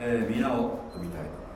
えー、皆を組みたいと。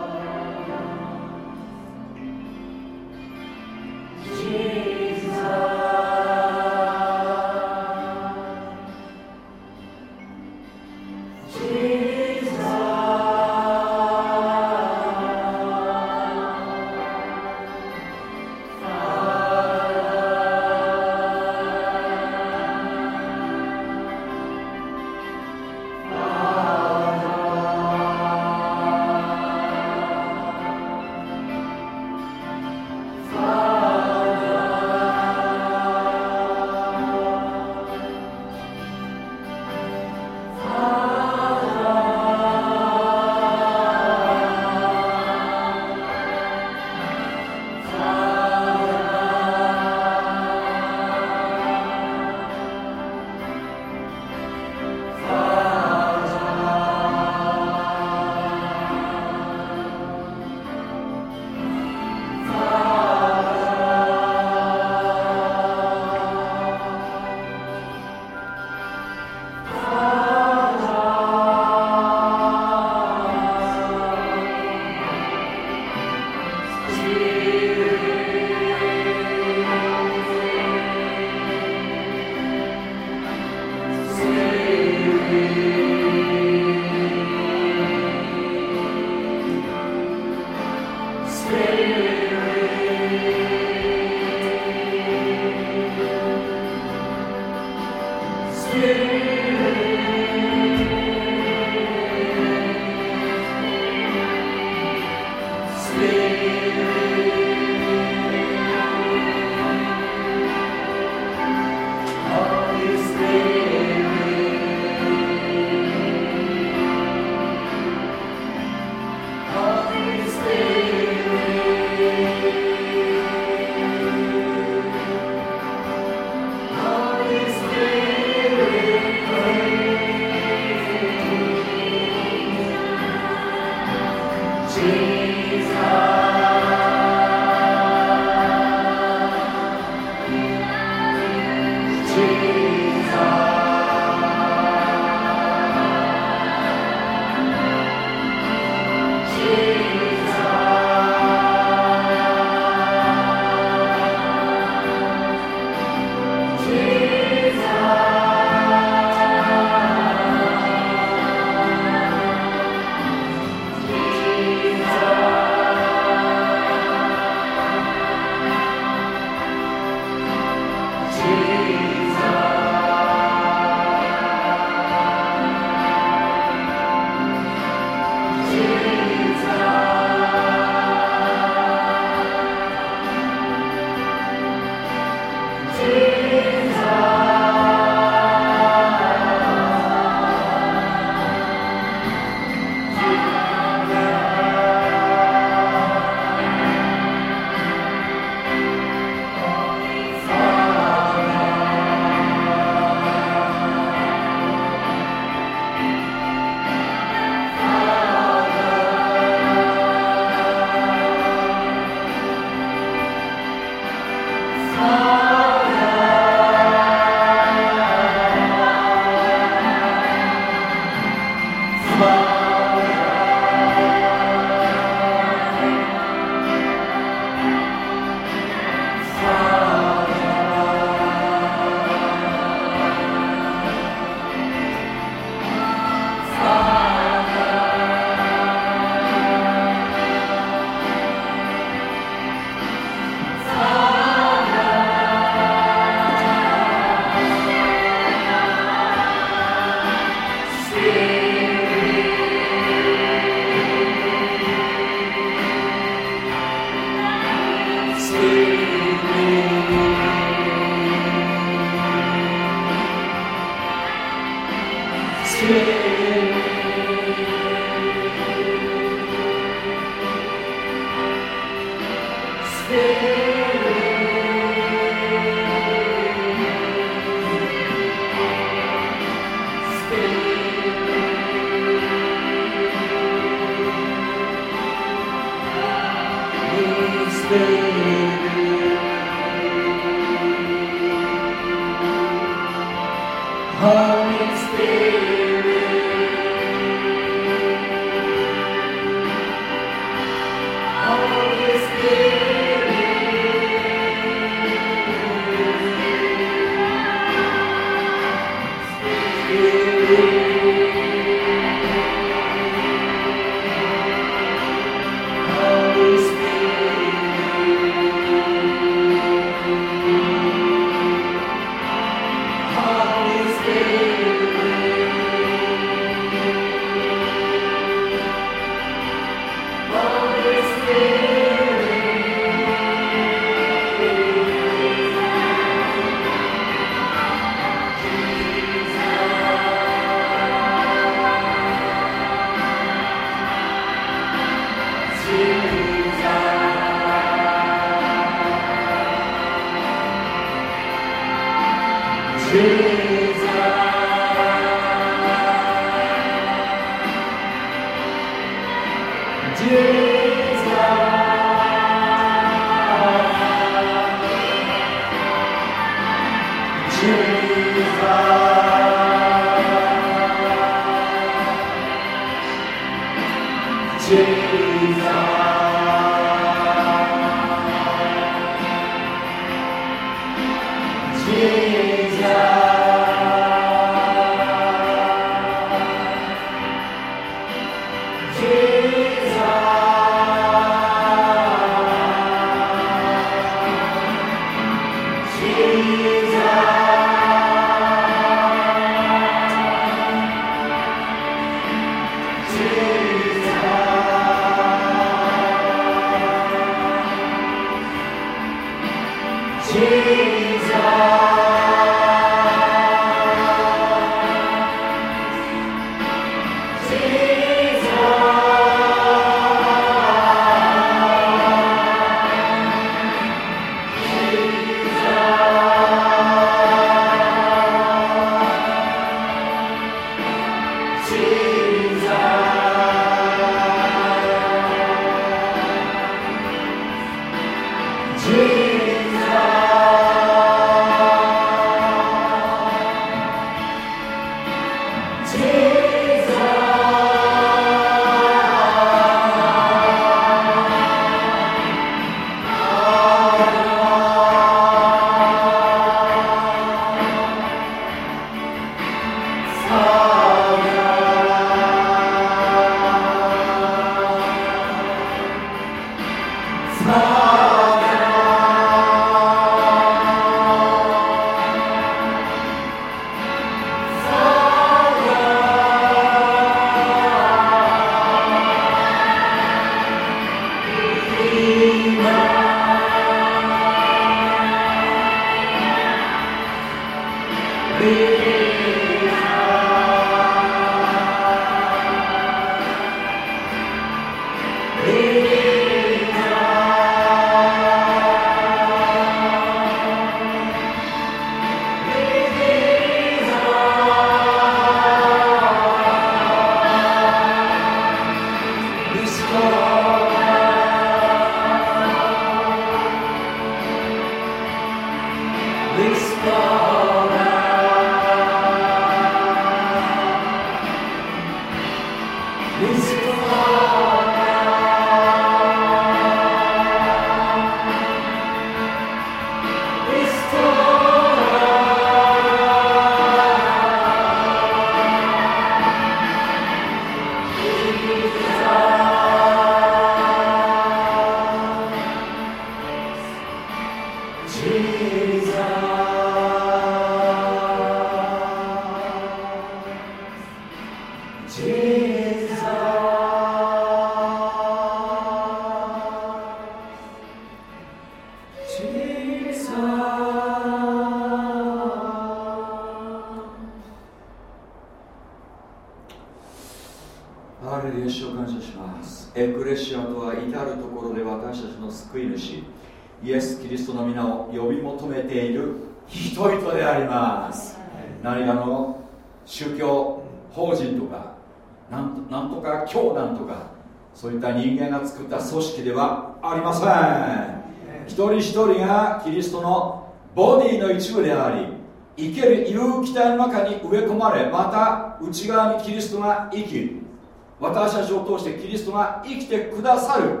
私たちを通してキリストが生きてくださる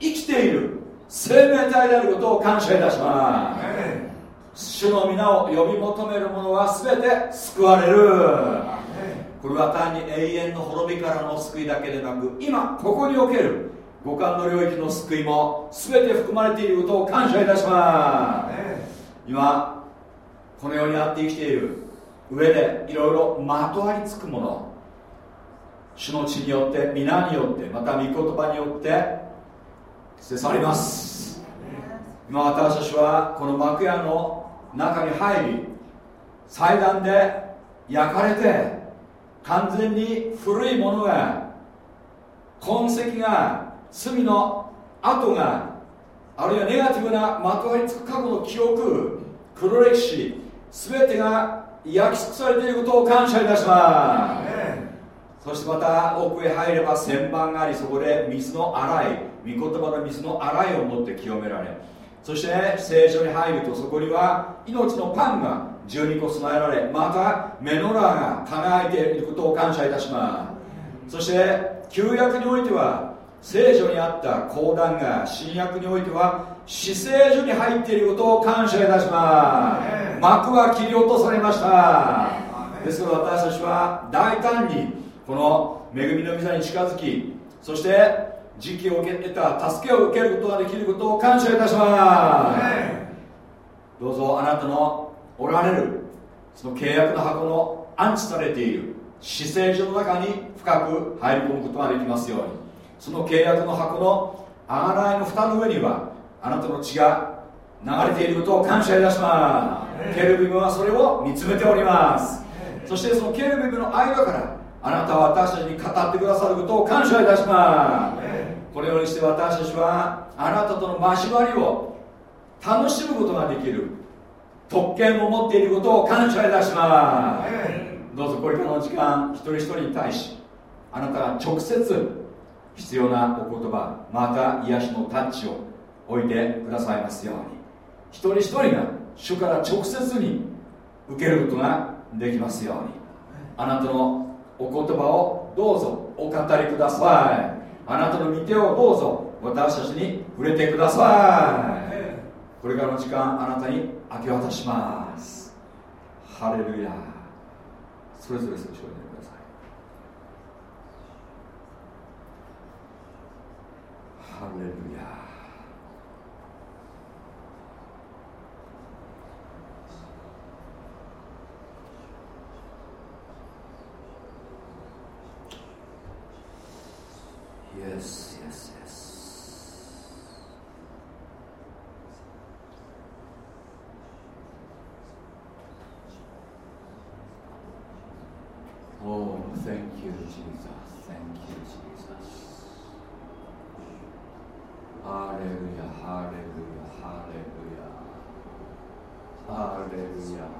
生きている生命体であることを感謝いたします。主の皆を呼び求める者は全て救われる。これは単に永遠の滅びからの救いだけでなく今ここにおける五感の領域の救いも全て含まれていることを感謝いたします。今この世にあって生きている上でいろいろまとわりつくもの主の血によって皆によってまた御言葉によって捨て去ります。今私たちはこの幕屋の中に入り祭壇で焼かれて完全に古いものが痕跡が罪の跡があるいはネガティブなまとわりつく過去の記憶黒歴史全てが焼き尽くされていることを感謝いたします。そしてまた奥へ入れば旋盤がありそこで水の洗い御言葉の水の洗いを持って清められそして聖書に入るとそこには命のパンが12個備えられまたメノラーが輝いていることを感謝いたします。そして旧約においては聖書にあった講談が新約においては死聖所に入っていることを感謝いたします。幕は切り落とされました。ですから私たちは大胆にこの恵みの御座に近づきそして時期を受け得た助けを受けることができることを感謝いたします。どうぞあなたのおられるその契約の箱の安置されている姿勢所の中に深く入り込むことができますように。その契約の箱のあがらいの蓋の上にはあなたの血が流れていることを感謝いたします。ケルビムはそれを見つめております。そしてそのケルビムの間からあなたは私たちに語ってくださることを感謝いたします。このようにして私たちはあなたとの交わりを楽しむことができる特権を持っていることを感謝いたします。どうぞこれからの時間一人一人に対しあなたが直接必要なお言葉また癒しのタッチを置いてくださいますように。一人一人が主から直接に受けることができますように。あなたのお言葉をどうぞお語りください。あなたの御手をどうぞ私たちに触れてください。これからの時間あなたに明け渡します。ハレルヤ。それぞれ少しおいてください。ハレルヤ Yes, yes, yes. Oh, thank you, Jesus. Thank you, Jesus. Hallelujah, hallelujah, hallelujah. Hallelujah.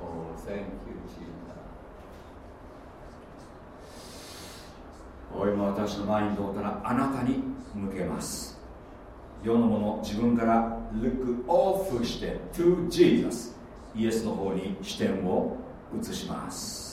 Oh, thank you, Jesus. お今私の前にンドたらあなたに向けます。世のもの自分からルックオフして to Jesus イエスの方に視点を移します。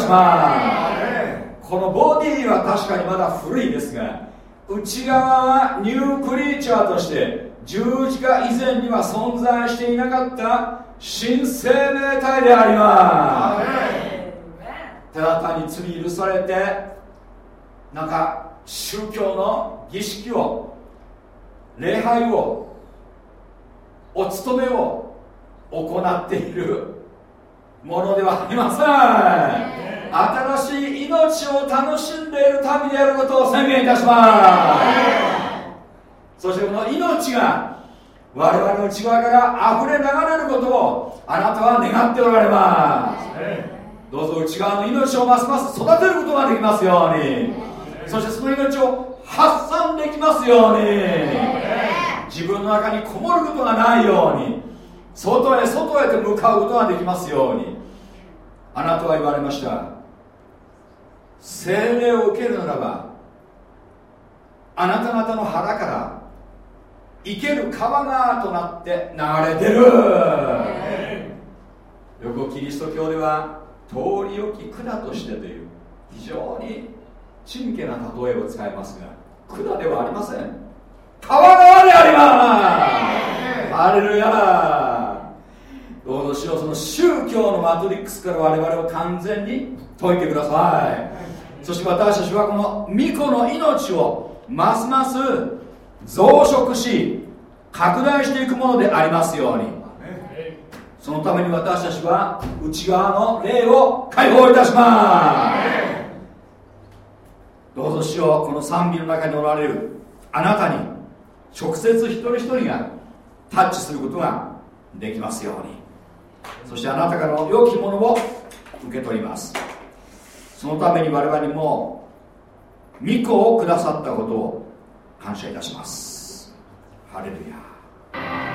します。このボディは確かにまだ古いですが内側はニュークリーチャーとして十字架以前には存在していなかった新生命体であります。ただ単に罪許されてなんか宗教の儀式を礼拝をお務めを行っている。ものではありません新しい命を楽しんでいる民であることを宣言いたします。そしてこの命が我々の内側から溢れ流れることをあなたは願っておられます。どうぞ内側の命をますます育てることができますようにそしてその命を発散できますように。自分の中にこもることがないように。外へ外へと向かうことができますように。あなたは言われました。精霊を受けるならばあなた方の腹から生ける川がとなって流れてる。横キリスト教では通り置き管としてという非常に真剣な例えを使いますが管ではありません。川川であります。ハレルヤどうぞしようその宗教のマトリックスから我々を完全に解いてください。そして私たちはこの巫女の命をますます増殖し拡大していくものでありますように。そのために私たちは内側の霊を解放いたします。どうぞしようこの賛美の中におられるあなたに直接一人一人がタッチすることができますように。そしてあなたからの良きものを受け取ります。そのために我々も御子をくださったことを感謝いたします。ハレルヤ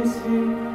is you.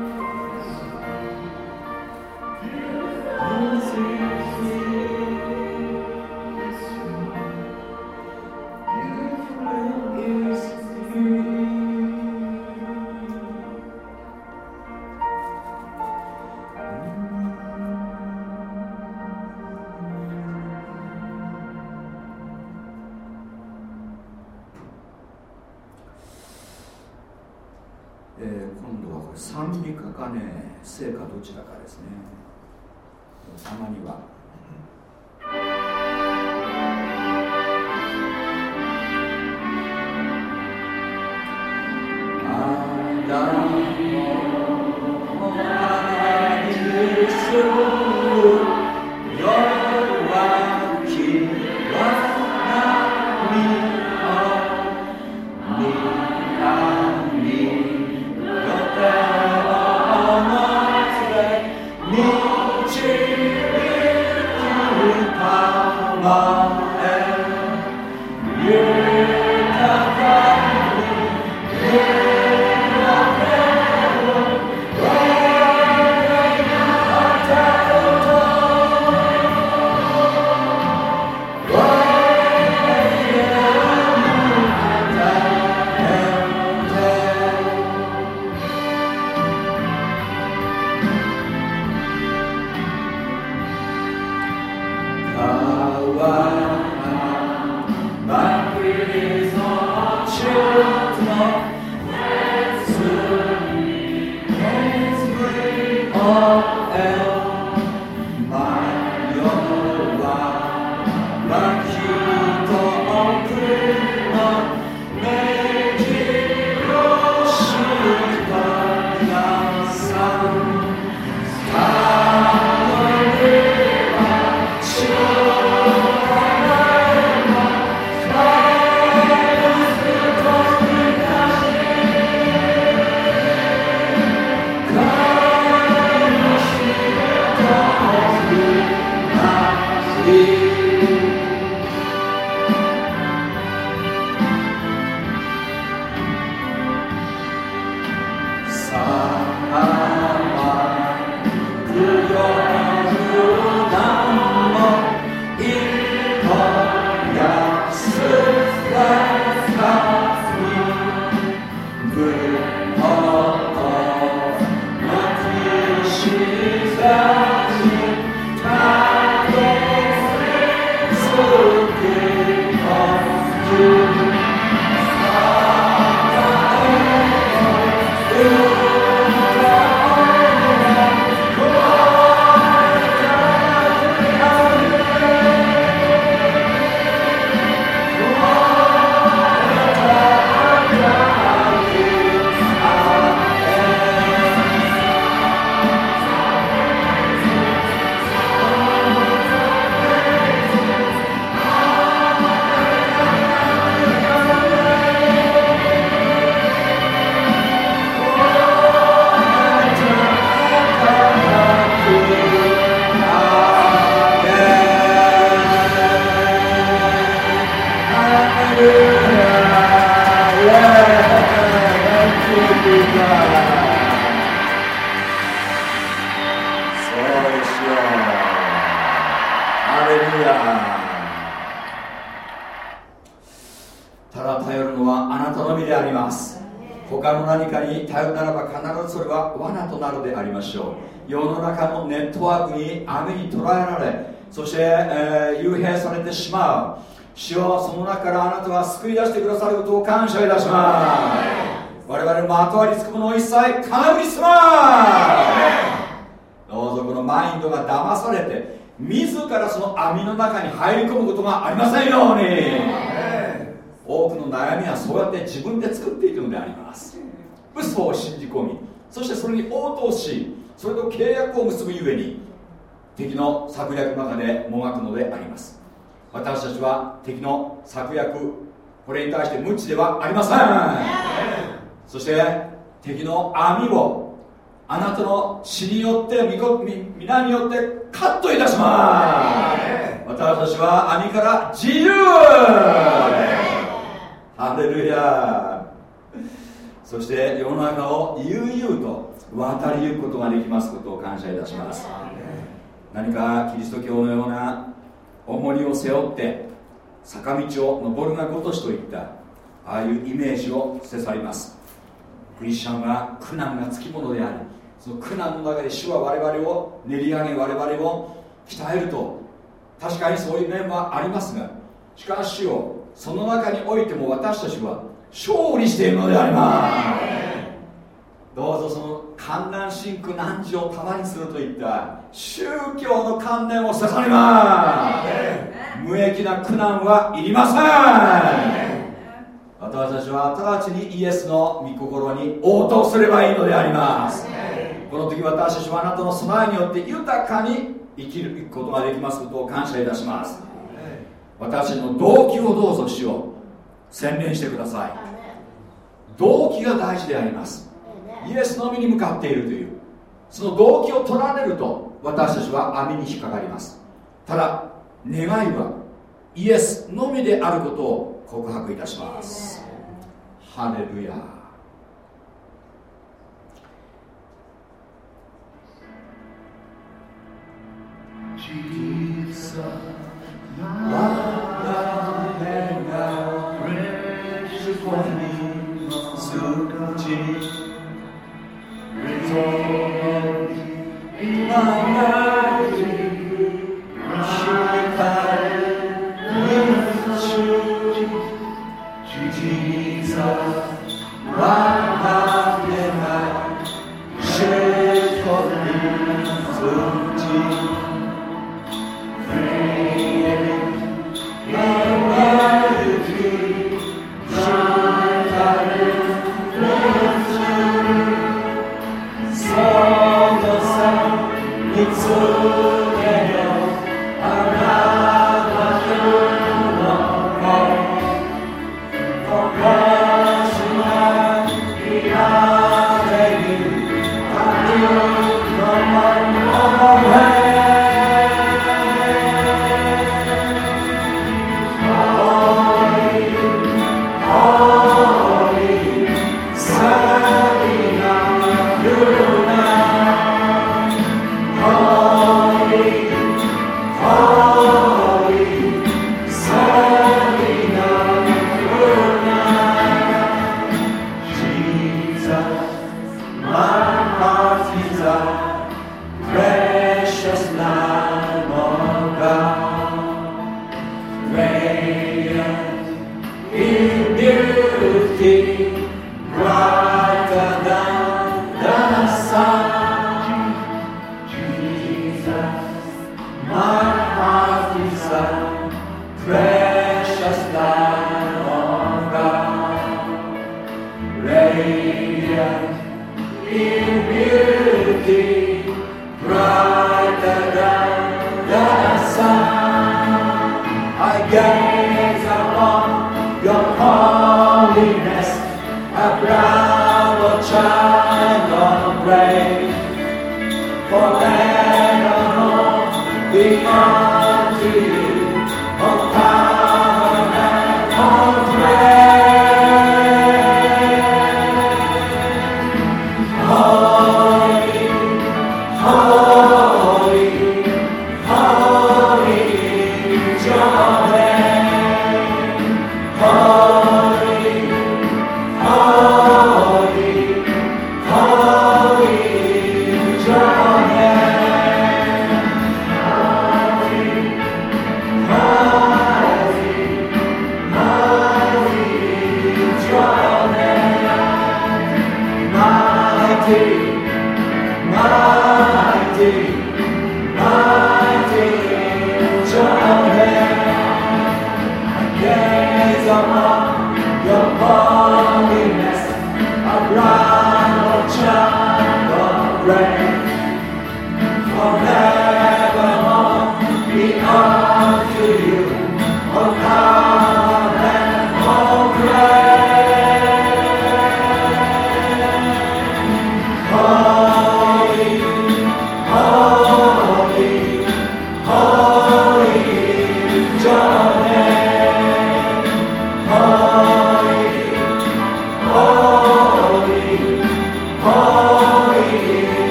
結ぶゆえに敵の策略の中でもがくのであります。私たちは敵の策略これに対して無知ではありません。そして敵の網をあなたの血によって皆によってカットいたします。私たちは網から自由。ハレルヤそして世の中を悠々と渡りゆくことができますことを感謝いたします。何かキリスト教のような重荷を背負って坂道を登るがごとしといったああいうイメージを捨て去ります。クリスチャンは苦難がつきものでありその苦難の中で主は我々を練り上げ我々を鍛えると確かにそういう面はありますがしかしをその中においても私たちは勝利しているのであります。どうぞその観覧真空何時を束にするといった宗教の観念をせさります。無益な苦難はいりません。私たちは直ちにイエスの御心に応答すればいいのであります。この時私たちはあなたの備えによって豊かに生きることができますことを感謝いたします。私の動機をどうぞしよう。洗練してください。動機が大事でありますイエスのみに向かっているというその動機を取られると私たちは網に引っかかります。ただ願いはイエスのみであることを告白いたします。ハレルヤ Lord, in my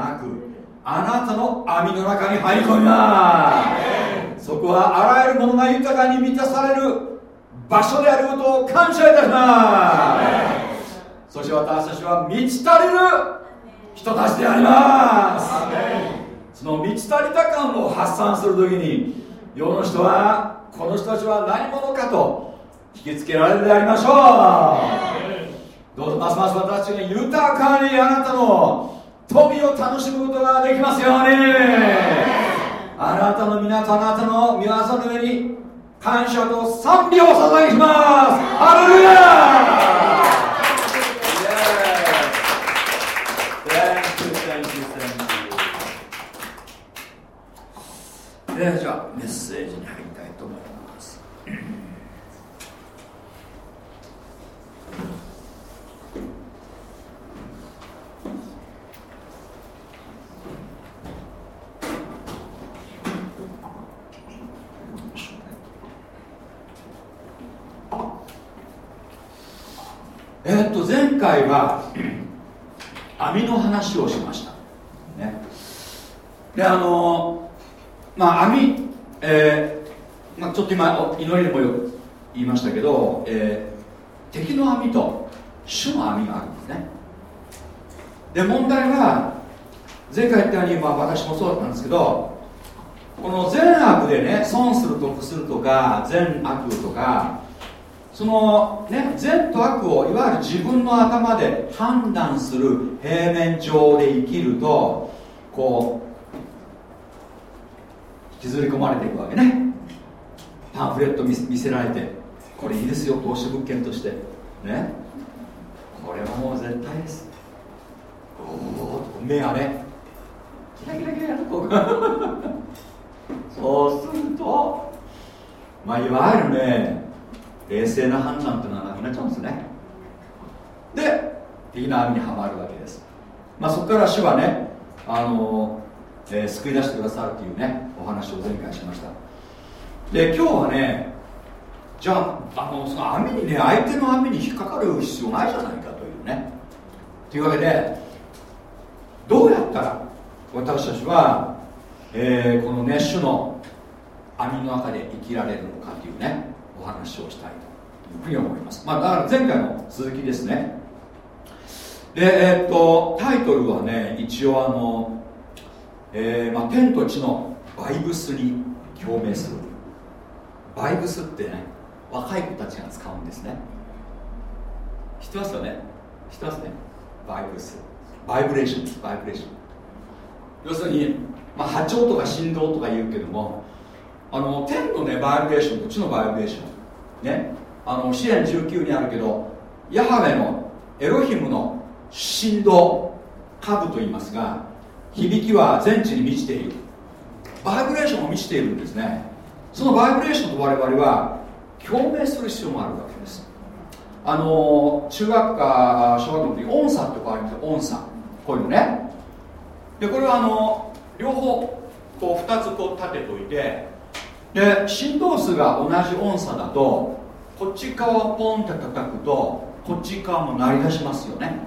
なくあなたの網の中に入り込みますそこはあらゆるものが豊かに満たされる場所であることを感謝いたします。そして私たちは満ち足りる人たちであります。その満ち足りた感を発散するときに世の人はこの人たちは何者かと引きつけられるでありましょう。どうぞますます私たちが豊かにあなたの富を楽しむことができますように。あなたの港あなたの御業の上に感謝と賛美を捧げします。ハレルヤえじゃあメッセージに入りたいと思いますえっと前回は網の話をしました。ね。であのまあ網えー、まあ、ちょっと今祈りでも言いましたけど、えー、敵の網と主の網があるんですね。で問題は前回言ったように、まあ、私もそうだったんですけどこの善悪でね損する得するとか善悪とかそのね善と悪をいわゆる自分の頭で判断する平面上で生きるとこう引きずり込まれていくわけね。パンフレット見せられてこれいいですよ投資物件として。ね。これはもう絶対です。おお目がねキラキラキラと そうするとまあいわゆるね冷静な判断っていうのはなくなっちゃうんですね。で敵の網にはまるわけです。まあそこから主はねあの、えー、救い出してくださるというねお話を前回しました。で今日はねじゃああのその網にね相手の網に引っかかる必要ないじゃないかというね。というわけでどうやったら私たちは、えー、このね主の網の中で生きられるのかというねお話をしたい。ふうに思います、まあ、だから前回の続きですね。でえー、っとタイトルはね一応あの、えーまあ、天と地のバイブスに共鳴する。バイブスってね若い子たちが使うんですね。知ってますよね？知ってますね？バイブス。バイブレーションです。バイブレーション。要するに、まあ、波長とか振動とか言うけどもあの天のねバイブレーションと地のバイブレーションね。あの支援19にあるけどヤハウェのエロヒムの振動下部と言いますが響きは全地に満ちている。バイブレーションを満ちているんですね。そのバイブレーションと我々は共鳴する必要もあるわけです。あの中学か小学校の時音差ってこうありますよ。音差こういうのね。でこれはあの両方こう2つこう立てといてで振動数が同じ音差だとこっち側をポンって叩くとこっち側も鳴り出しますよね。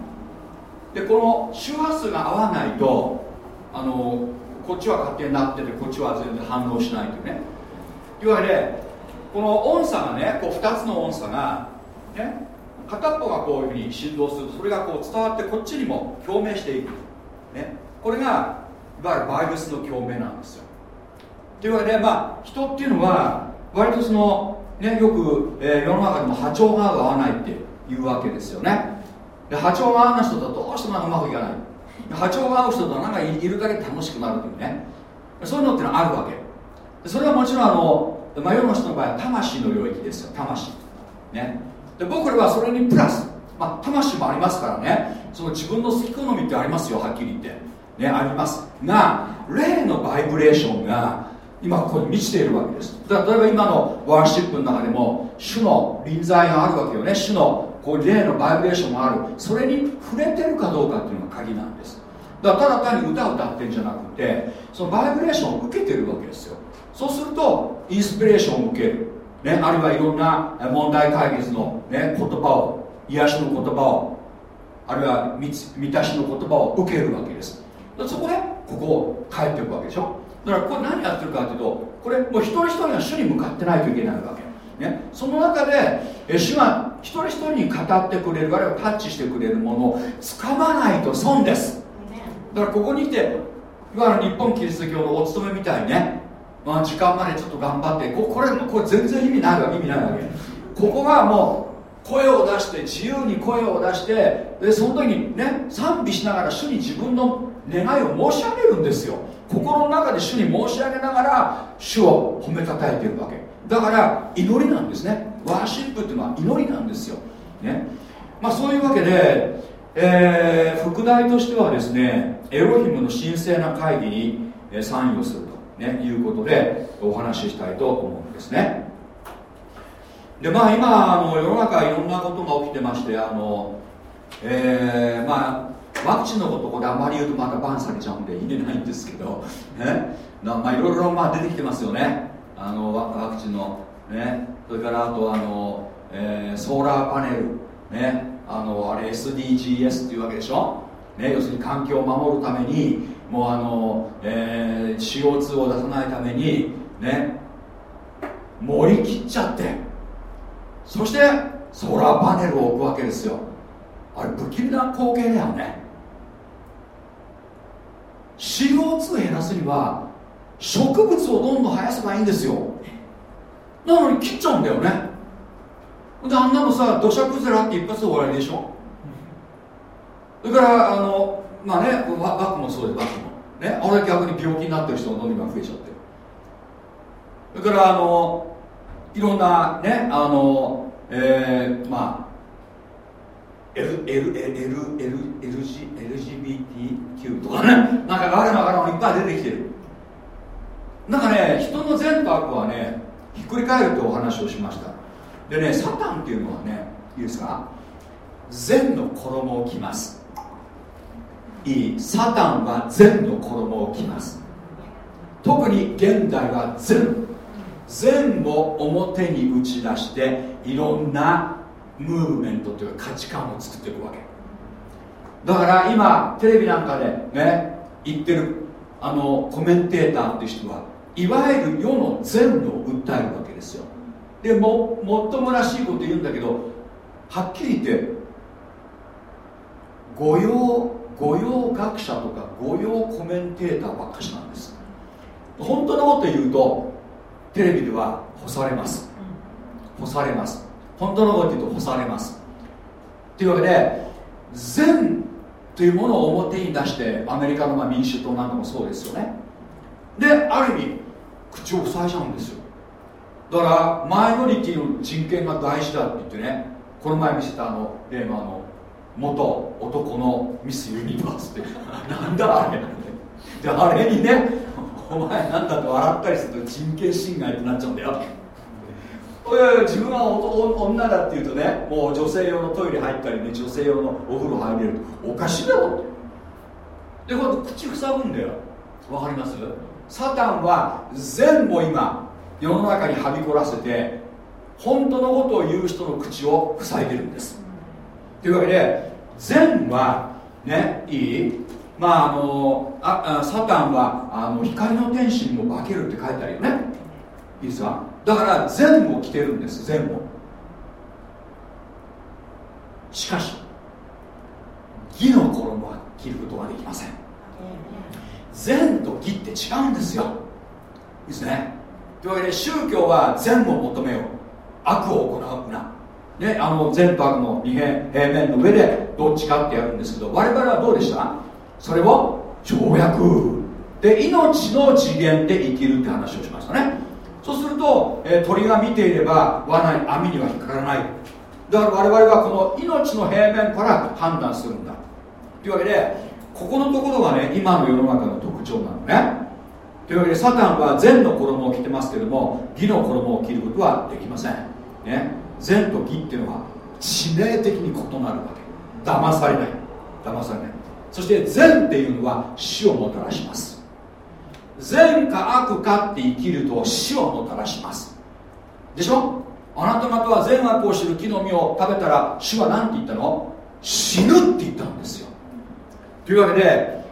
でこの周波数が合わないとあのこっちは勝手になっててこっちは全然反応しないというね。いわゆるこの音差がねこう2つの音差が、ね、片っぽがこういうふうに振動するとそれがこう伝わってこっちにも共鳴していく、ね、これがいわゆるバイブスの共鳴なんですよ。というわけでまあ人っていうのは割とその、ね、よく、えー、世の中でも波長が合わないっていうわけですよね。で波長が合わない人とはどうしてもうまくいかない。波長が合う人となんかいるだけ楽しくなるというね。そういうのってのはあるわけ。それはもちろんあの、まあ、世の人の場合は魂の領域ですよ。魂。ね。で僕らはそれにプラス、まあ、魂もありますからね。その自分の好き好みってありますよはっきり言って。ねあります。が霊のバイブレーションが今ここに満ちているわけです。例えば今のワーシップの中でも主の臨在があるわけよね。主のこう霊のバイブレーションがある。それに触れてるかどうかっていうのが鍵なんです。だからただ単に歌を歌ってんじゃなくてそのバイブレーションを受けてるわけですよ。そうするとインスピレーションを受ける、ね、あるいはいろんな問題解決の、ね、言葉を癒しの言葉をあるいは満たしの言葉を受けるわけです。そこでここを帰っていくわけでしょ。だからこれ何やってるかというとこれもう一人一人が主に向かってないといけないわけ、ね、その中で主が一人一人に語ってくれるあるいはタッチしてくれるものを掴まないと損です。だからここに来ていわゆる日本キリスト教のお勤めみたいにね、まあ、時間までちょっと頑張ってここれこれ全然意味ないわけ意味ないわけ。ここがもう声を出して自由に声を出してでその時にね賛美しながら主に自分の願いを申し上げるんですよ。心の中で主に申し上げながら主を褒めたたえているわけ。だから祈りなんですね。ワーシップっていうのは祈りなんですよ、ね。まあ、そういうわけで、えー、副題としてはですねエロヒムの神聖な会議に参与すると、ね、いうことでお話ししたいと思うんですね。でまあ今あの世の中いろんなことが起きてましてあの、えー、まあワクチンのことこれあまり言うとまたバンされちゃうんで言えないんですけど、ね。まあ、いろいろまあ出てきてますよね。あのワクチンの、ね、それからあとあの、えー、ソーラーパネル、ね、あのあれ SDGs っていうわけでしょ、ね、要するに環境を守るためにもうあの、えー、CO2 を出さないためにね。盛り切っちゃって。そしてソーラーパネルを置くわけですよ。あれ不気味な光景だよね。CO2 減らすには植物をどんどん生やせばいいんですよ。なのに切っちゃうんだよね。であんなのさ土砂崩れあって一発で終わりでしょ。それからあのまあねバックもそうですバックも。ねあれ逆に病気になってる人の飲みが増えちゃって。それからあのいろんなねあのえー、まあ LGBTQ とかね。なんかあれのあれの。いっぱい出てきてる。なんかね人の善と悪はねひっくり返るってお話をしました。でねサタンっていうのはねいいですか？善の衣を着ます。いい。サタンは善の衣を着ます。特に現代は善。善を表に打ち出していろんなムーブメントというか価値観を作っていくわけ。だから今テレビなんかでね言ってるあのコメンテーターっていう人はいわゆる世の善を訴えるわけですよ。でももっともらしいこと言うんだけどはっきり言って御用御用学者とか御用コメンテーターばっかしなんです。本当のこと言うとテレビでは干されます。干されます。本当のこと言うと干されます。というわけで善というものを表に出してアメリカのまあ民主党なんかもそうですよね。である意味口を塞いじゃうんですよ。だからマイノリティの人権が大事だって言ってねこの前見せたあの例のあの元男のミスユニバースってなんだあれであれにねお前なんだって笑ったりすると人権侵害ってなっちゃうんだよ。自分は女だっていうとねもう女性用のトイレ入ったりね女性用のお風呂入れるとおかしいだろ。ってでこう口塞ぐんだよ。わかります？サタンは全部今世の中にはびこらせて本当のことを言う人の口を塞いでるんです。というわけで善はねいい？まああのあサタンはあの光の天使にも化けるって書いてあるよね。いいですか？だから善も着てるんです善もしかし義の衣は着ることができません。善と義って違うんですよ。いいですね。というわけで宗教は善を求めよう。悪を行うな。ね、あの善と悪の二平平面の上でどっちかってやるんですけど我々はどうでした？それを跳躍で命の次元で生きるって話をしましたね。そうすると、え、鳥が見ていれば罠に網には引っかからない。だから我々はこの命の平面から判断するんだ。というわけでここのところがね今の世の中の特徴なのね。というわけでサタンは善の衣を着てますけども義の衣を着ることはできません、ね、善と義っていうのは致命的に異なるわけ。騙されない。騙されない。そして善っていうのは死をもたらします。善か悪かって生きると死をもたらします。でしょ？あなた方は善悪を知る木の実を食べたら主は何て言ったの？死ぬって言ったんですよ。というわけで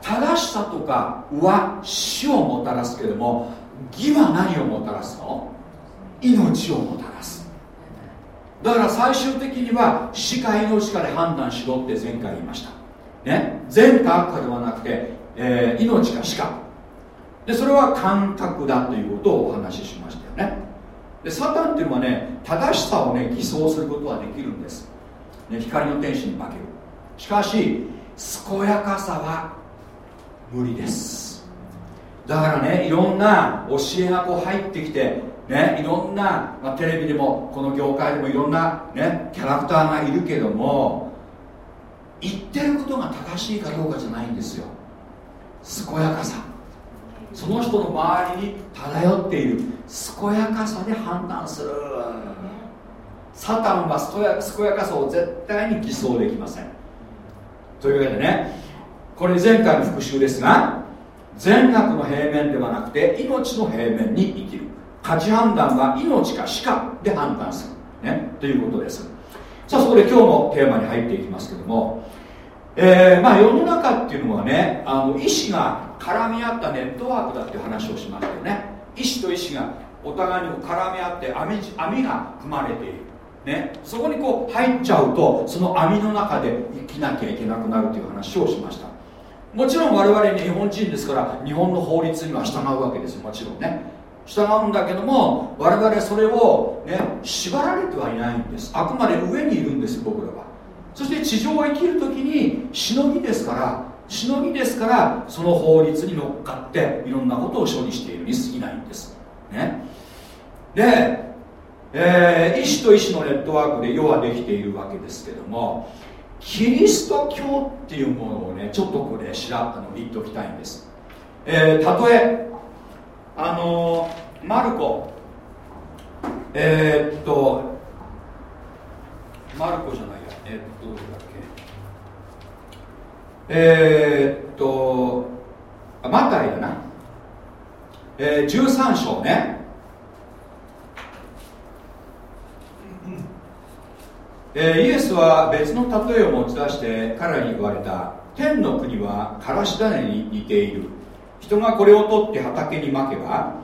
正しさとかは死をもたらすけれども義は何をもたらすの？命をもたらす。だから最終的には死か命かで判断しろって前回言いました。ね？善か悪かではなくて、えー、命か死か。でそれは感覚だということをお話ししましたよね。でサタンっていうのはね正しさをね偽装することはできるんです、ね、光の天使に化ける。しかし健やかさは無理です。だからねいろんな教えがこう入ってきてねいろんな、まあ、テレビでもこの業界でもいろんなねキャラクターがいるけども言ってることが正しいかどうかじゃないんですよ。健やかさ。その人の周りに漂っている。健やかさで判断する。サタンは健やかさを絶対に偽装できません。というわけでねこれ前回の復習ですが善悪の平面ではなくて命の平面に生きる。価値判断は命か死かで判断する、ね、ということです。さあそこで今日のテーマに入っていきますけども、えー、まあ世の中っていうのはねあの意思が絡み合ったネットワークだっていう話をしましたよね。意思と意思がお互いに絡み合って網網が組まれている。ね、そこにこう入っちゃうとその網の中で生きなきゃいけなくなるという話をしました。もちろん我々日本人ですから日本の法律には従うわけですよ。もちろんね。従うんだけども我々それを、ね、縛られてはいないんです。あくまで上にいるんです僕らは。そして地上を生きる時にしのぎですからしのぎですからその法律に乗っかっていろんなことを処理しているに過ぎないんです。ね。でえー、医師と医師のネットワークで世はできているわけですけどもキリスト教っていうものをねちょっとこれ調べあの言っておきたいんです、えー、例えあのー、マルコ。えー、っとマルコじゃない。え、っとどうだっけ？えー、っとマタイだな、えー、13章ね。えー、イエスは別の例えを持ち出して彼らに言われた。天の国はからし種に似ている。人がこれを取って畑にまけば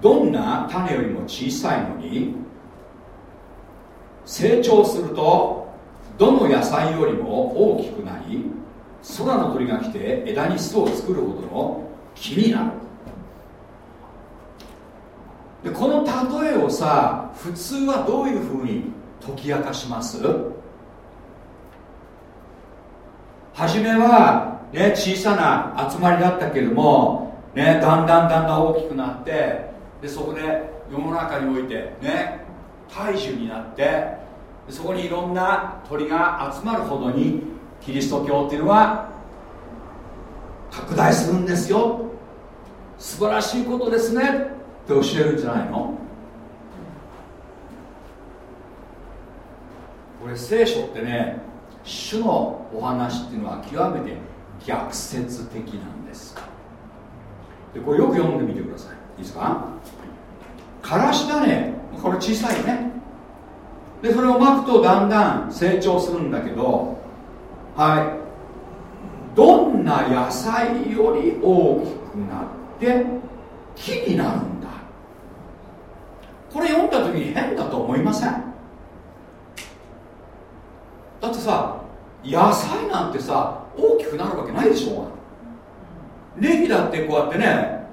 どんな種よりも小さいのに成長するとどの野菜よりも大きくなり空の鳥が来て枝に巣を作るほどの木になる。でこの例えをさ普通はどういうふうに解き明かします？初めは、ね、小さな集まりだったけれども、ね、だんだんだんだん大きくなってでそこで世の中においてね大樹になってそこにいろんな鳥が集まるほどにキリスト教っていうのは拡大するんですよ。素晴らしいことですね。って教えるんじゃないの？これ聖書ってね主のお話っていうのは極めて逆説的なんです。でこれよく読んでみてください。いいですか？からし種これ小さいね。でそれをまくとだんだん成長するんだけどはい。どんな野菜より大きくなって木になるんだ。これ読んだ時に変だと思いません？だってさ野菜なんてさ大きくなるわけないでしょネギだってこうやってね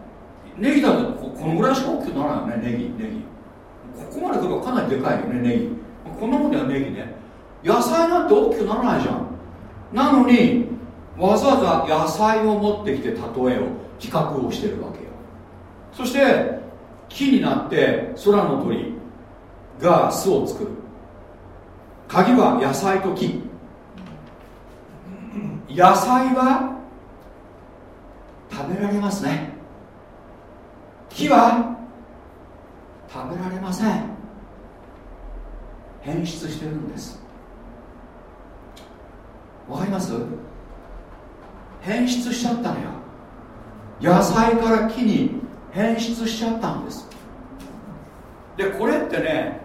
ネギだとこのぐらいしか大きくならないよねネギネギ。ここまで来るとかなりでかいよねネギ。こんなもんではネギね。野菜なんて大きくならないじゃん。なのにわざわざ野菜を持ってきて例えを比較をしてるわけよ。そして木になって空の鳥が巣を作る。鍵は野菜と木。野菜は食べられますね。木は食べられません。変質してるんです。わかります？変質しちゃったのよ。野菜から木に変質しちゃったんです。でこれってね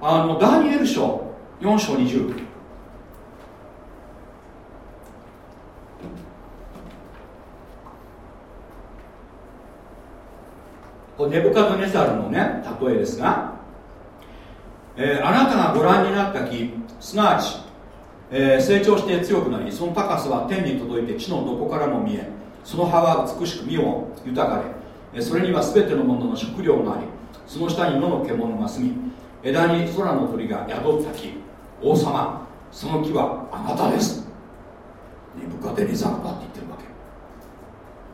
あのダニエル書4章20これネブカドネザルのね例えですが、えー、あなたがご覧になった木すなわち、えー、成長して強くなりその高さは天に届いて地のどこからも見えその葉は美しく実を豊かでそれには全てのものの食料がありその下に野の獣が住み枝に空の鳥が宿った木王様その木はあなたです。ネブカデネザルだって言ってるわけ。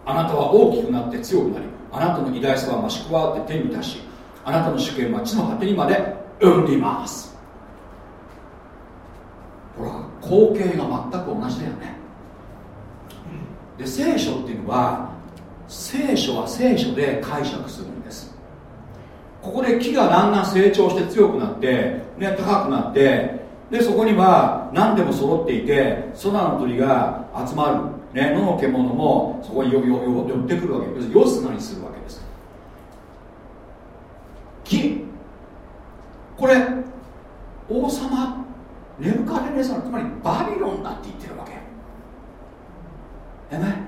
あなたは大きくなって強くなりあなたの偉大さは増し加わって天に達しあなたの主権は地の果てにまで生んでいます。ほら光景が全く同じだよね。で聖書っていうのは聖書は聖書で解釈するんです。ここで木がだんだん成長して強くなって、ね、高くなってでそこには何でも揃っていて空の鳥が集まる、ね、野の獣もそこに寄ってくるわけです。よすなにするわけです。木これ王様ネブカデネザルつまりバビロンだって言ってるわけ。えね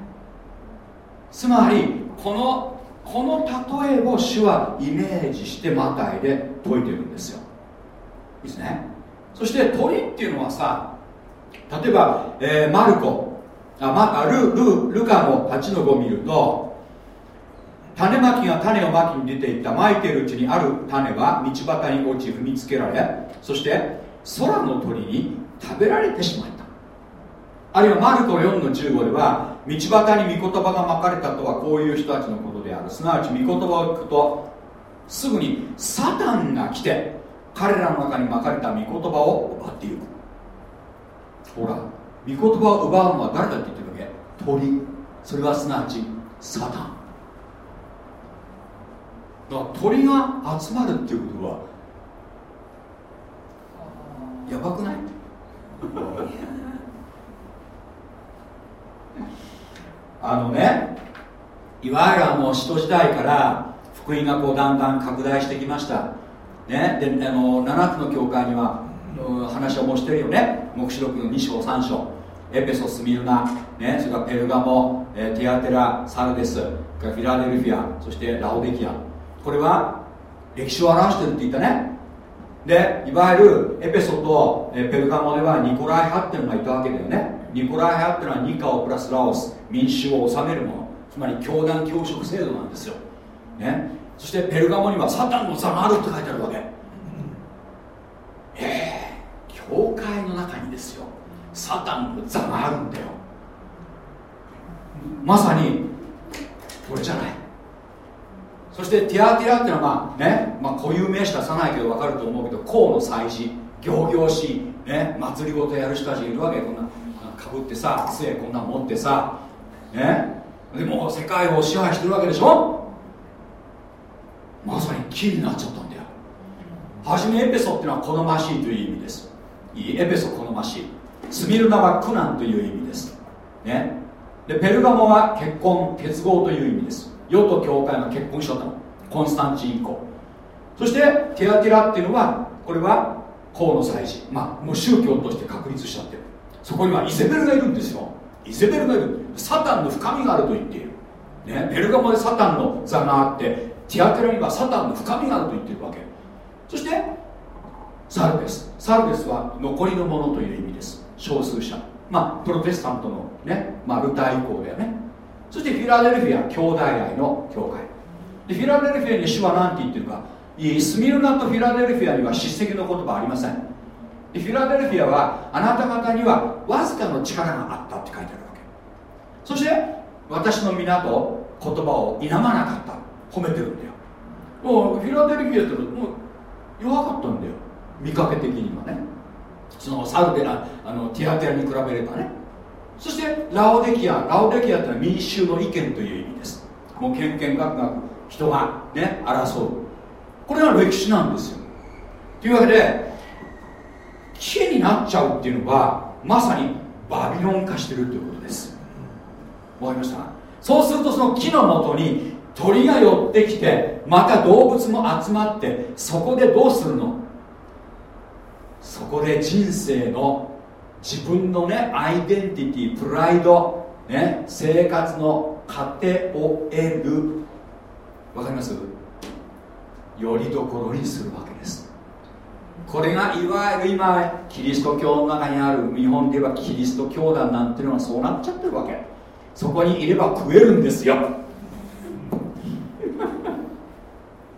つまりこのこの例えを主はイメージしてマタイで解いてるんですよ。いいですね？そして鳥っていうのはさ例えば、えー、マルコ。あ、ま、ルルルカの8の5を見ると種まきが種をまきに出ていった。まいているうちにある種は道端に落ち踏みつけられそして空の鳥に食べられてしまった。あるいはマルコ4の15では道端に御言葉がまかれたとはこういう人たちのことである。すなわち御言葉を聞くとすぐにサタンが来て彼らの中にまかれた御言葉を奪っていく。ほら御言葉を奪うのは誰だって言ってるわけ？鳥。それはすなわちサタン。だから鳥が集まるっていうことはやばくない？あのねいわゆるあの使徒時代から福音がこうだんだん拡大してきました。ねであの7つの教会には話をもしてるよね。黙示録の2章3章。エペソスミルナ、ね、それからペルガモ、えティアテラサルデス。フィラデルフィア。そしてラオデキアこれは歴史を表してるって言ったね。でいわゆるエペソとペルガモではニコライ派っていうのがいたわけだよね。ニコライ派っていうのはニカオプラスラオス民衆を治めるもの。つまり教団教職制度なんですよ、ね、そしてペルガモにはサタンの座があるって書いてあるわけ。ええー、教会の中にですよ。サタンの座があるんだよ。まさにこれじゃない。そしてティアティラっていうのはまあね、まあ、固有名詞出さないけど分かると思うけど公の祭事行々しい、ね、祭りごとやる人たちいるわけこんなかぶってさ杖こんな持ってさね。でも世界を支配してるわけでしょ？まさに木になっちゃったんだよ。はじめエペソっていうのは好ましいという意味です。いいエペソ好ましい。スミルナは苦難という意味です。ね。でペルガモは結婚結合という意味です。世と教会が結婚しちゃったのコンスタンチン以降そしてティアティラっていうのはこれは公の祭司。まあもう宗教として確立しちゃってる。そこにはイゼベルがいるんですよ。イゼベルがいる。サタンの深みがあると言っている、ね、ペルガモでサタンの座があってティアテラにはサタンの深みがあると言ってるわけ。そしてサルデス。サルデスは残りのものという意味です。少数者。まあプロテスタントのね、まあ、ルター以降だよね。そしてフィラデルフィア兄弟愛の教会。でフィラデルフィアに主は何て言ってるか。スミルナとフィラデルフィアには叱責の言葉ありません。でフィラデルフィアはあなた方にはわずかの力があったって書いてあるわけ。そして私の皆と言葉を否まなかった。褒めてるんだよ。もうフィラデルフィアってもう弱かったんだよ。見かけ的にはね。そのサルデナあのティアテアに比べればね。そしてラオデキアラオデキアってのは民衆の意見という意味です。もうけんけんがくがく人がね争う。これが歴史なんですよ。というわけで木になっちゃうっていうのはまさにバビロン化してるっていうことです。わかりました？そうするとその木のもとに鳥が寄ってきてまた動物も集まってそこでどうするの？そこで人生の自分のねアイデンティティプライド、ね、生活の糧を得る。わかります？よりどころにするわけです。これがいわゆる今キリスト教の中にある日本で言えばキリスト教団なんていうのはそうなっちゃってるわけ。そこにいれば食えるんですよ。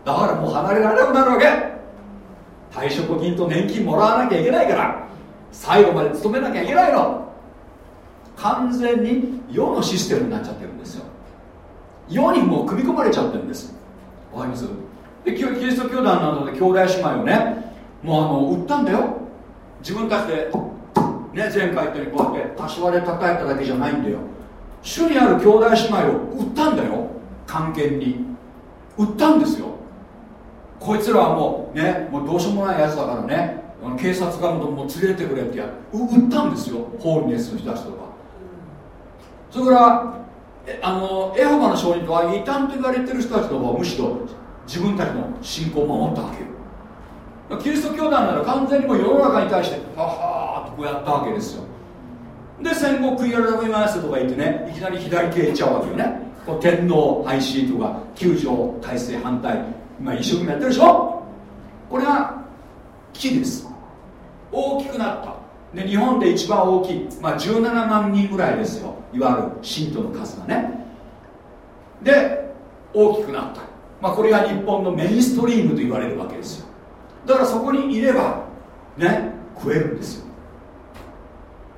だからもう離れられなくなるわけ。退職金と年金もらわなきゃいけないから。最後まで勤めなきゃいけないの。完全に世のシステムになっちゃってるんですよ。世にもう組み込まれちゃってるんです。わかります？でキリスト教団などで兄弟姉妹をねもうあの売ったんだよ。自分たちでね前回言ったようにこうやって柏で叩いただけじゃないんだよ。主にある兄弟姉妹を売ったんだよ。関係に。売ったんですよ。こいつらはもうねもうどうしようもないやつだからね。警察官もも連れてくれってや売ったんですよ。ホールネスの人たちとか。それからあのエホバの証人とは異端と言われてる人たちの方はむしろ自分たちの信仰を守ったわけよ。キリスト教団なら完全にもう世の中に対してははーとこうやったわけですよ。で戦後悔い改めますとか言ってねいきなり左系いっちゃうわけよね。こう天皇廃止とか九条体制反対今一生懸命やってるでしょ。これが木です。大きくなった。で日本で一番大きい、まあ、17万人ぐらいですよ。いわゆる信徒の数がね。で大きくなった、まあ、これが日本のメインストリームと言われるわけですよ。だからそこにいればね食えるんですよ。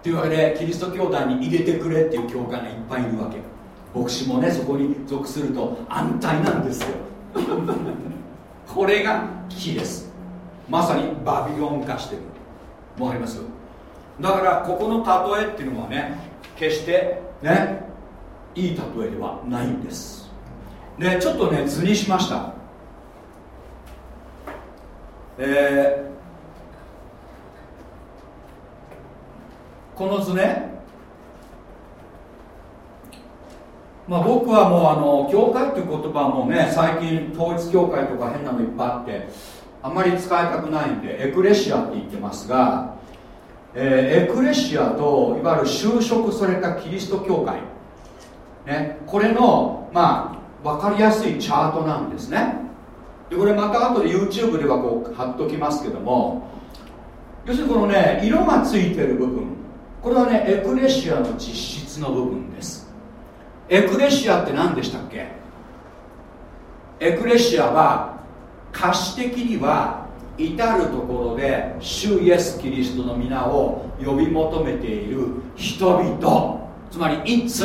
というわけでキリスト教団に入れてくれっていう教会がいっぱいいるわけ。牧師もねそこに属すると安泰なんですよ。これが木です。まさにバビロン化してる。わかります？だからここの例えっていうのはね決してねいい例えではないんです。でちょっとね図にしました。えー、この図ね。まあ、僕はもうあの教会っていう言葉もね最近統一教会とか変なのいっぱいあってあんまり使いたくないんでエクレシアって言ってますがえー、エクレシアといわゆる就職されたキリスト教会、ね、これのまあ分かりやすいチャートなんですね。でこれまた後で YouTube ではこう貼っときますけども要するにこのね色がついてる部分これはねエクレシアの実質の部分です。エクレシアって何でしたっけ？エクレシアは歌詞的には至る所で主イエス・キリストの皆を呼び求めている人々。つまりいつ？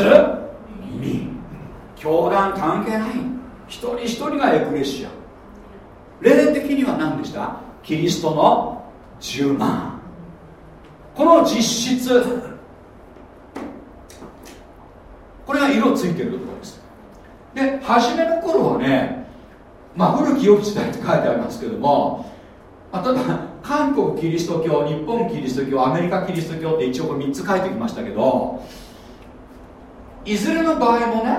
教団関係ない。一人一人がエクレシア。霊的には何でした？キリストの10万。この実質。これが色ついてるところです。で初めの頃はねまあ古き良き時代って書いてありますけどもあただ韓国キリスト教日本キリスト教アメリカキリスト教って一応これ3つ書いてきましたけどいずれの場合もね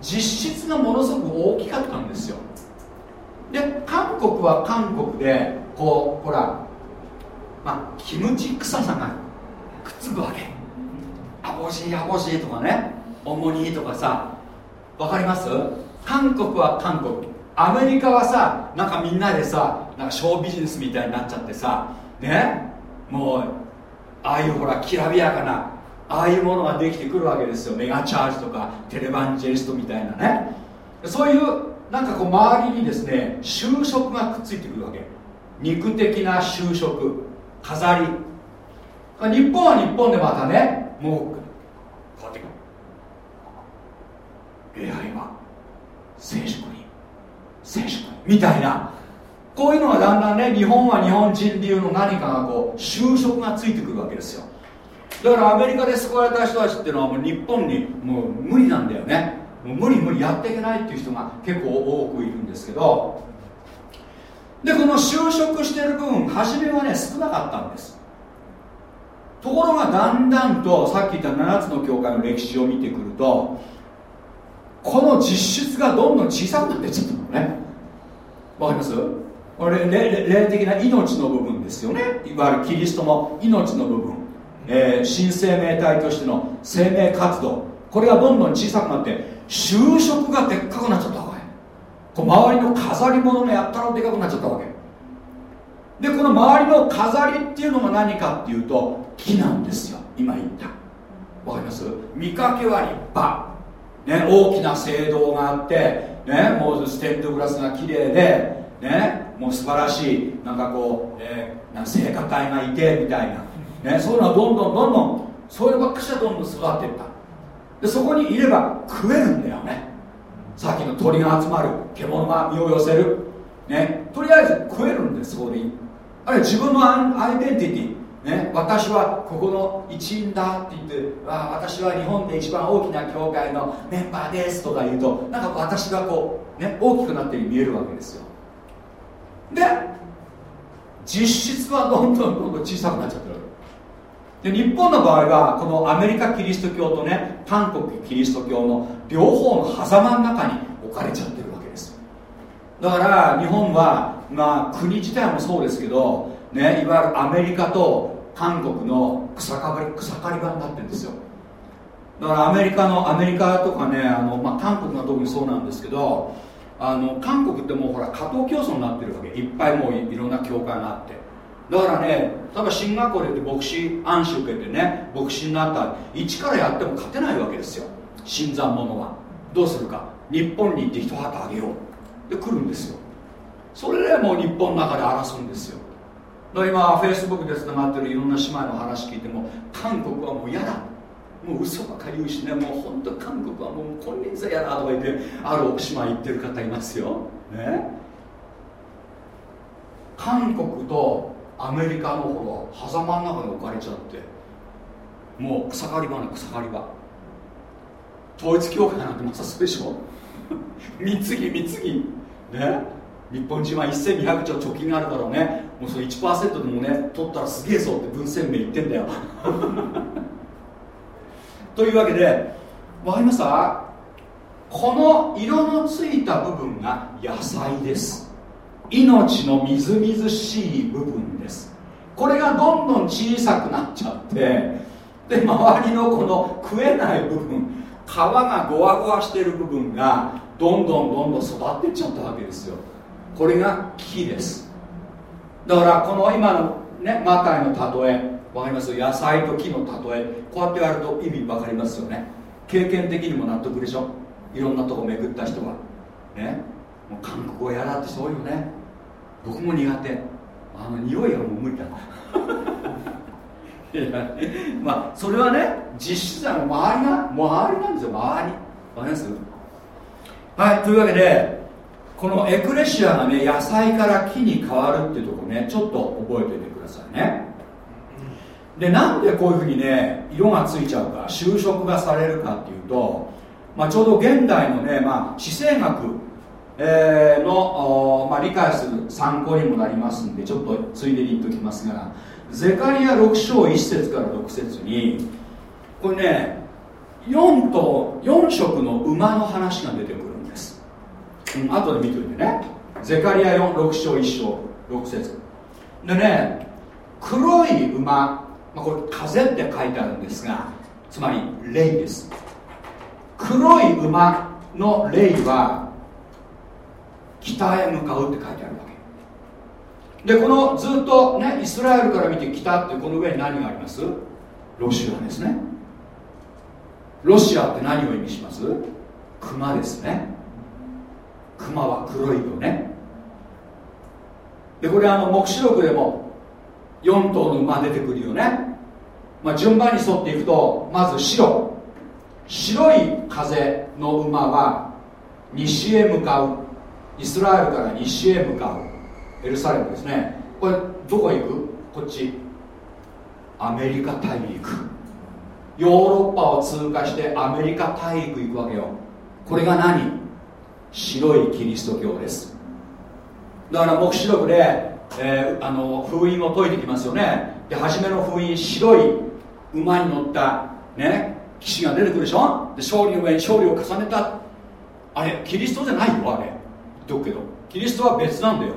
実質がものすごく大きかったんですよ。で韓国は韓国でこうほらまあキムチ臭さがくっつくわけ。アボジーアボジーとかねオモニーとかさわかります？韓国は韓国。アメリカはさなんかみんなでさなんかショービジネスみたいになっちゃってさね？もうああいうほらきらびやかなああいうものができてくるわけですよ。メガチャージとかテレバンジェストみたいなね。そういうなんかこう周りにですね就職がくっついてくるわけ。肉的な就職飾り。日本は日本でまたねもう変わってくる。AI は静粛に。静粛みたいな。こういうのがだんだんね日本は日本人流の何かがこう就職がついてくるわけですよ。だからアメリカで救われた人たちっていうのはもう日本にもう無理なんだよね。もう無理無理やっていけないっていう人が結構多くいるんですけど。でこの就職してる部分初めはね少なかったんです。ところがだんだんとさっき言った7つの教会の歴史を見てくるとこの実質がどんどん小さくなってっちゃったのね。わかります？これ霊的な命の部分ですよね。いわゆるキリストの命の部分、えー、新生命体としての生命活動。これがどんどん小さくなって就職がでっかくなっちゃったわけ。こう周りの飾り物がやったらでかくなっちゃったわけ。でこの周りの飾りっていうのが何かっていうと木なんですよ。今言った。わかります？見かけは立派、ね、大きな聖堂があって、ね、もうステンドグラスが綺麗で、ね、もう素晴らしいなんかこう、えー、なん聖歌隊がいてみたいな、ね、そういうのはどんどんどんどんそういうばっかしはどんどん育っていった。でそこにいれば食えるんだよね。さっきの鳥が集まる獣が身を寄せる。ねとりあえず食えるんですそこで。あるいは自分のアイデンティティ。ね、私はここの一員だって言ってあ私は日本で一番大きな教会のメンバーですとか言うとなんか私がこう、ね、大きくなって見えるわけですよ。で実質はどんどんどんどん小さくなっちゃってるで日本の場合はこのアメリカキリスト教とね韓国キリスト教の両方の狭間の中に置かれちゃってるわけですだから日本はまあ国自体もそうですけどね、いわゆるアメリカと韓国の草刈り草刈り場になってるんですよ。だからアメリカのアメリカとかねあの、まあ、韓国が特にそうなんですけどあの韓国ってもうほら加藤競争になってるわけ。いっぱいもういろんな教会があって。だからね例えば進学校で牧師暗視受けてね牧師になった。一からやっても勝てないわけですよ。新参者は。どうするか。日本に行って一旗あげよう。で来るんですよ。それでもう日本の中で争うんですよ。今フェイスブックでつながってるいろんな姉妹の話聞いても韓国はもう嫌だ。もう嘘ばかり言うしね。もう本当韓国はもう金輪際やだとか言ってある姉妹言ってる方いますよ。ね。韓国とアメリカの方は狭間の中に置かれちゃってもう草刈り場の草刈り場。統一教会なんてまさそうでしょ。貢ぎ貢ぎね。日本人は1200兆貯金があるからね。もうそれ1%でもね取ったらすげえぞって文鮮明言ってんだよ。というわけで分かりますかこの色のついた部分が野菜です。命のみずみずしい部分です。これがどんどん小さくなっちゃってで周りのこの食えない部分皮がゴワゴワしてる部分がどんどんどんどん育ってっちゃったわけですよ。これが木です。だからこの今のねマタイの例えわかります？野菜と木の例えこうやってやると意味分かりますよね。経験的にも納得でしょ？いろんなとこ巡った人は。ね？もう韓国語やらって人多いよね。僕も苦手。あの匂いがもう無理だ。まあそれはね実質は周りが周りなんですよ周り。わかります？はいというわけでこのエクレシアがね野菜から木に変わるっていうとこねちょっと覚えておいてくださいね。でなんでこういうふうにね色がついちゃうか就職がされるかっていうと、まあ、ちょうど現代のね、まあ、地政学、えー、の、まあ、理解する参考にもなりますんでちょっとついでに言っときますがゼカリア6章1節から6節にこれね4と4色の馬の話が出てくる。うん、後で見といてね。ゼカリア4 6章1章6節。でね黒い馬、まあ、これ風って書いてあるんですがつまり霊です。黒い馬の霊は北へ向かうって書いてあるわけ。でこのずっとねイスラエルから見て北ってこの上に何があります？ロシアですね。ロシアって何を意味します？熊ですね。熊は黒いよね。でこれあの黙示録でも4頭の馬出てくるよね、まあ、順番に沿っていくとまず白。白い風の馬は西へ向かう。イスラエルから西へ向かう。エルサレムですね。これどこへ行く？こっち。アメリカ大陸。ヨーロッパを通過してアメリカ大陸行くわけよ。これが何？白いキリスト教です。だから黙示録で、えー、あの封印を解いてきますよね。で初めの封印白い馬に乗ったね騎士が出てくるでしょ。で勝利の上に勝利を重ねた。あれキリストじゃないよあれ。言っとくけど。キリストは別なんだよ。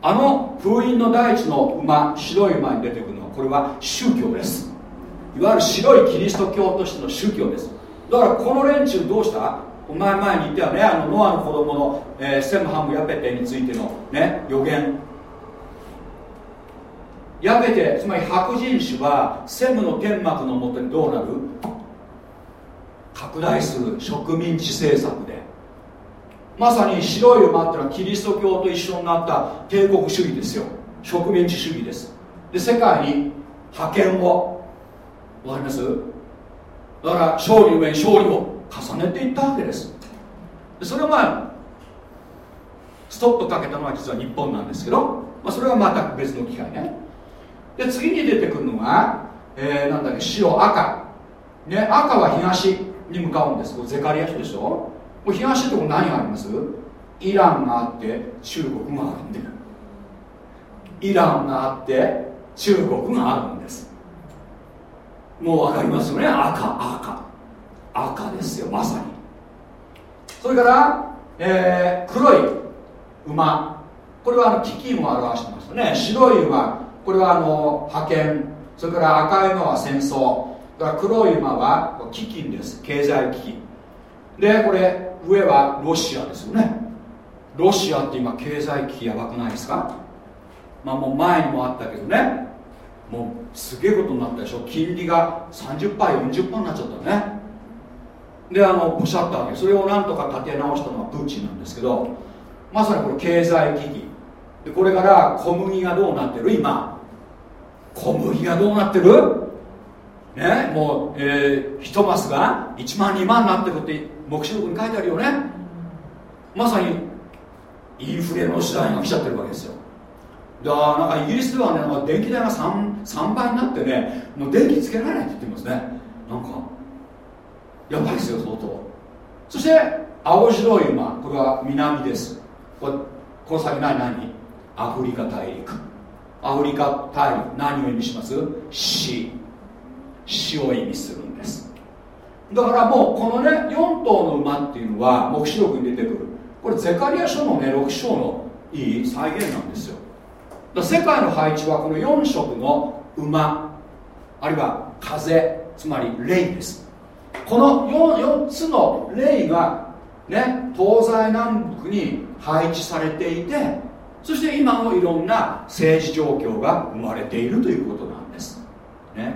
あの封印の大地の馬白い馬に出てくるのはこれは宗教です。いわゆる白いキリスト教としての宗教です。だからこの連中どうした？お前前に言ったよねあのノアの子供の、えー、セムハムヤペテについてのね予言。ヤペテつまり白人種はセムの天幕のもとにどうなる？拡大する植民地政策で。まさに白い馬っていうのはキリスト教と一緒になった帝国主義ですよ。植民地主義です。で世界に覇権を。わかります？だから勝利上に勝利を。重ねていったわけです。それをまあストップかけたのは実は日本なんですけど、まあ、それはまた別の機会ね。で次に出てくるのが、えー、なんだっけ白赤。ね赤は東に向かうんです。ゼカリア書でしょ？もう東のとこ何があります？イランがあって中国があるんでイランがあって中国があるんです。もう分かりますよね？赤赤。赤ですよまさに。それから、えー、黒い馬。これはあの飢饉を表してますよね。白い馬。これはあの覇権。それから赤い馬は戦争。だから黒い馬は飢饉です。経済危機。でこれ上はロシアですよね。ロシアって今経済危機やばくないですか？まあもう前にもあったけどね。もうすげえことになったでしょ。金利が 30%40% になっちゃったね。であのポシャったわけ。それをなんとか立て直したのはプーチンなんですけどまさにこれ経済危機。でこれから小麦がどうなってる？今。小麦がどうなってる？ね？もう、えー、1マスが？1万2万になってるって黙示録に書いてあるよね。まさにインフレの時代が来ちゃってるわけですよ。だからなんかイギリスではねなんか電気代が 3, 3倍になってねもう電気つけられないって言ってますね。なんかやばいですよ相当。そして青白い馬これは南です。これこの先何何？アフリカ大陸。アフリカ大陸何を意味します？死。死を意味するんです。だからもうこのね4頭の馬っていうのは黙示録に出てくる。これゼカリア書のね6章のいい再現なんですよ。世界の配置はこの4色の馬あるいは風つまり霊です。この 4, 4つの霊がね東西南北に配置されていてそして今のいろんな政治状況が生まれているということなんです。ね。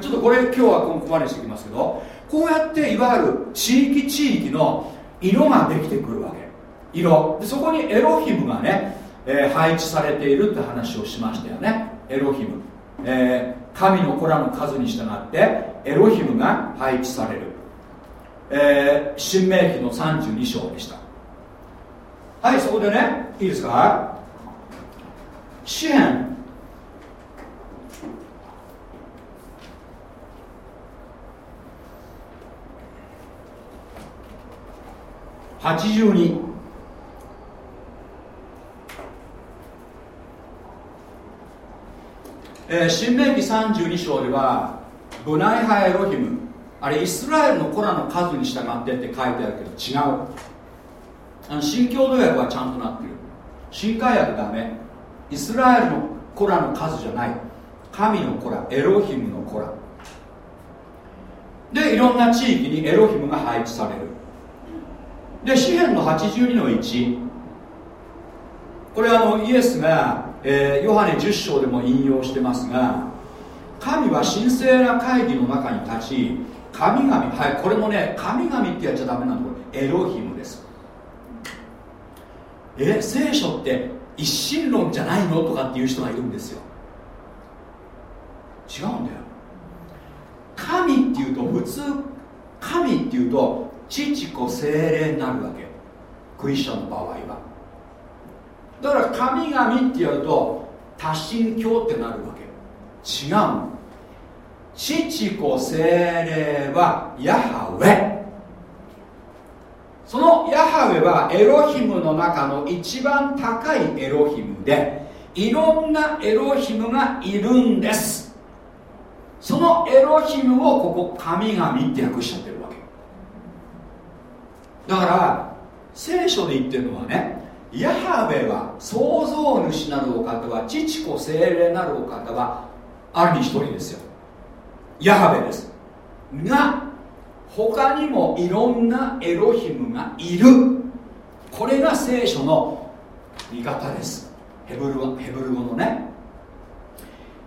ちょっとこれ今日はここまでにしていきますけどこうやっていわゆる地域地域の色ができてくるわけ。色。でそこにエロヒムがね、えー、配置されているって話をしましたよね。エロヒム、えー、神の子らの数に従ってエロヒムが配置される、えー、新明記の32章でした。はいそこでねいいですか？支援82えー、新明記32章ではブナイハエロヒムあれイスラエルの子らの数に従ってって書いてあるけど違う。あの新共同訳はちゃんとなってる。新海訳ダメ。イスラエルの子らの数じゃない。神の子らエロヒムの子ら。でいろんな地域にエロヒムが配置される。で詩篇の82の1これあのイエスが、えー、ヨハネ10章でも引用してますが神は神聖な会議の中に立ち神々はいこれもね神々ってやっちゃダメなのこれエロヒムです。え聖書って一神論じゃないのとかっていう人がいるんですよ。違うんだよ。神っていうと普通神っていうと父子精霊になるわけ。クリスチャンの場合は。だから神々ってやると多神教ってなるわけ。違う父子精霊はヤハウェ。そのヤハウェはエロヒムの中の一番高いエロヒムでいろんなエロヒムがいるんです。そのエロヒムをここ神々って訳しちゃってるわけ。だから聖書で言ってるのはねヤハウェは創造主なるお方は父子精霊なるお方はあるに一人ですよ。ヤハベです。が他にもいろんなエロヒムがいる。これが聖書の見方です。ヘブルヘブル語のね。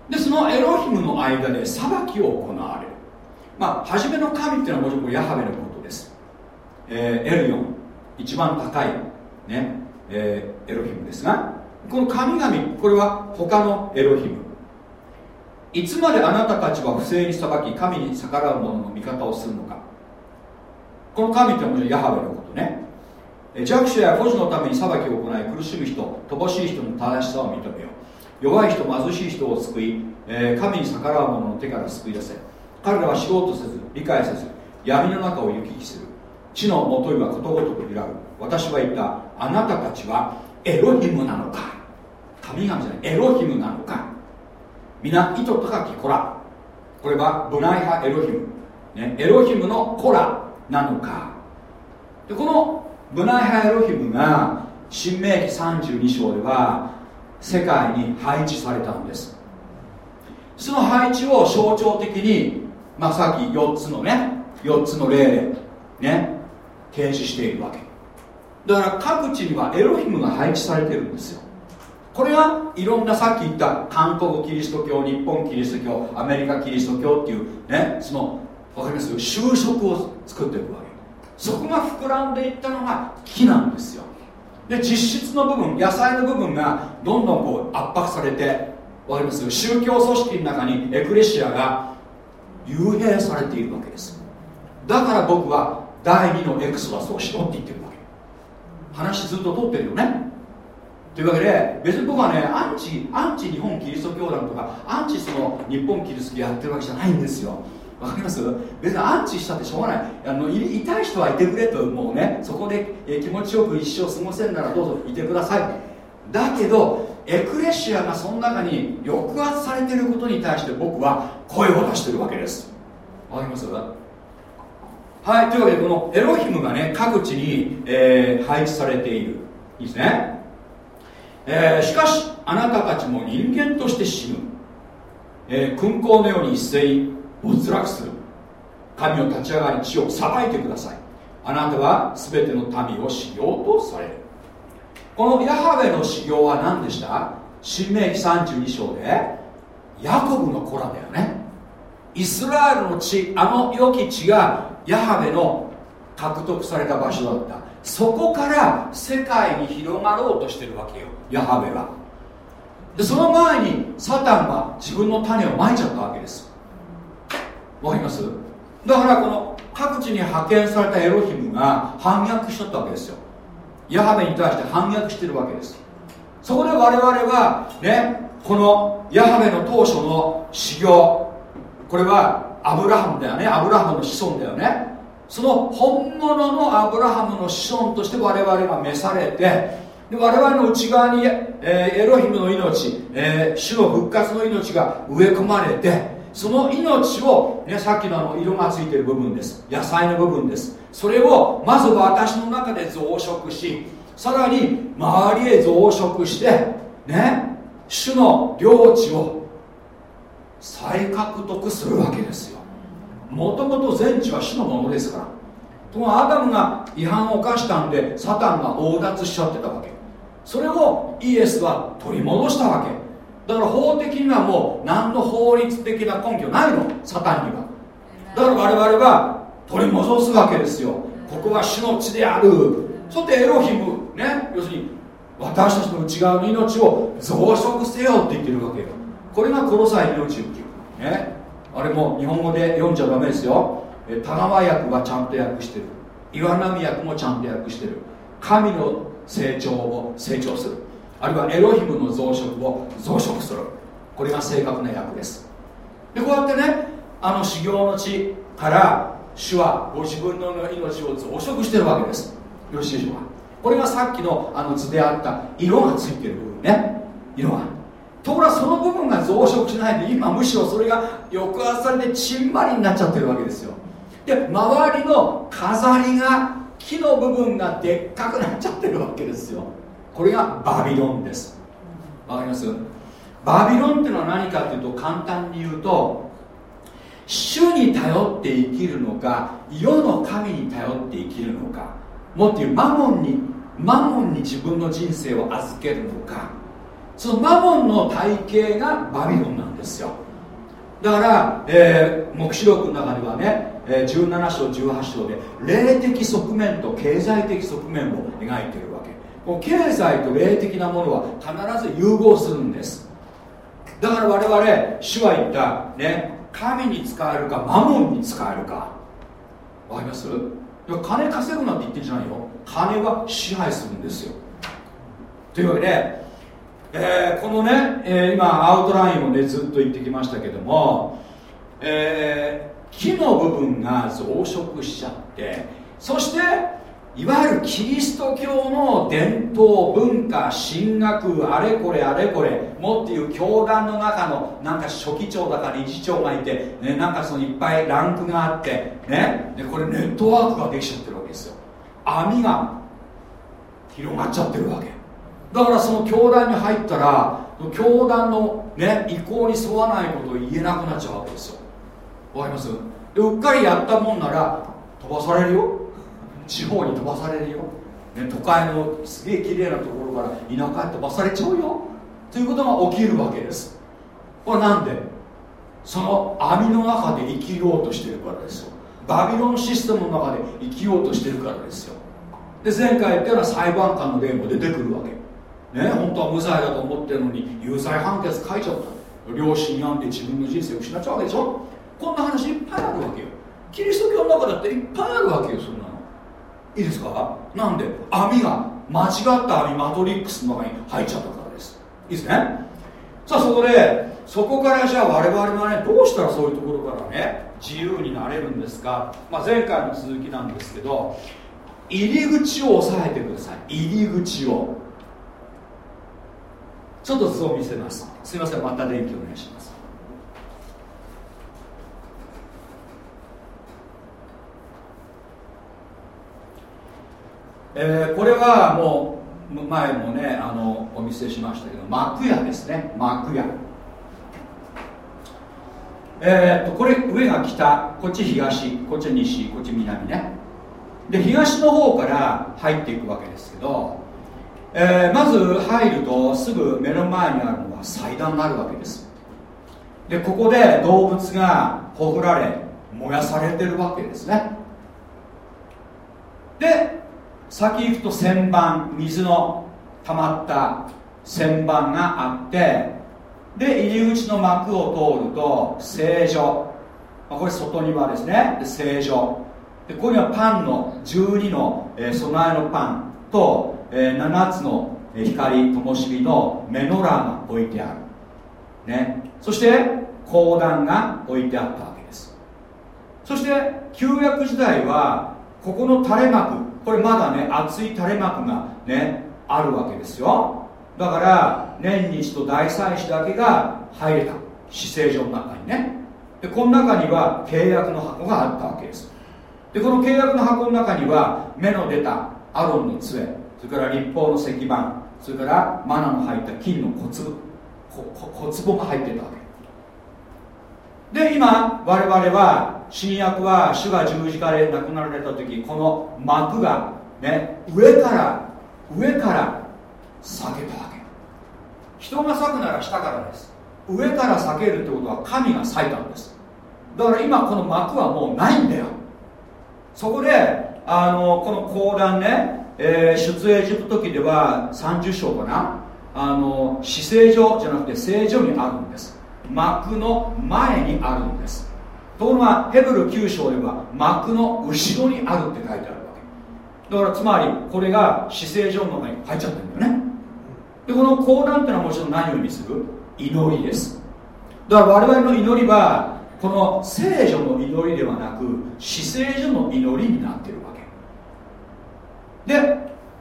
でそのエロヒムの間で裁きを行われる。まあ初めの神っていうのはもちろんヤハベのことです、えー、エルヨン。一番高い。ね、えー、エロヒムですがこの神々これは他のエロヒム。いつまであなたたちは不正に裁き神に逆らう者の味方をするのか。この神ってもちろんヤハベのことね。弱者や孤児のために裁きを行い苦しむ人乏しい人の正しさを認めよう。弱い人貧しい人を救い、えー、神に逆らう者の手から救い出せ。彼らは知ろうとせず理解せず闇の中を行き来する。地のもといはことごとく揺らぐ私は言った。あなたたちはエロヒムなのか。神々じゃない。エロヒムなのか。皆糸高き子ら。これはブナイハエロヒム、ね、エロヒムの子らなのか。でこのブナイハエロヒムが新明記32章では世界に配置されたんです。その配置を象徴的に、まあ、さっき4つのね4つの例ね。提示しているわけ。だから各地にはエロヒムが配置されてるんですよ。これがいろんなさっき言った韓国キリスト教日本キリスト教アメリカキリスト教っていうねその分かります？就職を作っていくわけ。そこが膨らんでいったのが木なんですよ。で実質の部分野菜の部分がどんどんこう圧迫されて分かります？宗教組織の中にエクレシアが幽閉されているわけです。だから僕は第2のエクソダスをしろって言ってるわけ。話ずっと通ってるよね。というわけで別に僕はねアンチアンチ日本キリスト教団とかアンチその日本キリスト教やってるわけじゃないんですよ。わかります？別にアンチしたってしょうがない。あの痛い人はいてくれともうね。そこで気持ちよく一生過ごせるならどうぞいてください。だけどエクレシアがその中に抑圧されてることに対して僕は声を出してるわけです。わかります？はいというわけでこのエロヒムがね各地に、えー、配置されている。いいですね。えー、しかしあなたたちも人間として死ぬ、えー、勲功のように一斉に没落する。神を立ち上がり地を裁いてください。あなたは全ての民を修行とされる。このヤハウェの修行は何でした？新明記32章でヤコブの子らだよね。イスラエルの地あの良き地がヤハウェの獲得された場所だった。そこから世界に広がろうとしてるわけよ。ヤハベは。でその前にサタンは自分の種をまいちゃったわけです。わかります？だからこの各地に派遣されたエロヒムが反逆しちゃったわけですよ。ヤハベに対して反逆してるわけです。そこで我々はねこのヤハベの当初の修行。これはアブラハムだよね。アブラハムの子孫だよね。その本物のアブラハムの子孫として我々が召されてで我々の内側に、えー、エロヒムの命、えー、主の復活の命が植え込まれてその命を、ね、さっきのあの色がついてる部分です。野菜の部分です。それをまず私の中で増殖しさらに周りへ増殖してね主の領地を再獲得するわけですよ。もともと全地は主のものですから。とこアダムが違反を犯したんでサタンが横奪しちゃってたわけ。それをイエスは取り戻したわけ。だから法的にはもう何の法律的な根拠ないの？サタンには。だから我々は取り戻すわけですよ。ここが主の地である。そしてエロヒムね要するに私たちの内側の命を増殖せよって言ってるわけよ。これが殺さえ命っていうね。あれも日本語で読んじゃダメですよ。田川訳はちゃんと訳してる。岩波訳もちゃんと訳してる。神の成長を成長する。あるいはエロヒムの増殖を増殖する。これが正確な訳です。でこうやってねあの修行の地から主はご自分の命を増殖してるわけです。よろしいでしょうかこれがさっきのあの図であった色がついてる部分ね。色がところがその部分が増殖しないで今むしろそれが抑圧されてちんまりになっちゃってるわけですよ。で周りの飾りが木の部分がでっかくなっちゃってるわけですよ。これがバビロンです。わかります？バビロンっていうのは何かっていうと簡単に言うと主に頼って生きるのか世の神に頼って生きるのかもっと言うマモンにマモンに自分の人生を預けるのか。そのマモンの体系がバビロンなんですよ。だから、えー、黙示録の中ではね、えー、17章18章で霊的側面と経済的側面を描いてるわけ。こう経済と霊的なものは必ず融合するんです。だから我々主は言ったね神に使えるかマモンに使えるか。わかります？金稼ぐなんて言ってんじゃないよ。金は支配するんですよ。というわけで、えー、このね、えー、今アウトラインをねずっと言ってきましたけども、えー、木の部分が増殖しちゃってそしていわゆるキリスト教の伝統文化神学あれこれあれこれもっていう教団の中のなんか書記長だか理事長がいて、ね、なんかそのいっぱいランクがあってねでこれネットワークができちゃってるわけですよ。網が広がっちゃってるわけ。だからその教団に入ったら教団の、ね、意向に沿わないことを言えなくなっちゃうわけですよ。わかります？でうっかりやったもんなら飛ばされるよ。地方に飛ばされるよ、ね、都会のすげえ綺麗なところから田舎へ飛ばされちゃうよ。ということが起きるわけです。これなんで？その網の中で生きようとしてるからですよ。バビロンシステムの中で生きようとしてるからですよ。で前回言ったような裁判官の例も出てくるわけ。ね本当は無罪だと思ってるのに有罪判決書いちゃった。両親病んで自分の人生を失っちゃうわけでしょ。こんな話いっぱいあるわけよ。キリスト教の中だっていっぱいあるわけよそんなの。いいですか？なんで？網が間違った網マトリックスの中に入っちゃったからです。いいですね？さあそこでそこからじゃあ我々はねどうしたらそういうところからね自由になれるんですか、まあ、前回の続きなんですけど入り口を押さえてください。入り口を。ちょっと図を見せます。すいませんまた電気お願いします。えー、これはもう前もねあのお見せしましたけど幕屋ですね。幕屋。えー、っとこれ上が北。こっち東。こっち西。こっち南ね。で東の方から入っていくわけですけど、えー、まず入るとすぐ目の前にあるのは祭壇になるわけです。でここで動物がほふられ燃やされてるわけですね。で先行くと旋盤水の溜まった旋盤があってで入り口の幕を通ると聖女これ外庭ですね。で聖女でここにはパンの12の、えー、備えのパンと、えー、7つの光灯火のメノラーが置いてある、ね、そして講談が置いてあったわけです。そして旧約時代はここの垂れ幕これまだね厚い垂れ幕がねあるわけですよ。だから年に一度大祭司だけが入れた死聖所の中にね。でこの中には契約の箱があったわけです。でこの契約の箱の中には目の出たアロンの杖それから立法の石板それからマナの入った金の小粒小壺が入ってたわけ。で今我々は新約は主が十字架で亡くなられた時この幕がね上から上から裂けたわけ。人が裂くなら下からです。上から裂けるってことは神が裂いたんです。だから今この幕はもうないんだよ。そこであのこの講談ね、えー、出エジプト時では30章かな。あの死聖所じゃなくて聖所にあるんです。幕の前にあるんです。ところがヘブル9章では幕の後ろにあるって書いてあるわけ。だからつまりこれが死聖所の中に入っちゃってるんだよね。でこの講談っていうのはもちろん何を意味する？祈りです。だから我々の祈りはこの聖女の祈りではなく死聖女の祈りになってるわけ。で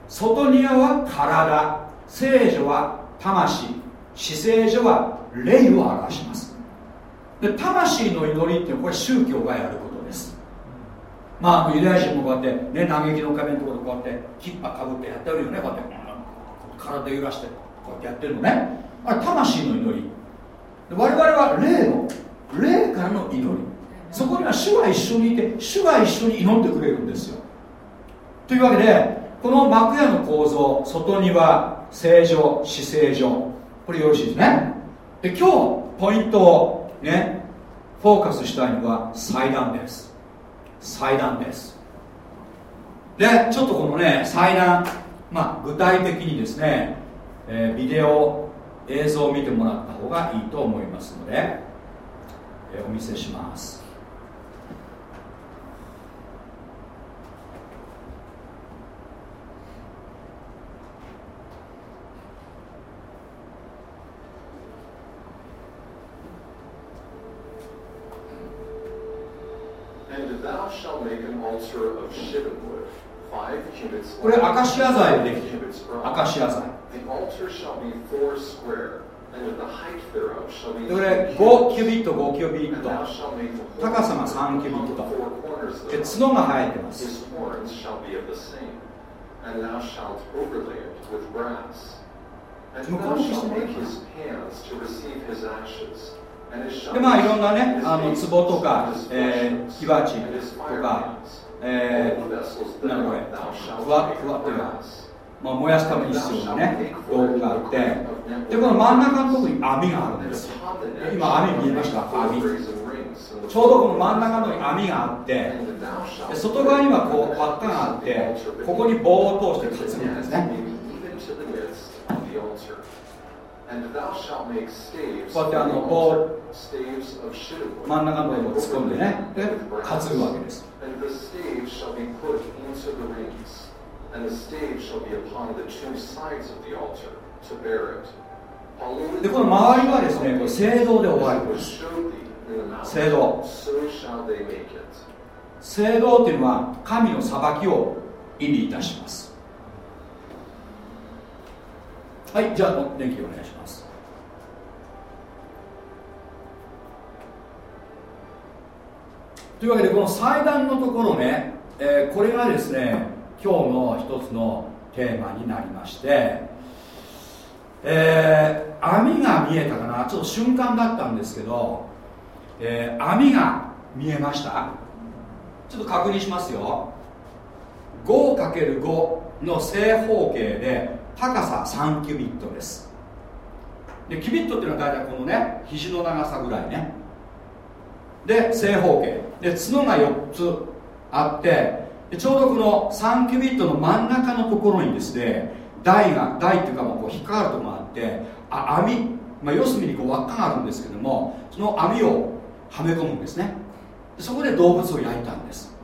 外庭は体。聖女は魂。死聖女は霊を表します。で魂の祈りってこれ宗教がやることです。まあユダヤ人もこうやってね嘆きの壁のところでこうやってキッパかぶってやってるよね。こうやって体揺らしてこうやってやってるのね。あれ魂の祈り。我々は霊の霊からの祈り。そこには主が一緒にいて主が一緒に祈ってくれるんですよ。というわけでこの幕屋の構造外には正常死正常これよろしいですね。で今日ポイントをねフォーカスしたいのは祭壇です。祭壇です。でちょっとこのね祭壇まあ具体的にですね、えー、ビデオ映像を見てもらった方がいいと思いますので、えー、お見せします。これアカシア材でできる。アカシア材これ5キュビット5キュビット。高さが3キュビット。で角が生えてます。この人は。でまあいろんなねあの壺とか、えー、火鉢とか、えー、なんこれふわふわっていうか、まあ、燃やすために必要なね道具があってでこの真ん中のところに網があるんです今網見えました？網。ちょうどこの真ん中の網があって外側にはこう輪っかがあってここに棒を通して担ぐんですね。こうやってあの棒真ん中の方に突っ込んでねで担ぐわけですでこの周りはですねこれ聖堂で終わりです聖堂。聖堂っていうのは神の裁きを意味いたしますはいじゃあ電気お願いします。というわけでこの祭壇のところね、えー、これがですね今日の一つのテーマになりましてえー、網が見えたかなちょっと瞬間だったんですけど、えー、網が見えました？ちょっと確認しますよ。5×5 の正方形で高さ3キュビットです。でキュビットっていうのは大体このね肘の長さぐらいね。で正方形。で角が4つあってでちょうどこの3キュビットの真ん中のところにですね台が台っていうかもうこう引っかかるとこがあってあ網、まあ、四隅にこう輪っかがあるんですけどもその網をはめ込むんですね。でそこで動物を焼いたんです。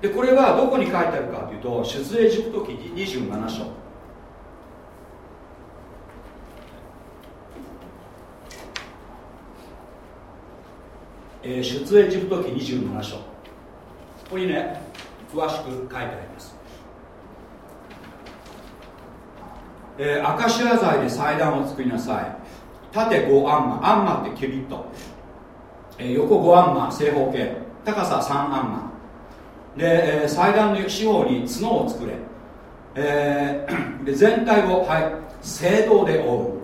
でこれはどこに書いてあるかというと出エジプト記27章。えー、出エジプト記27章。ここにね詳しく書いてあります、えー、アカシア材で祭壇を作りなさい。縦5アンマ。アンマってキュビット、えー、横5アンマ正方形。高さ3アンマ。で、えー、祭壇の四方に角を作れ、えー、で全体を、はい、青銅で覆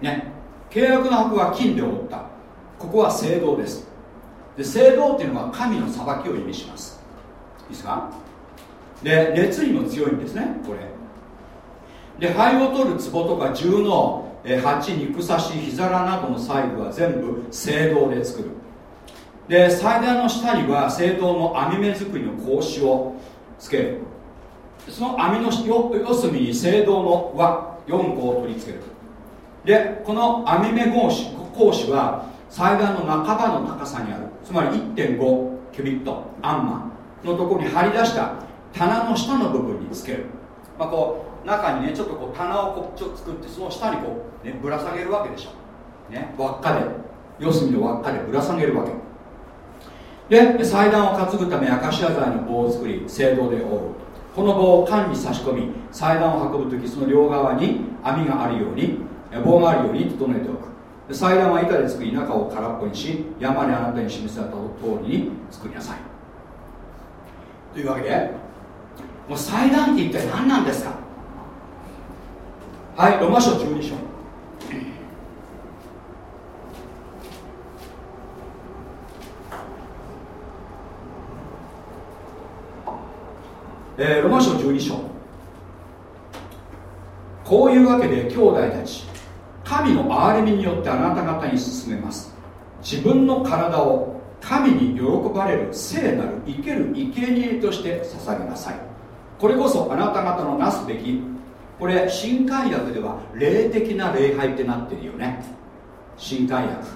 う。ね。契約の箱は金で覆った。ここは聖堂です。で聖堂っていうのは神の裁きを意味します。いいですか？で熱にも強いんですねこれ。で灰を取る壺とか銃の鉢肉刺し火皿などの細部は全部聖堂で作る。で祭壇の下には聖堂の網目作りの格子をつける。その網の四隅に聖堂の輪4個を取り付ける。でこの網目格子格子は祭壇の半ばの高さにある。つまり1.5キュビットアンマン。のところに張り出した棚の下の部分につける。まあ、こう中にねちょっとこう棚をこうちょっと作ってその下にこう、ね、ぶら下げるわけでしょ、ね、輪っかで。四隅の輪っかでぶら下げるわけ。で祭壇を担ぐためアカシア材の棒を作り聖堂で覆う。この棒を缶に差し込み祭壇を運ぶ時その両側に網があるように棒があるように整えておく。祭壇は板で作り中を空っぽにし山であなたに示された通りに作りなさい。というわけでもう祭壇って一体何なんですか？はいロマ書12章。えー、ロマ書12章。こういうわけで兄弟たち神の憐れみによってあなた方に進めます。自分の体を神に喜ばれる聖なる生ける生贄として捧げなさい。これこそあなた方のなすべきこれ新海薬では霊的な礼拝ってなってるよね。新海薬。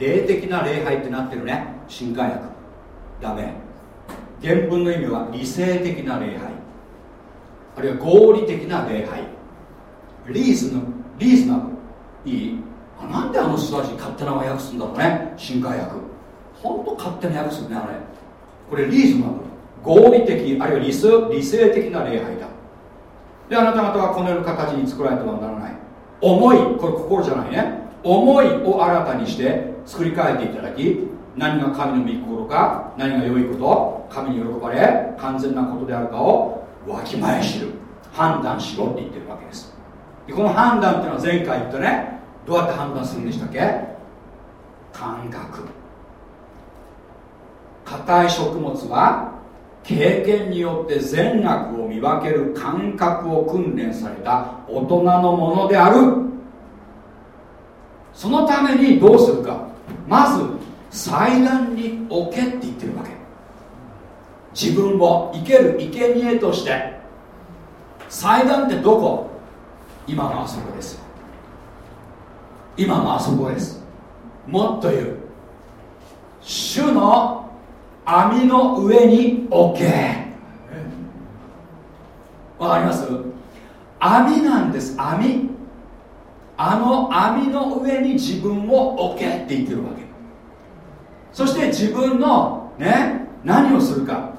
霊的な礼拝ってなってるね。新海薬。ダメ。原文の意味は理性的な礼拝。あるいは合理的な礼拝。リーズナリーズナブいい？あなんであの人たち勝手な訳すんだろうね。新海訳。ほんと勝手な訳するねあれ。これリーズナブル。合理的あるいは理性理性的な礼拝だ。であなた方はこのような形に作られてはならない。思い。これ心じゃないね。思いを新たにして作り変えていただき何が神の御心か何が良いこと神に喜ばれ完全なことであるかをわきまえ知る判断しろって言ってるわけです。でこの判断っていうのは前回言ったね。どうやって判断するんでしたっけ？感覚。硬い食物は経験によって善悪を見分ける感覚を訓練された大人のものである。そのためにどうするか。まず祭壇に置けって言ってるわけ。自分を生ける生贄として。祭壇ってどこ？今のあそこです。今のあそこです。もっと言う。主の網の上に置け。わかります？網なんです。網。あの網の上に自分を置けって言ってるわけ。そして自分のね何をするか。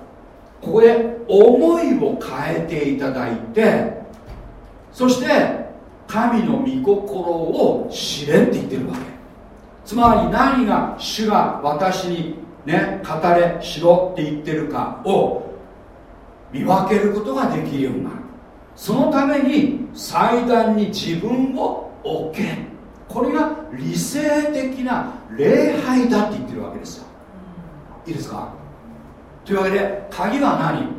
ここで思いを変えていただいてそして神の御心を知れって言ってるわけ。つまり何が主が私にね語れしろって言ってるかを見分けることができるようになる。そのために祭壇に自分を置け。これが理性的な礼拝だって言ってるわけですよ。いいですか？というわけで鍵は何？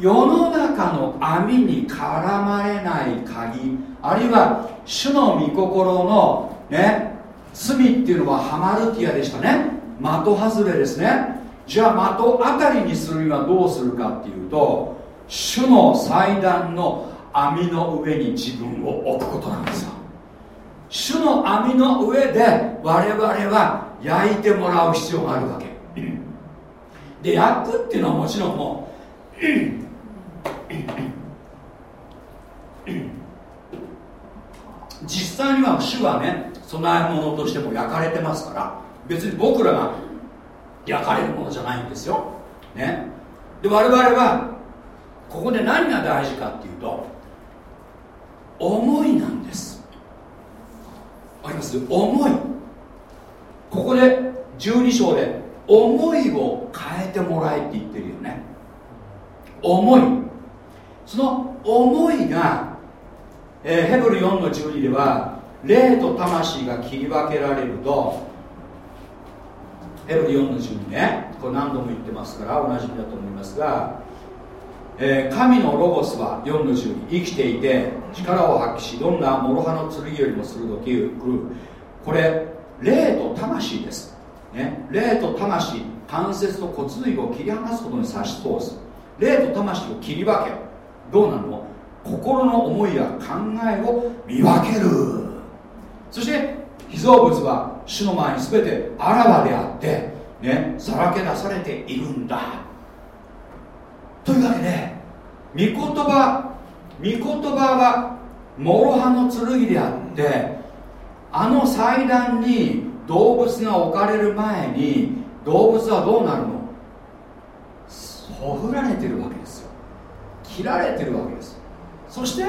世の中の網に絡まれない鍵あるいは主の御心のね罪っていうのはハマルティアでしたね。的外れですね。じゃあ的あたりにするにはどうするかっていうと主の祭壇の網の上に自分を置くことなんですよ。主の網の上で我々は焼いてもらう必要があるわけ。で焼くっていうのはもちろんもう実際には主はね供え物としても焼かれてますから別に僕らが焼かれるものじゃないんですよ、ね、で我々はここで何が大事かっていうと思いなんです。あります？思い。ここで12章で思いを変えてもらえって言ってるよね。思い。その思いが、えー、ヘブル4の12では霊と魂が切り分けられるとヘブル4の12ねこれ何度も言ってますからおなじみだと思いますがえー、神のロゴスは4の10生きていて力を発揮しどんな諸刃の剣よりも鋭く来るこれ霊と魂です、ね、霊と魂関節と骨髄を切り離すことに差し通す。霊と魂を切り分けどうなの？心の思いや考えを見分ける。そして被造物は主の前に全てあらわであってねさらけ出されているんだ。というわけで御言葉御言葉は諸刃の剣であってあの祭壇に動物が置かれる前に動物はどうなるの？ほふられてるわけですよ。切られてるわけです。そして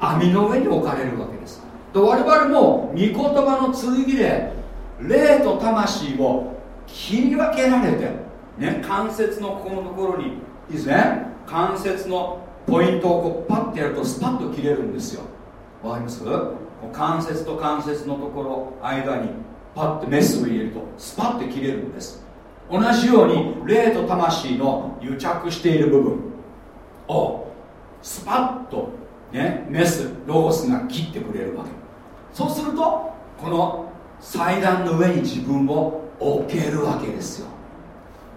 網の上に置かれるわけです。で我々も御言葉の剣で霊と魂を切り分けられてね関節のここのところにいいですね。関節のポイントをこうパッてやるとスパッと切れるんですよ。わかります？関節と関節のところ間にパッてメスを入れるとスパッて切れるんです。同じように霊と魂の癒着している部分。をスパッとねメスロゴスが切ってくれるわけ。そうするとこの祭壇の上に自分を置けるわけですよ。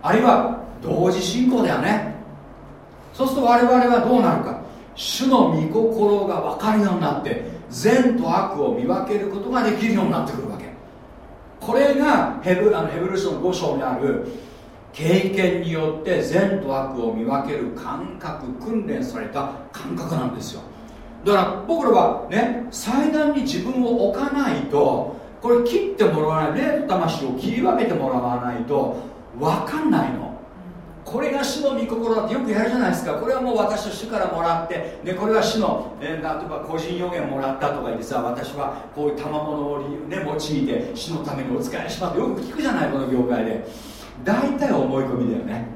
あるいは同時進行だよね。そうすると我々はどうなるか。主の御心が分かるようになって善と悪を見分けることができるようになってくるわけ。これがヘブあのヘブル書の5章にある経験によって善と悪を見分ける感覚訓練された感覚なんですよ。だから僕らはね祭壇に自分を置かないとこれ切ってもらわない霊と魂を切り分けてもらわないと分かんないの。これが主の御心だってよくやるじゃないですか。これはもう私と主からもらってでこれは主の、えー、例えば個人予言もらったとか言ってさ私はこういう賜物を、ね、用いて主のためにお使いします。ってよく聞くじゃないこの業界で。大体思い込みだよね。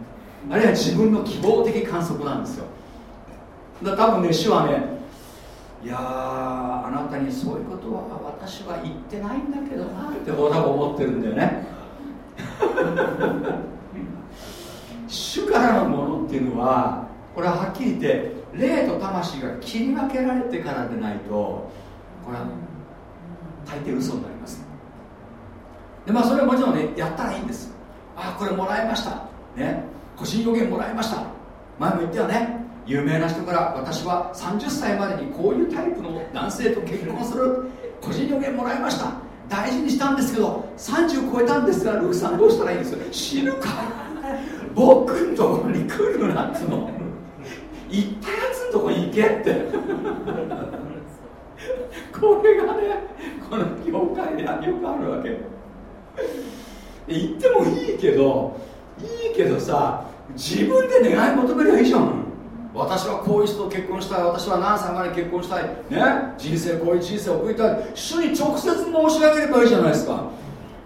あるいは自分の希望的観測なんですよ。だ多分ね主はねいやあなたにそういうことは私は言ってないんだけどなって多分思ってるんだよね。主からのものっていうのはこれははっきり言って霊と魂が切り分けられてからでないとこれは大抵嘘になります。でまあそれはもちろんねやったらいいんですあこれもらいました。ね。個人予言もらいました。前も言ったよね。有名な人から私は30歳までにこういうタイプの男性と結婚する。個人予言もらいました。大事にしたんですけど30超えたんですがルーさんどうしたらいいんです？か死ぬか。僕んところに来るなっつの。行ったやつんとこに行けって。これがねこの業界でよくあるわけ。言ってもいいけどいいけどさ自分で願い求めればいいじゃん。私はこういう人と結婚したい私は何歳まで結婚したいね人生こういう人生を送りたい。主に直接申し上げればいいじゃないですか。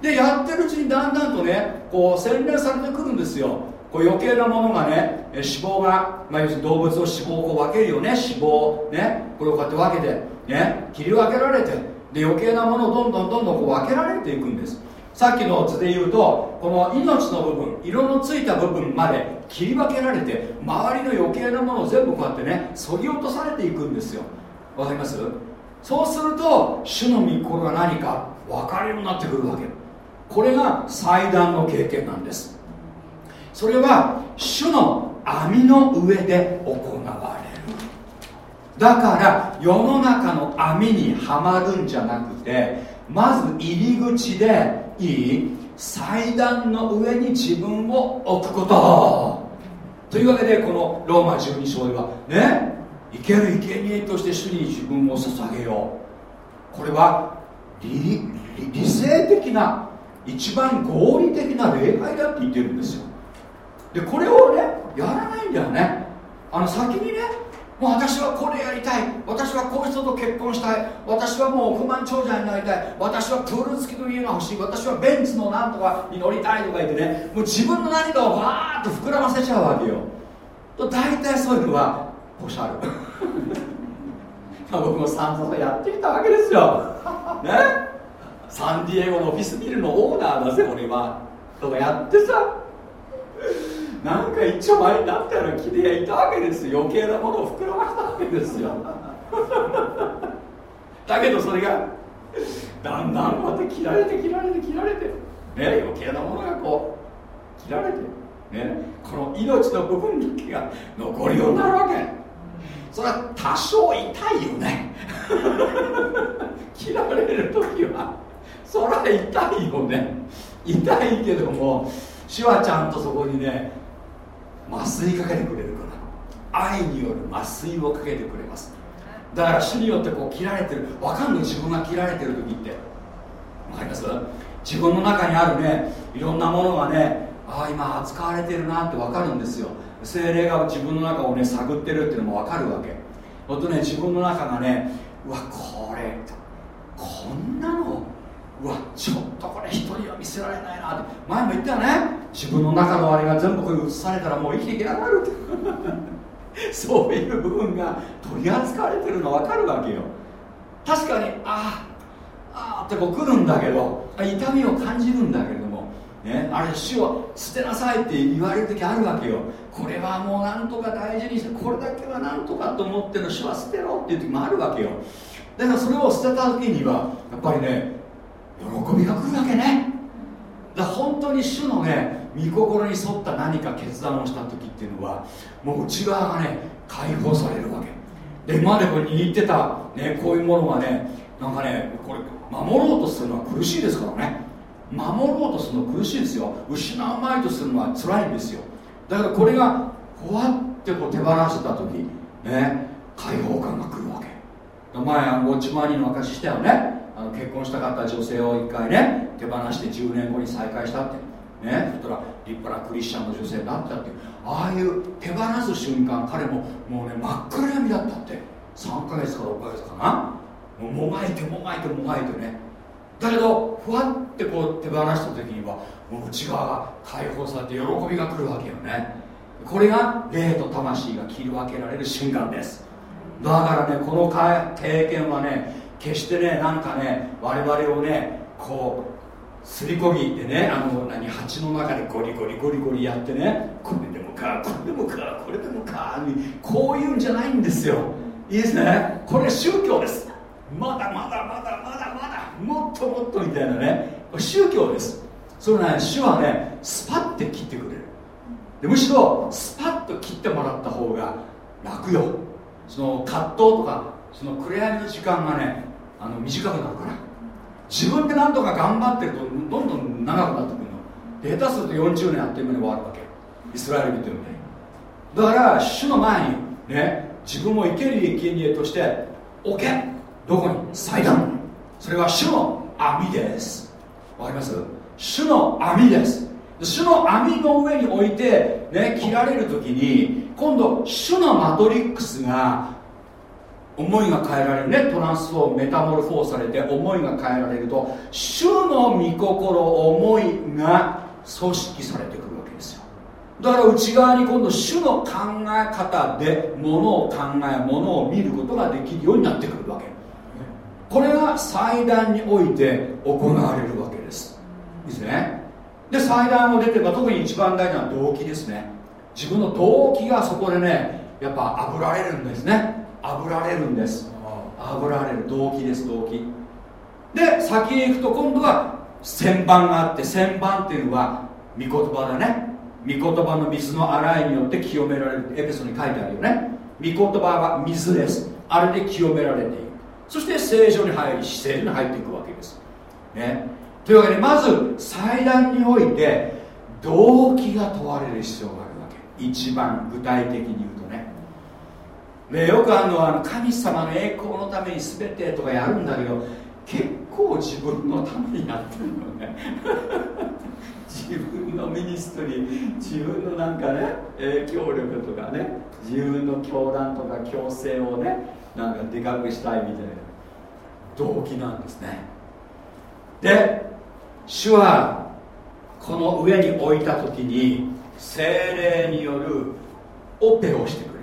でやってるうちにだんだんとねこう洗練されてくるんですよ。こう余計なものがね脂肪が、まあ、要するに動物の脂肪を分けるよね。脂肪ねこれをこうやって分けてね切り分けられてで余計なものをどんどんどんどんこう分けられていくんです。さっきの図で言うとこの命の部分色のついた部分まで切り分けられて周りの余計なものを全部こうやってねそぎ落とされていくんですよ。わかります？そうすると主の御心が何か分かるようになってくるわけ。これが祭壇の経験なんです。それは主の網の上で行われる。だから世の中の網にはまるんじゃなくてまず入り口でいい祭壇の上に自分を置くこと。というわけでこのローマ12章ではね生ける生贄として主に自分を捧げよう。これは理理性的な一番合理的な礼拝だって言ってるんですよ。でこれをねやらないんだよね。あの先にね私はこれやりたい。私はこういう人と結婚したい。私はもう億万長者になりたい。私はプール付きの家が欲しい。私はベンツのなんとかに乗りたいとか言ってね。もう自分の何かをバーッと膨らませちゃうわけよ。と大体そういうのはポシャル。僕も散々やってきたわけですよ。ね？サンディエゴのオフィスビルのオーナーだぜ俺は。とかやってさなんか一丁前になったような気でいたわけですよ。余計なものを膨らましたわけですよ。だけどそれがだんだんまた切られて切られて切られてね余計なものがこう切られてねこの命の部分だけが残るようになるわけ。それは多少痛いよね。切られる時はそれは痛いよね。痛いけども主はちゃんとそこにね麻酔かけてくれるから。愛による麻酔をかけてくれます。だから主によってこう切られてる。分かんない。自分が切られてる時って。分かります？自分の中にあるねいろんなものがねああ今扱われてるなって分かるんですよ。精霊が自分の中をね探ってるっていうのも分かるわけ。ほんとね自分の中がねうわこれこんなのうわちょっとこれ一人は見せられないなって。前も言ったよね。自分の中のあれが全部こう映されたらもう生きていけなくなるって。そういう部分が取り扱われてるの分かるわけよ。確かにああああってこう来るんだけど痛みを感じるんだけれども、ね、あれ死を捨てなさいって言われる時あるわけよ。これはもうなんとか大事にしてこれだけはなんとかと思ってる。死は捨てろっていう時もあるわけよ。だからそれを捨てた時にはやっぱりね喜びが来るわけね。だ本当に主のね御心に沿った何か決断をした時っていうのはもう内側がね解放されるわけ。で今までこれ握ってた、ね、こういうものがねなんかねこれ守ろうとするのは苦しいですからね。守ろうとするの苦しいですよ。失うまいとするのは辛いんですよ。だからこれがふわってこう手放してた時ね解放感が来るわけ。前あのウォッチマニーの証ししたよね。の結婚したかった女性を一回ね手放して10年後に再会したって。ね。そしたら立派なクリスチャンの女性になったって。ああいう手放す瞬間彼ももうね真っ暗闇だったって。3ヶ月から6ヶ月かな。もうもがいてもがいてもがいてね。だけどふわってこう手放した時にはもう内側が解放されて喜びが来るわけよね。これが霊と魂が切り分けられる瞬間です。だからねこの経験はね決してねなんかね我々をねこうすり込みでねあの何鉢の中でゴリゴリゴリゴリやってねこれでもかこれでもかこれでもかこういうんじゃないんですよ。いいですね。これ宗教です。まだまだまだまだまだもっともっとみたいなね。宗教です。それね主はねスパッて切ってくれる。でむしろスパッと切ってもらった方が楽よ。その葛藤とかその暗闇の時間がねあの短くなるから。自分で何とか頑張ってるとどんどん長くなってくるの。で下手すると40年あっという間に終わるわけ。イスラエル見てるね。だから主の前にね自分を生ける生贄として置けどこに？祭壇。それは主の網です。わかります？主の網です。主の網の上に置いて、ね、切られる時に今度主のマトリックスが思いが変えられるね。 transform メタモルフォーされて思いが変えられると主の御心思いが組織されてくるわけですよ。だから内側に今度主の考え方でものを考えものを見ることができるようになってくるわけ。これが祭壇において行われるわけです。いいですね。で祭壇を出てば特に一番大事な動機ですね。自分の動機がそこでねやっぱあぶられるんですね。あぶられるんです。あぶられる動機です動機。で先へ行くと今度は旋盤があって旋盤っていうのは御言葉だね。御言葉の水の洗いによって清められるエペソに書いてあるよね。御言葉は水です。あれで清められているそして聖書に入り姿勢に入っていくわけです。ね。というわけでまず祭壇において動機が問われる必要があるわけ。一番具体的に言うとねよくあるのあの神様の栄光のために全てとかやるんだけど結構自分のためにやってるのね。自分のミニストリー自分のなんかね影響力とかね自分の教団とか強制をねなんかでかくしたいみたいな。動機なんですね。で主はこの上に置いた時に精霊によるオペをしてくる。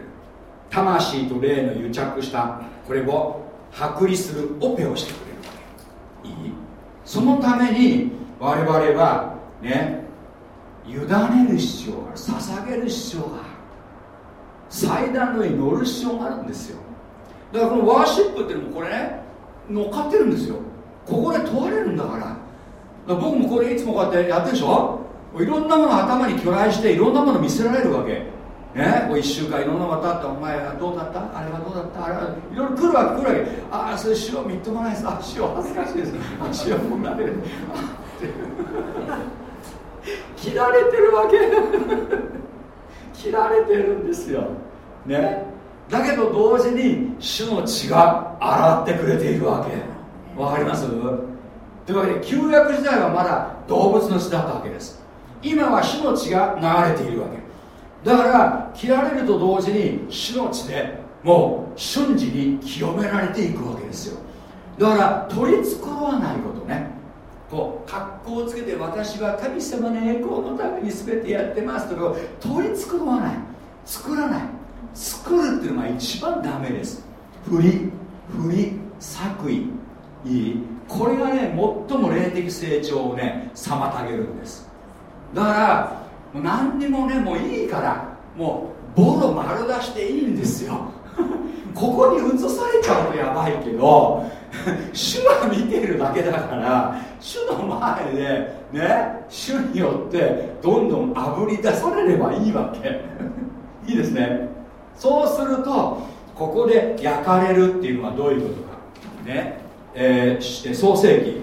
魂と霊の癒着したこれを剥離するオペをしてくれるわけ。いい？そのために我々はね委ねる必要がある捧げる必要がある祭壇の上に乗る必要があるんですよ。だからこのワーシップっていうのもこれね乗っかってるんですよ。ここで問われるんだから。僕もこれいつもこうやってやってるでしょ？いろんなもの頭に巨来していろんなもの見せられるわけ。ね、こう1週間いろんなことあってお前はどうだった？あれはどうだった？あれはいろいろ来るわけ来るわけ。ああそれ塩みっともないです。あ塩恥ずかしいです。あ塩もなれる。切られてるわけ。切られてるんですよ。ね。だけど同時に主の血が洗ってくれているわけ。わかります？というわけで旧約時代はまだ動物の血だったわけです。今は主の血が流れているわけ。だから切られると同時に主の血でもう瞬時に清められていくわけですよ。だから取り繕わないことね。こう格好をつけて私は神様の栄光のために全てやってますとか取り繕わない。作らない。作るっていうのが一番ダメです。振り振り作為。いい。これがね最も霊的成長をね妨げるんです。だからもう何にもねもういいからもうボロ丸出していいんですよ。ここに移されちゃうとやばいけど 主は見てるだけだから主の前でね主によってどんどんあぶり出されればいいわけ。いいですね。そうするとここで焼かれるっていうのはどういうことか。ね。えー、創世紀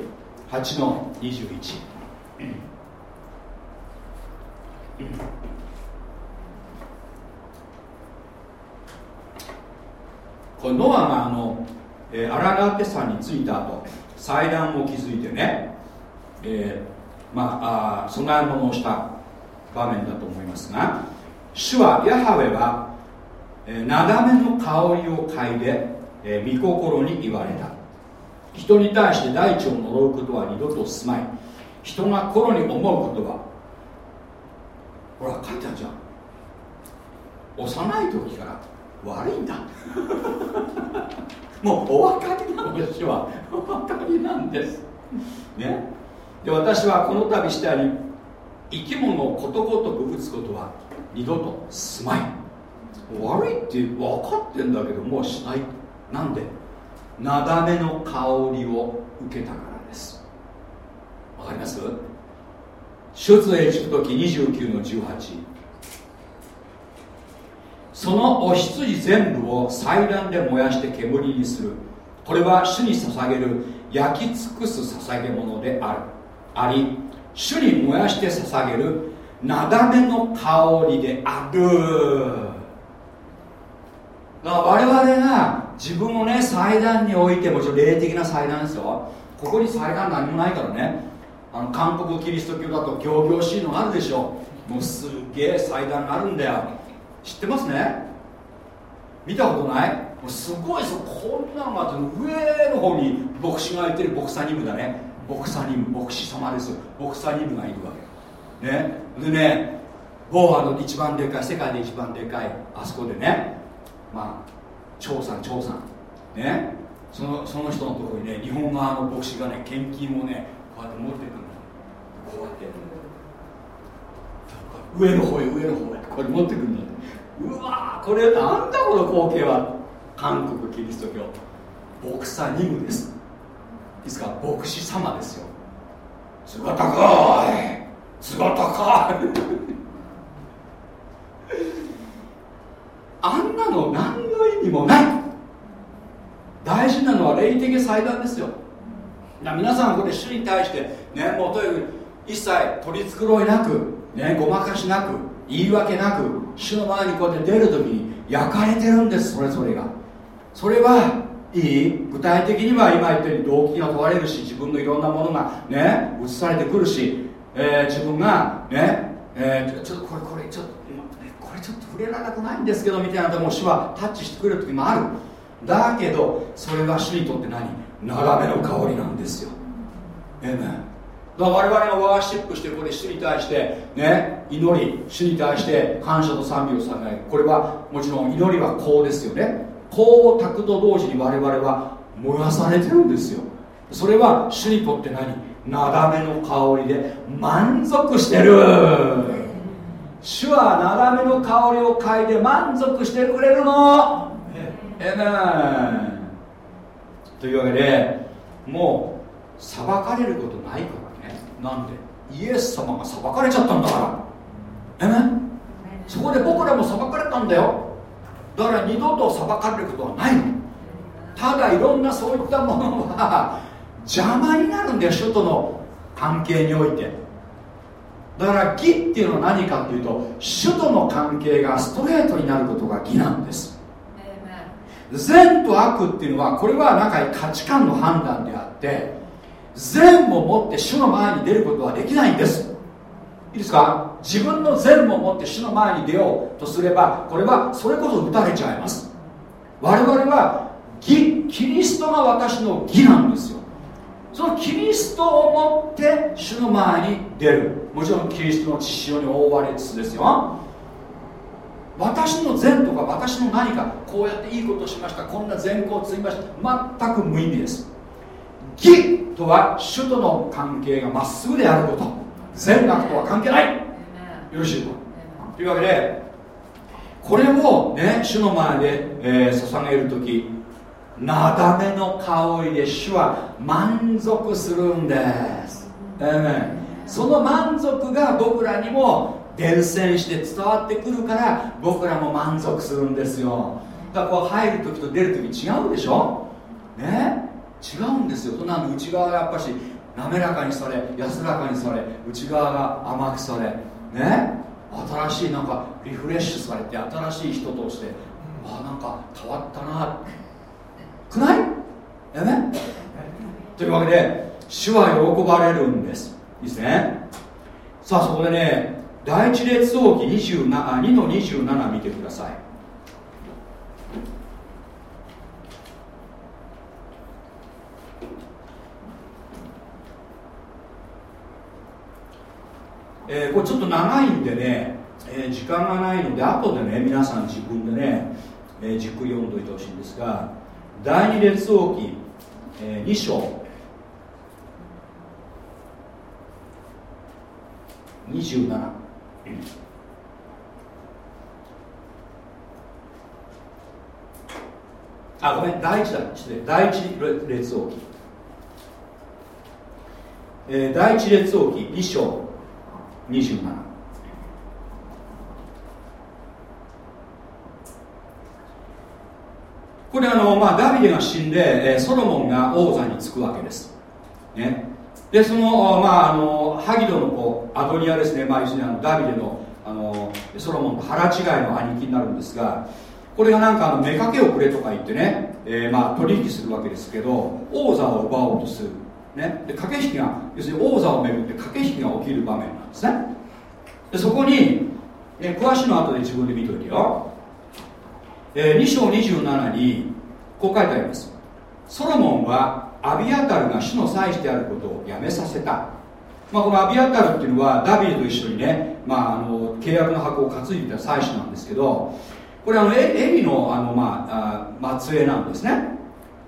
8の21、これノアがあの、えー、アラガーテ山に着いた後祭壇を築いてね、えー、まああ供え物をした場面だと思いますが。主はヤハウェは、えー、めの香りを嗅いで、えー、御心に言われた。人に対して大地を呪うことは二度とすまい。人が心に思うことはほら書いてあるじゃん。幼い時から悪いんだ。もうお分かりなの私は。お分かりなんです。ね。で私はこの度したように生き物をことごとく打つことは二度とすまい。悪いって分かってんだけどもうしない。なんで？なだめの香りを受けたからです。わかります？出エジプト記29の18そのお羊全部を祭壇で燃やして煙にする。これは主に捧げる焼き尽くす捧げ物である。あり主に燃やして捧げるなだめの香りである。だから我々が自分をね祭壇に置いてもちろん霊的な祭壇ですよ。ここに祭壇何もないからね。あの韓国キリスト教だと行々しいのがあるでしょもうすげえ祭壇があるんだよ。知ってますね？見たことない？もうすごいですこんなのがあって上の方に牧師がいてるボクサニムだね。ボクサニム牧師様ですよ。ボクサニムがいるわけ。ね？でね某あの一番でかい世界で一番でかいあそこでねまあ張さん張さん。ね？そのその人のところにね日本側の牧師がね献金をねこうやって持ってる。こうやって上の方へ上の方へ。これ持ってくるんだうわこれなんだこの光景は。韓国キリスト教。牧師ニムです。いいですか牧師様ですよ。姿高い。姿高いあんなの何の意味もない。大事なのは霊的祭壇ですよ。皆さんここで主に対してねもうとにかく一切取り繕いなくねごまかしなく言い訳なく主の前にこうやって出るときに焼かれてるんですそれぞれが。それはいい。具体的には今言ったように動機が問われるし自分のいろんなものがね移されてくるし、えー、自分がね、えー、ちょっとこれこれちょっとこれちょっと触れられなくないんですけどみたいなとも主はタッチしてくれる時もある。だけどそれは主にとって何？長めの香りなんですよ。えめだから我々がワーシップしてこれ主に対してね祈り主に対して感謝と賛美を捧げこれはもちろん祈りはこうですよね。香を炊くと同時に我々は燃やされてるんですよ。それは主にとって何？なだめの香りで満足してる。主はなだめの香りを嗅いで満足してくれるの。えめというわけでもう裁かれることないかなんでイエス様が裁かれちゃったんだから。えめ？そこで僕らも裁かれたんだよ。だから二度と裁かれることはないの。ただいろんなそういったものは邪魔になるんだよ主との関係において。だから義っていうのは何かっていうと主との関係がストレートになることが義なんです。善と悪っていうのはこれはなんか価値観の判断であって善を持って主の前に出ることはできないんです。いいですか？自分の善を持って主の前に出ようとすればこれはそれこそ打たれちゃいます。我々は義キリストが私の義なんですよ。そのキリストを持って主の前に出る。もちろんキリストの血潮に覆われつつですよ。私の善とか私の何かこうやっていいことしましたこんな善行を積みました全く無意味です。義とは主との関係がまっすぐであること。善悪とは関係ない。よろしいか？というわけでこれをね主の前で、えー、捧げる時なだめの香りで主は満足するんです、えー、その満足が僕らにも伝染して伝わってくるから僕らも満足するんですよ。だからこう入る時と出る時違うでしょ？ね？違うんですよ。そんなの内側がやっぱし滑らかにされ安らかにされ内側が甘くされね？新しいなんかリフレッシュされて新しい人としてあなんか変わったなくない？やめというわけで主は喜ばれるんです。いいですね。さあそこでね第一列王記2の27見てください。えー、これちょっと長いんでね、えー、時間がないので後でね皆さん自分でね、えー、じっくり読んどいてほしいんですが第二列王記、えー、2章。27あごめん第一だ失礼。第一列王記、えー、第一列王記2章。27これあの、まあ、ダビデが死んで、ソロモンが王座につくわけです、ね、でその,、まあ、あのハギドの子アドニアですね、まあ、にあのダビデのあのソロモンと腹違いの兄貴になるんですがこれがなんかあの妾をくれとか言ってね、えー、まあ取引するわけですけど王座を奪おうとする、ね、で駆け引きが要するに王座をめぐって駆け引きが起きる場面。ですね。でそこに、え詳しいの後で自分で見といてよ、えー、2章27にこう書いてあります。ソロモンはアビアタルが主の祭司であることをやめさせた、まあ、このアビアタルっていうのはダビデと一緒にね、まあ、あの契約の箱を担いでた祭司なんですけどこれあのエリのあの、まあ、末裔なんですね。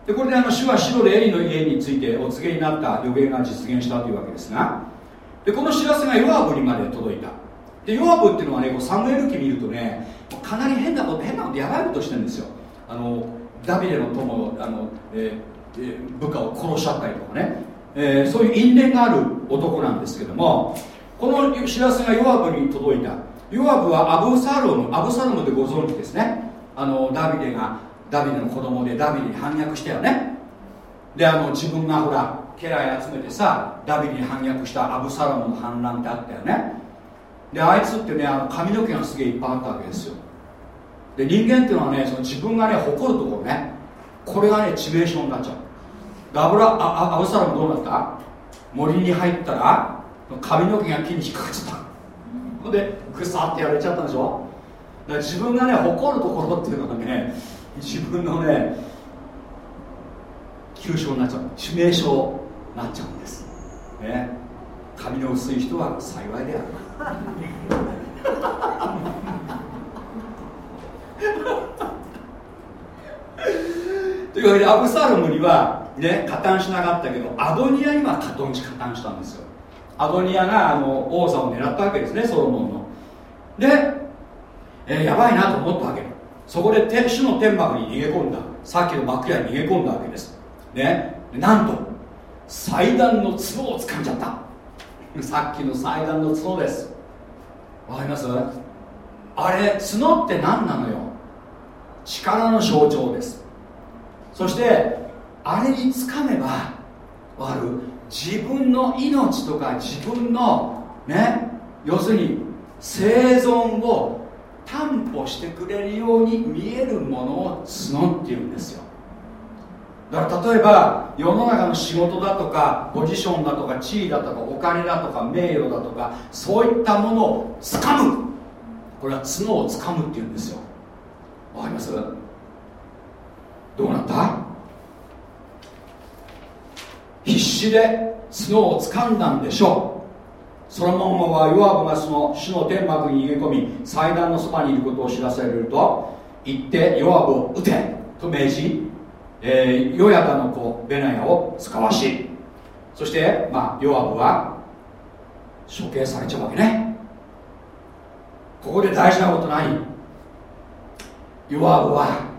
でこれであの主は白でエリの家についてお告げになった予言が実現したというわけですがでこの知らせがヨアブにまで届いた。でヨアブっていうのはねこうサムエル記見るとねかなり変なこと変なことやばいことしてるんですよ。あのダビデの友あの、えー部下を殺しちゃったりとかね、えー、そういう因縁がある男なんですけどもこの知らせがヨアブに届いた。ヨアブはアブサロムアブサロムでご存知ですね。あのダビデがダビデの子供でダビデに反逆したよね。であの自分がほら家来集めてさダビデに反逆したアブサロムの反乱ってあったよね。であいつってねあの髪の毛がすげえいっぱいあったわけですよ。で人間っていうのはねその自分がね誇るところね。これがね致命傷になっちゃう。ダブラあアブサロムどうなった？森に入ったら髪の毛が木に引っかかっちゃった。ほんでぐさってやれちゃったんでしょ？だから自分がね誇るところっていうのがね自分のね急所になっちゃう。致命傷。なっちゃうんです。ね。髪の薄い人は幸いである。というわけでアブサロムにはね加担しなかったけどアドニアには加担し加担したんですよ。アドニアがあの王座を狙ったわけですねソロモンの。で、え、やばいなと思ったわけ。そこで天主の天幕に逃げ込んだ。さっきの幕屋に逃げ込んだわけです。ね。なんと祭壇の角を掴んじゃった。さっきの祭壇の角です。わかります？あれ角って何なのよ？力の象徴です。そしてあれにつかめばわかる？自分の命とか自分のね要するに生存を担保してくれるように見えるものを募っているんですよ。だから例えば世の中の仕事だとかポジションだとか地位だとかお金だとか名誉だとかそういったものをつかむ。これは角をつかむっていうんですよ。わかります？どうなった？必死で角を掴んだんでしょう。ソロモンはヨアブがその主の天幕に逃げ込み祭壇のそばにいることを知らされると行ってヨアブを撃てと命じ、えー、ヨヤダの子ベナヤを使わしそして、まあ、ヨアブは処刑されちゃうわけね。ここで大事なこと何ヨアブは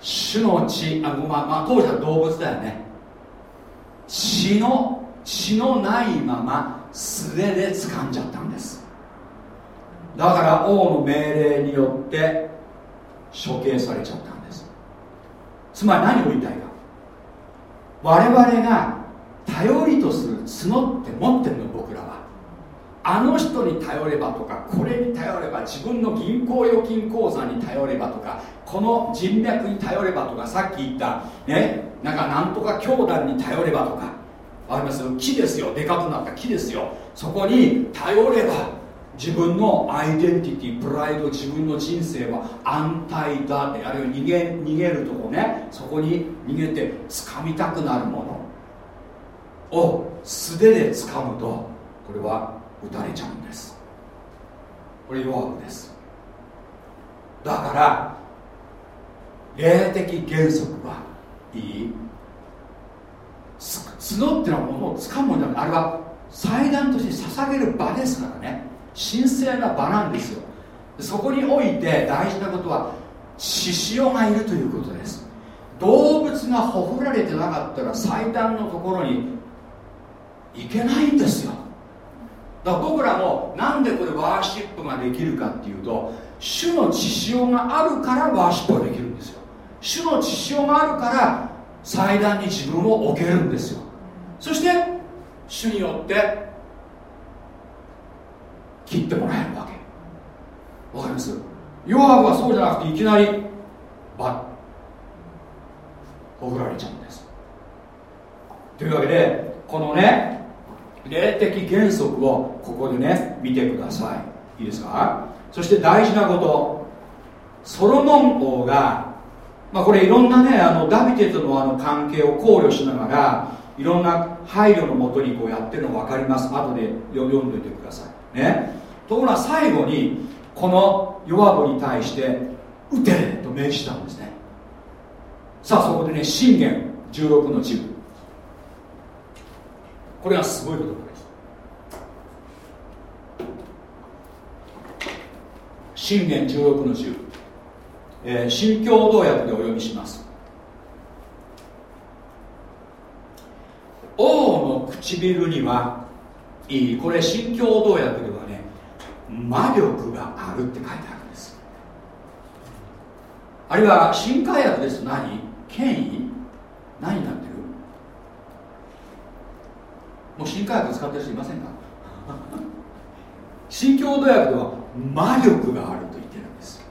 主の血あ、まあ、まあ、当時は動物だよね。血の血のないまま素手で掴んじゃったんです。だから王の命令によって処刑されちゃったんです。つまり何を言いたいか。我々が頼りとする角って持ってるの僕らは。あの人に頼ればとかこれに頼れば自分の銀行預金口座に頼ればとかこの人脈に頼ればとかさっき言ったねなんかなんとか教団に頼ればとか。あります？木ですよ。でかくなった木ですよ。そこに頼れば自分のアイデンティティプライド自分の人生は安泰だってあるいは逃げ逃げるとこねそこに逃げて掴みたくなるものを素手で掴むとこれは打たれちゃうんです。これ弱くです。だから霊的原則はいい。角っていうのはものを掴むものじゃない。あれは祭壇として捧げる場ですからね。神聖な場なんですよ。そこにおいて大事なことは獅子王がいるということです。動物がほふられてなかったら祭壇のところに行けないんですよ。だから僕らもなんでこれワーシップができるかっていうと主の血潮があるからワーシップができるんですよ。主の血潮があるから祭壇に自分を置けるんですよ。そして主によって切ってもらえるわけ。わかります？ヨアブはそうじゃなくていきなりバッほぐられちゃうんです。というわけでこのね霊的原則をここでね見てください。いいですか？そして大事なこと。ソロモン王が、まあ、これいろんなねあのダビデとのあの関係を考慮しながらいろんな配慮のもとにこうやってるの分かります。後で読んでおいてください。ね。ところが最後にこのヨアに対して撃てと命じたんですね。さあそこでね信玄16の10これはすごいことです。信玄16の10、えー、新共同訳でお読みします。王の唇にはいいこれ新共同訳では魔力があるって書いてあるんです。あるいは新海訳です。何？権威？何になってる？もう新科学使ってる人いませんか？新共同訳では魔力があると言ってるんです。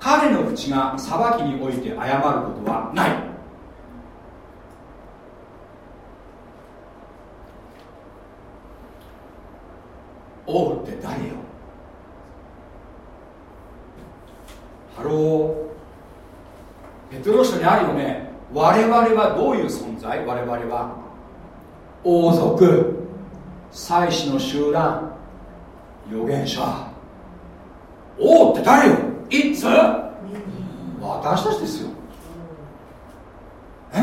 彼の口が裁きにおいて誤ることはない。王って誰よ？ Hello。ペトロ書にあるよね。我々はどういう存在？我々は王族。祭司の集団。預言者。王って誰よ？いつ？私たちですよ。え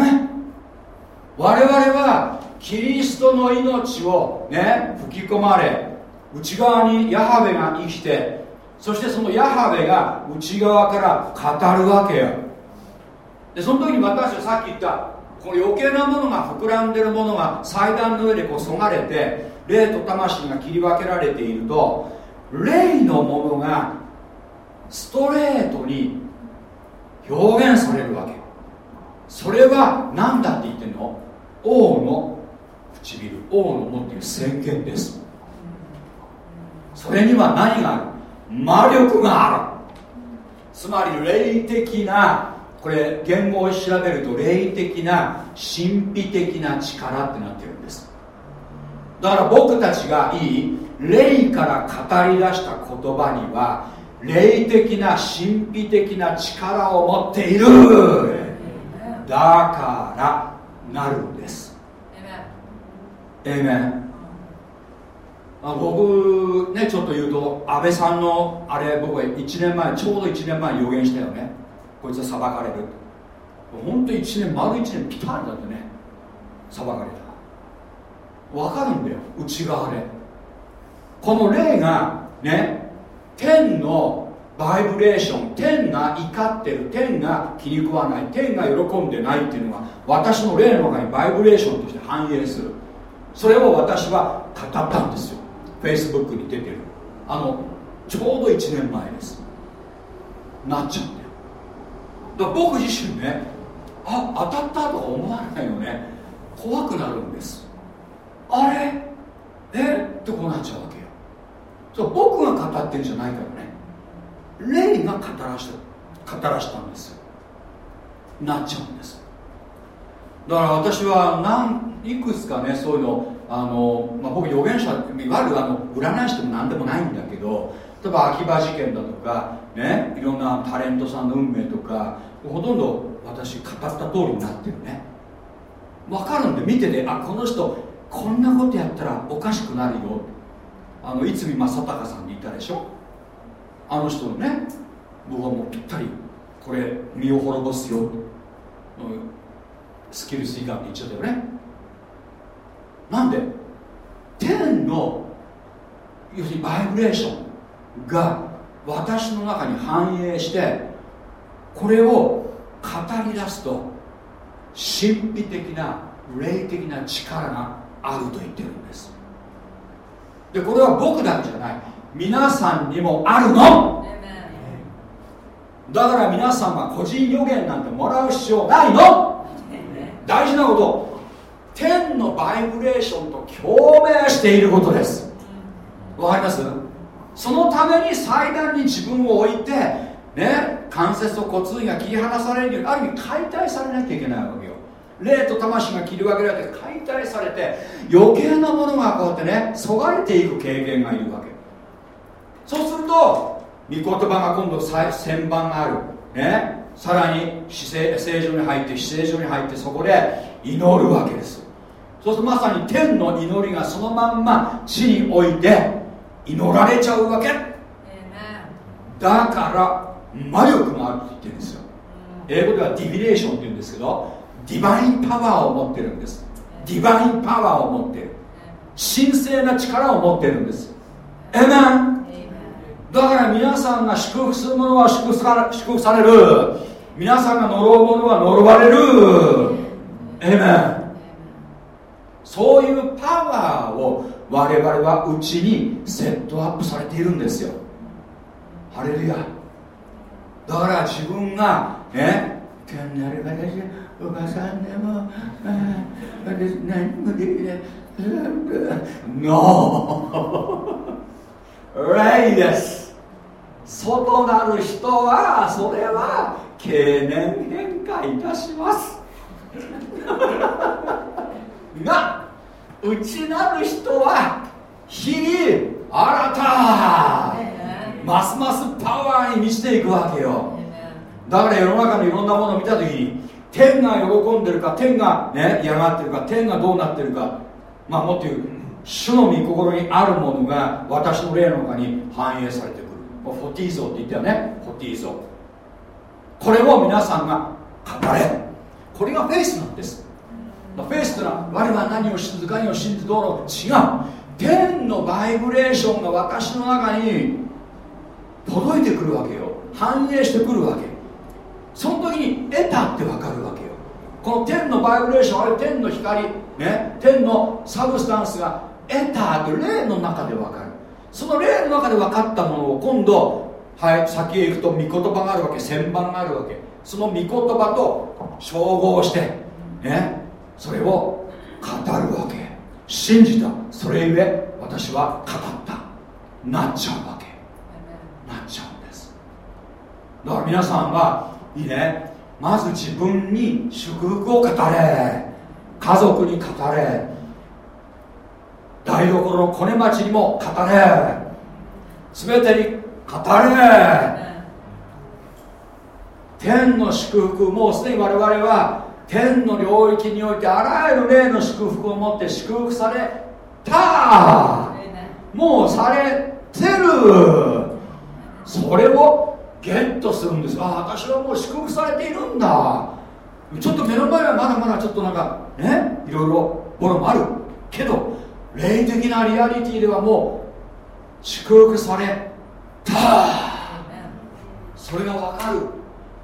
我々はキリストの命をね吹き込まれ内側にヤハベが生きてそしてそのヤハベが内側から語るわけよ。でその時に私はさっき言ったこの余計なものが膨らんでるものが祭壇の上でこうそがれて霊と魂が切り分けられていると霊のものがストレートに表現されるわけそれは何だって言ってんの？王の唇。王の持っている宣言です。それには何がある？魔力がある。つまり霊的なこれ言語を調べると霊的な神秘的な力ってなってるんです。だから僕たちがいい霊から語り出した言葉には霊的な神秘的な力を持っている。だからなるんです。えめあ僕ねちょっと言うと安倍さんのあれ僕は1年前ちょうど1年前予言したよね。こいつは裁かれる。本当1年丸1年ピタリだってね。裁かれた。分かるんだよ内側で。この霊がね天のバイブレーション天が怒ってる天が気に食わない天が喜んでないっていうのが私の霊の中にバイブレーションとして反映する。それを私は語ったんですよ。フェイスブックに出てる。あのちょうど1年前です。なっちゃうんだよだから僕自身ねあ当たったとか思わないよね。怖くなるんです。あれ？え？ってこうなっちゃうわけよ。そう僕が語ってるんじゃないからね。霊が語らした語らしたんですよ。なっちゃうんです。だから私は何いくつかねそういうのあの、まあ、僕預言者いわゆるあの占い師でも何でもないんだけど例えば秋葉事件だとかねいろんなタレントさんの運命とかほとんど私語った通りになってるね。分かるんで見ててあこの人こんなことやったらおかしくなるよ。あの逸見正隆さんにいたでしょ。あの人のね僕はもうぴったりこれ身を滅ぼすよ。スキルスイカって言っちゃったよね。なんで？天の要するにバイブレーションが私の中に反映してこれを語り出すと神秘的な霊的な力があると言ってるんです。でこれは僕だけじゃない。皆さんにもあるの。だから皆さんは個人予言なんてもらう必要ないの。大事なこと天のバイブレーションと共鳴していることです。わかります？そのために祭壇に自分を置いてね関節と骨髄が切り離されるようにある意味解体されなきゃいけないわけよ。霊と魂が切り分けられて解体されて余計なものがこうやってねそがれていく経験がいるわけ。そうすると御言葉が今度旋盤がある。ねさらに正常に入って正常に入ってそこで祈るわけです。そうするとまさに天の祈りがそのまんま地において祈られちゃうわけ。だから魔力があるって言ってるんですよ。英語ではディビレーションって言うんですけどディバインパワーを持ってるんです。ディバインパワーを持ってる。神聖な力を持ってるんです。えめんだから皆さんが祝福するものは祝福さ祝福される。皆さんが呪うものは呪われる。えめんそういうパワーを我々はうちにセットアップされているんですよ。ハレルヤ。だから自分がね今なる私おばさんでも私何もできない。NO! 霊です。外なる人はそれは経年変化いたします。が内なる人は日々新たますますパワーに満ちていくわけよ。だから世の中のいろんなものを見た時に天が喜んでるか天がね嫌がってるか天がどうなってるかまあもっと言う主の御心にあるものが私の霊の中に反映されてくる。フォティーゾって言ったよね。フォティーゾこれを皆さんが語れ。これがフェイスなんですフェイスというのは我は何を信ず何を信ずどう。の違う。天のバイブレーションが私の中に届いてくるわけよ。反映してくるわけ。その時に得たって分かるわけよ。この天のバイブレーションあれ天の光ね。天のサブスタンスが得たって霊の中で分かる。その霊の中で分かったものを今度はい先へ行くと御言葉があるわけ。旋盤があるわけ。その御言葉と照合してね。それを語るわけ。信じた。それゆえ私は語った。なっちゃうわけ。なっちゃうんです。だから皆さんはいいね。まず自分に祝福を語れ。家族に語れ。台所のコネ町にも語れ。全てに語れ。天の祝福もうすでに我々は天の領域においてあらゆる霊の祝福を持って祝福された。もうされてる。それをゲットするんです。ああ私はもう祝福されているんだ。ちょっと目の前はまだまだちょっとなんかね？いろいろものもある。けど霊的なリアリティではもう祝福された。それが分かる。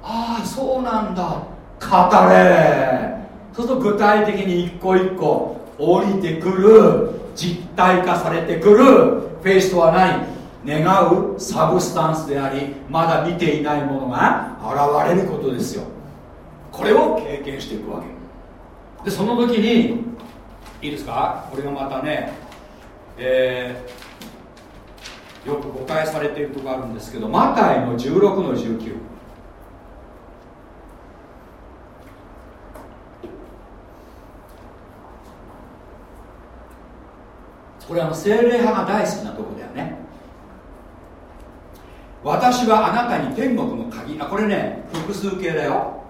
ああそうなんだ語れ。そうすると具体的に一個一個降りてくる。実体化されてくる。フェイスとは何？願うサブスタンスでありまだ見ていないものが現れることですよ。これを経験していくわけ。でその時にいいですか？これがまたね、えー、よく誤解されているところあるんですけどマタイの16の19これは精霊派が大好きなとこだよね。私はあなたに天国の鍵。あこれね複数形だよ。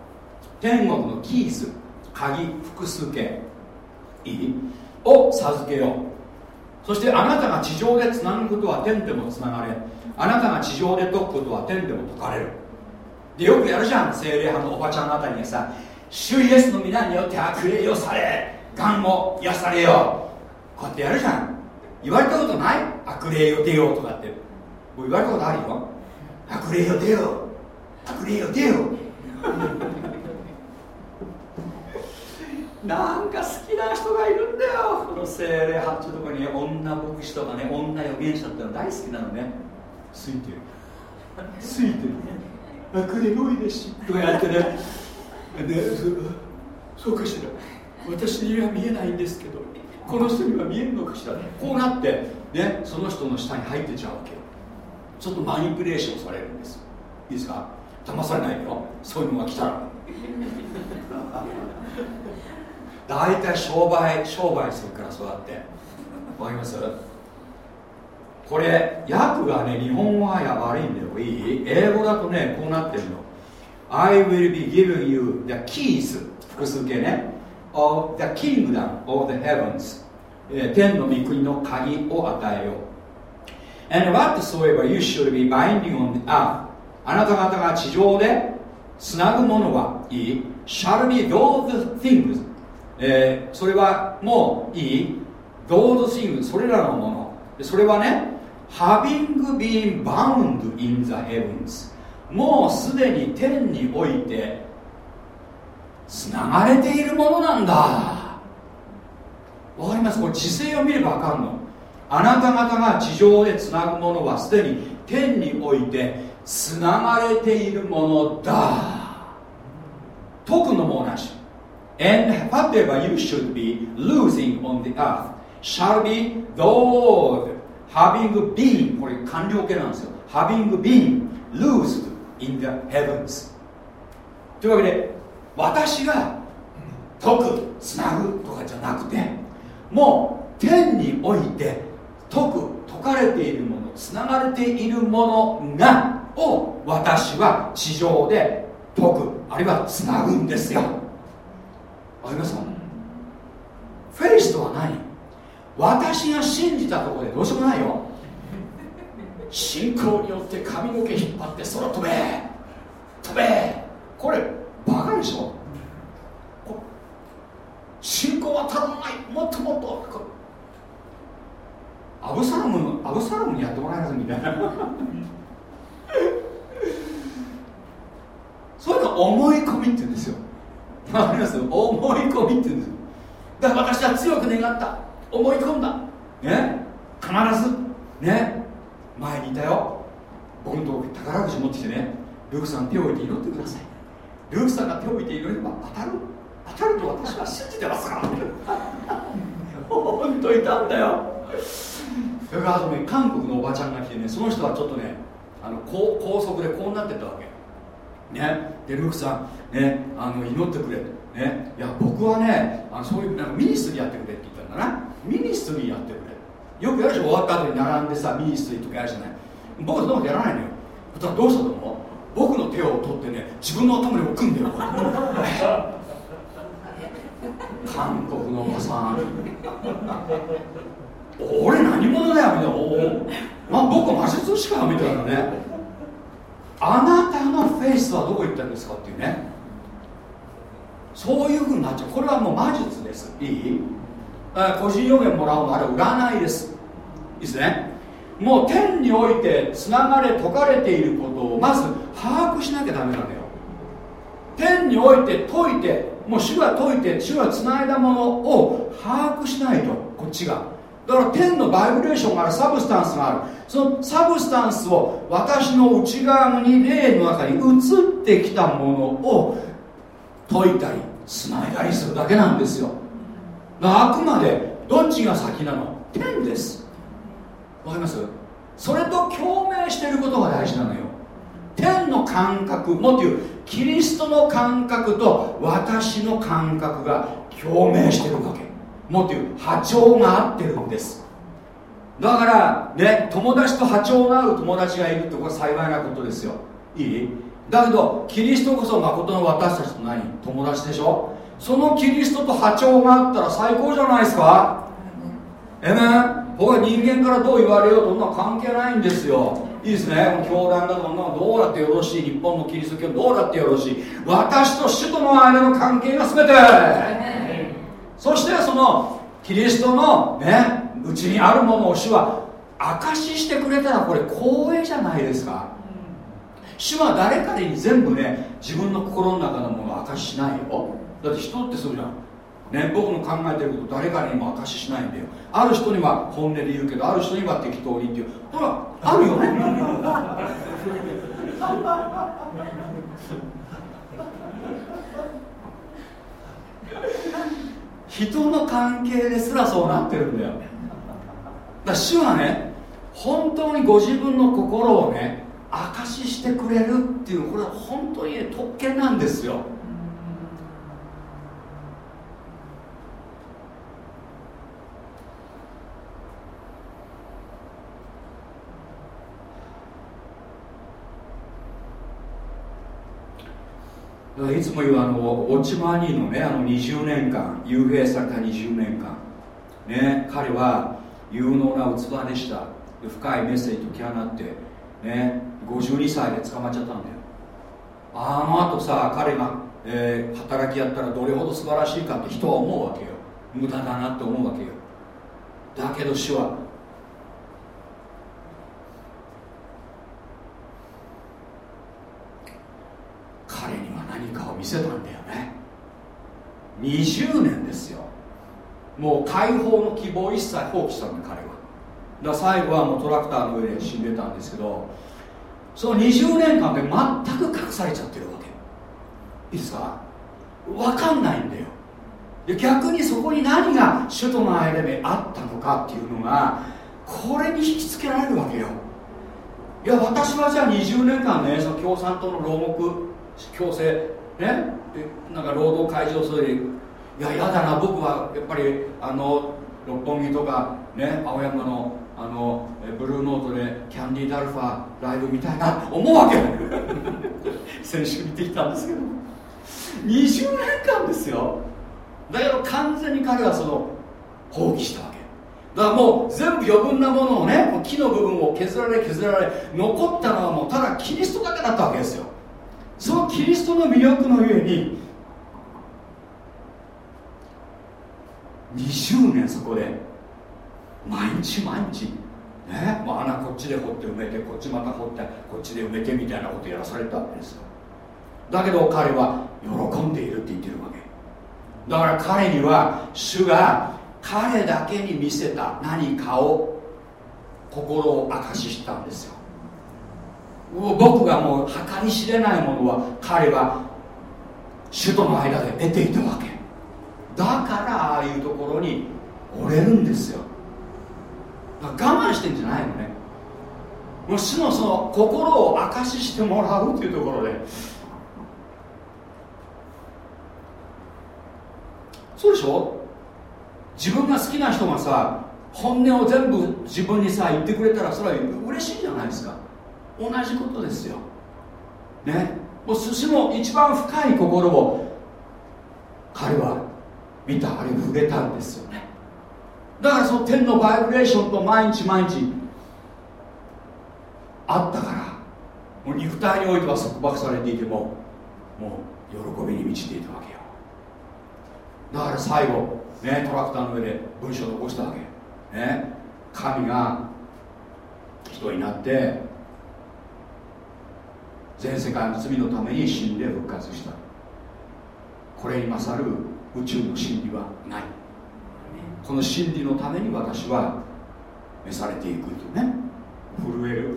天国のキース鍵複数形。いい？を授けよう。そしてあなたが地上でつなぐことは天でもつながれ。あなたが地上で解くことは天でも解かれる。でよくやるじゃん。精霊派のおばちゃんあたりにさ主イエスの皆によって悪霊よされがんを癒されよ。こうやってやるじゃん。言われたことない？悪霊よ出ようとかって。言われたことあるよ。悪霊よ出よう。悪霊よ出よう。なんか好きな人がいるんだよ。この精霊派っていうところに女牧師とかね女預言者っての大好きなのね。ついてる。ついてる悪霊多いですしとかやってね。でそうかしら。私には見えないんですけどこの人には見えるのかしらこうなってねその人の下に入ってちゃうわけちょっとマニピュレーションされるんです。いいですか？騙されないよ。そういうのが来たら。大体商売商売するからそうやって。わかります？これ訳がね日本語はや悪いんだよ。いい？英語だとねこうなってるの。I will be giving you the keys 複数形ね。Of the kingdom of the heavens、天の御国の鍵を与えよう and whatsoever you should be binding on the earth あなた方が地上でつなぐものはいい shall be those things、えー、それはもういい those things それらのものそれはね having been bound in the heavens もうすでに天においてつながれているものなんだわかりますこれ時勢を見れば分かるのあなた方が地上でつなぐものはすでに天においてつながれているものだ徳のもなし and whatever you should be losing on the earth shall be those having been これ完了形なんですよ having been loosed in the heavens というわけで私が解くつなぐとかじゃなくてもう天において解く解かれているものつながれているものがを私は地上で解くあるいはつなぐんですよ。わかりますか？フェイスとは何私が信じたところでどうしようもないよ。信仰によって髪の毛引っ張って空飛べ。飛べ。これバカでしょ？信仰は足らない。もっともっと。アブサロムアブサロムにやってもらえますみたいな。そういうの思い込みって言うんですよ。わかります？思い込みって言うんですよ。だから私は強く願った。思い込んだ。ね？必ず。ね？前にいたよ。僕のとこ宝くじ持ってきてね。ルクさん手を置いて祈ってください。ルーさんが手を置いて祈れば当たる。当たると私は信じてますから本当いたんだよ。それからあとね韓国のおばちゃんが来てねその人はちょっとねあの高高速でこうなってたわけ。ね。でルークさんねあの祈ってくれ。ね。いや僕はねあのそういうなんか ministry やってくれって言ったんだな。 ministry やってくれ。よくやるでしょ。終わった後に並んでさ ministry とかやるじゃない。僕そんなことやらないのよ。だからどうしたと思う？僕の手を取ってね自分の頭に置くんだよ 韓国のおばさん。俺何者だよみたいな。まあ僕魔術師かみたいなね。あなたのフェイスはどこ行ったんですかっていうね。そういうふうになっちゃう。これはもう魔術です。いい？個人予言もらうのあれ占いです。いいですね？もう天においてつながれ解かれていることをまず把握しなきゃダメなんだよ。天において解いてもう主が解いて主がつないだものを把握しないとこっちが。だから天の vibration がある substance がある。その substance を私の内側に霊の中に移ってきたものを解いたりつないだりするだけなんですよ。あくまでどっちが先なの？天です。わかります？それと共鳴していることが大事なのよ。天の感覚もっていうキリストの感覚と私の感覚が共鳴してるわけ。もっていう波長が合ってるんです。だからね友達と波長が合う友達がいるってこれ幸いなことですよ。いい？だけどキリストこそ誠の私たちと何？友達でしょ。そのキリストと波長があったら最高じゃないですか。えめ僕は人間からどう言われようとそんな関係ないんですよ。いいですね。教団だとどうだってよろしい。日本のキリスト教どうだってよろしい。私と主との間の関係が全て。そしてそのキリストのねうちにあるものを主は証ししてくれたらこれ光栄じゃないですか。主は誰かに全部ね自分の心の中のものを証ししないよ。だって人ってそうじゃん。ね、僕の考えてること誰かにも証ししないんだよ。ある人には本音で言うけどある人には適当にっていう。ほらあるよね。人の関係ですらそうなってるんだよ。だ主はね本当にご自分の心をね証ししてくれるっていうこれは本当に、ね、特権なんですよ。いつも言うあのオチマニーのねあの20年間幽閉された20年間。ね彼は有能な器でした。深いメッセージとき放ってね52歳で捕まっちゃったんだよ。あのあとさ彼が、えー、働きやったらどれほど素晴らしいかって人は思うわけよ。無駄だなって思うわけよ。だけど主は彼には何かを見せたんだよね。20年ですよ。もう解放の希望一切放棄したんだ彼は。だ最後はもうトラクターの上で死んでたんですけどその20年間で全く隠されちゃってるわけ。いいですか？分かんないんだよ。で逆にそこに何が首都の間であったのかっていうのがこれに引きつけられるわけよ。いや私はじゃあ20年間ねその共産党の牢獄強制ね？なんか労働会場それいややだな。僕はやっぱりあの六本木とかね青山のあのブルーノートでキャンディー・ダルファライブ見たいなと思うわけ。先週見てきたんですけど。20年間ですよ。だけど完全に彼はその放棄したわけ。だからもう全部余分なものをね木の部分を削られ削られ残ったのはもうただキリストだけだったわけですよ。そのキリストの魅力のゆえに20年そこで毎日毎日ねもう穴こっちで掘って埋めてこっちまた掘ってこっちで埋めてみたいなことやらされたわけですよ。だけど彼は喜んでいるって言ってるわけ。だから彼には主が彼だけに見せた何かを心を明かししたんですよ。僕がもう計り知れないものは彼は主との間で得ていたわけ。だからああいうところに折れるんですよ。我慢してんじゃないのね。もう主のその心を明かししてもらうっていうところで。そうでしょ？自分が好きな人がさ本音を全部自分にさ言ってくれたらそれは嬉しいじゃないですか。同じことですよ。ね。もう寿司の一番深い心を彼は見たあれ触れたんですよね。だからその天のバイブレーションと毎日毎日あったからもう肉体においては束縛されていてももう喜びに満ちていたわけよ。だから最後ねトラクターの上で文章を残したわけ。ね。神が人になって全世界の罪のために死んで復活した。これに勝る宇宙の真理はない。この真理のために私は召されていくというね。震える。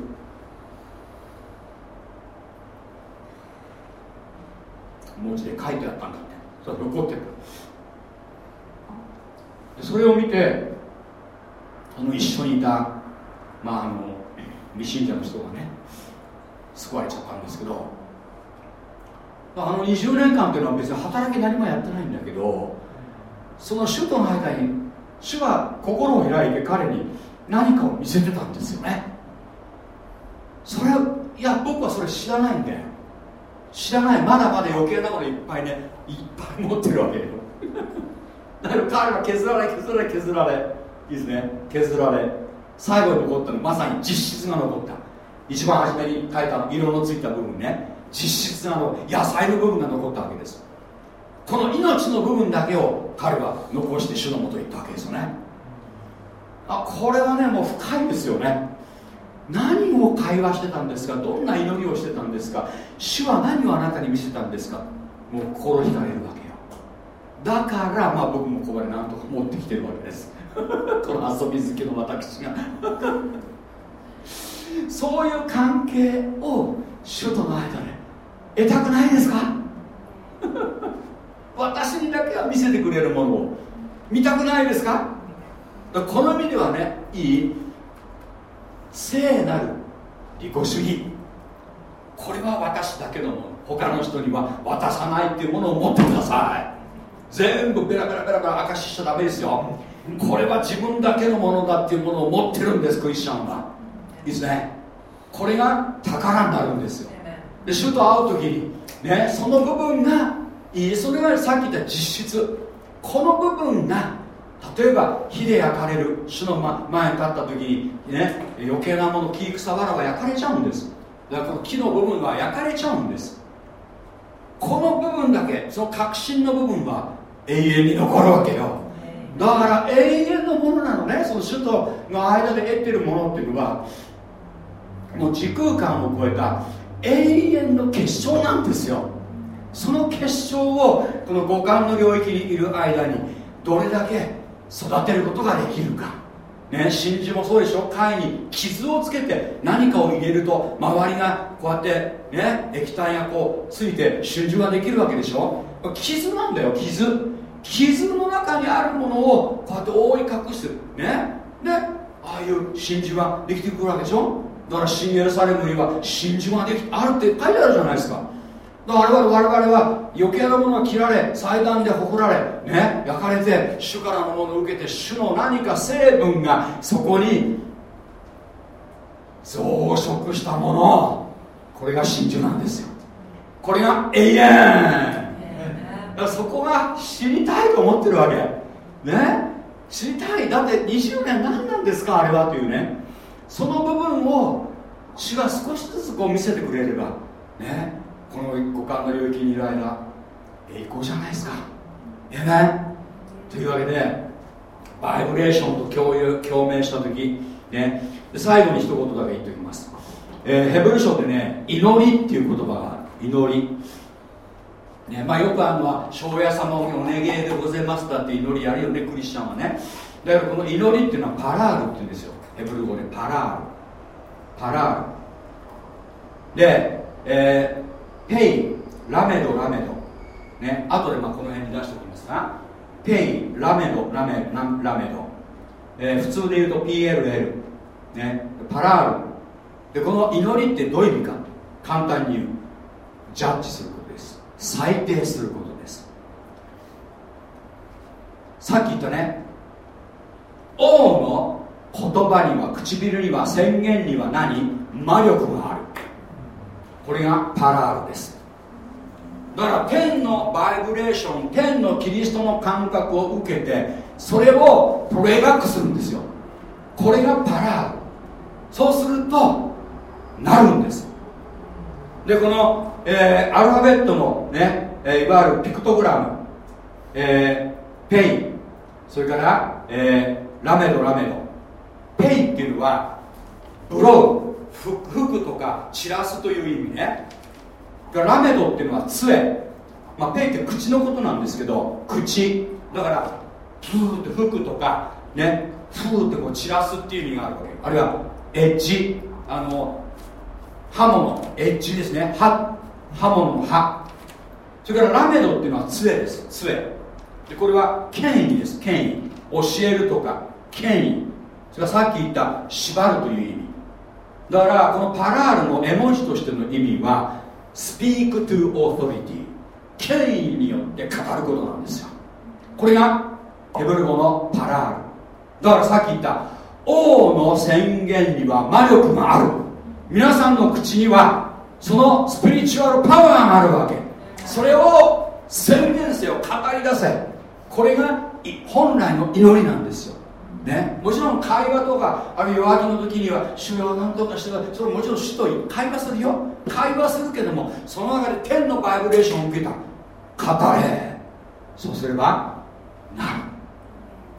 文字で書いてあったんだって。それ残ってるそれを見てあの一緒にいたまああの未信者の人がね救われちゃったんですけどあの20年間っていうのは別に働き何もやってないんだけどその主との間に主が心を開いて彼に何かを見せてたんですよね。それいや僕はそれ知らないんだよ。知らない。まだまだ余計なものいっぱいねいっぱい持ってるわけよ。だけど彼は削られ削られ削られ。いいですね。削られ。最後に残ったのまさに実質が残った。一番初めに書いた色のついた部分ね。実質がの。野菜の部分が残ったわけです。この命の部分だけを彼は残して主のもとに行ったわけですよね。あこれはねもう深いですよね。何を会話してたんですか？どんな祈りをしてたんですか？主は何をあなたに見せたんですか？もう心惹かれるわけよ。だからまあ僕もここで何とか持ってきてるわけです。この遊び好きの私が。そういう関係を主との間で得たくないですか？私にだけは見せてくれるものを見たくないですか？この意味ではねいい聖なる利己主義。これは私だけのもの。他の人には渡さないっていうものを持ってください。全部ベラベラベラベラ明かししちゃダメですよ。これは自分だけのものだっていうものを持ってるんですクリスチャンは。いいですねこれが宝になるんですよ。で主と会う時にねその部分がいいそれがさっき言った実質。この部分が例えば火で焼かれる主の前に立った時にね余計なもの木草わらは焼かれちゃうんです。だからこの木の部分は焼かれちゃうんです。この部分だけその核心の部分は永遠に残るわけよ。だから永遠のものなのね。その主との間で得てるものっていうのはもう時空間を超えた永遠の結晶なんですよ。その結晶をこの五感の領域にいる間にどれだけ育てることができるか。ね真珠もそうでしょ。貝に傷をつけて何かを入れると周りがこうやってね液体がこうついて真珠ができるわけでしょ。傷なんだよ傷。傷の中にあるものをこうやって覆い隠す。ね。でああいう真珠ができてくるわけでしょ。だから新エルサレムには真珠ができあるって書いてあるじゃないですか。だから我々我々は余計なものが切られ祭壇でほこられね焼かれて主からのものを受けて主の何か成分がそこに増殖したもの。これが真珠なんですよ。これが永遠。だからそこが知りたいと思ってるわけ。ね？知りたい。だって20年何なんですかあれはというね。その部分を主が少しずつこう見せてくれればねこの五感の領域にいる間栄光じゃないですか。えね？というわけでバイブレーションと共有共鳴した時ね。最後に一言だけ言っておきます、えー、ヘブル書でね祈りっていう言葉がある。祈り。ねまあ、よくあるのは「庄屋様お願いでございます」だって祈りやるよねクリスチャンはね。だからこの祈りっていうのはパラールっていうんですよ。ヘブル語でパラールパラールで、えペイラメドラメドね後でまあこの辺に出しておきますがペイラメドラメラメド、えー、普通で言うと PLL ね、パラールでこの祈りってどういう意味か。簡単に言う。ジャッジすることです。裁定することです。さっき言ったね。王の言葉には唇には宣言には何？魔力がある。これがパラールです。だから天のバイブレーション天のキリストの感覚を受けてそれをプレイバックするんですよ。これがパラール。そうするとなるんです。でこの、えー、アルファベットのね、えー、いわゆるピクトグラム、えー、ペイそれから、えー、ラメドラメド。ペイっていうのは blow 吹くとか散らすという意味ね。ラメドっていうのは杖、まあ、ペイって口のことなんですけど口。だからプーって吹くとかね。フーってこう散らすっていう意味があるわけ。あるいはエッジ。あの刃物。エッジですね。刃。刃物の刃。それからラメドっていうのは杖です。杖。でこれは権威です。権威。教えるとか権威。それからさっき言った縛るという意味。だからこのパラールの絵文字としての意味は speak to authority 権威によって語ることなんですよ。これがヘブル語のパラール。だからさっき言った王の宣言には魔力がある。皆さんの口にはそのスピリチュアルパワーがあるわけ。それを宣言せよ語り出せ。これが本来の祈りなんですよ。ね、もちろん会話とかあるいは弱気の時には主よ何とかしてそれもちろん主と会話するよ。会話するけどもその中で天の vibration を受けた。語れ。そうすればなる。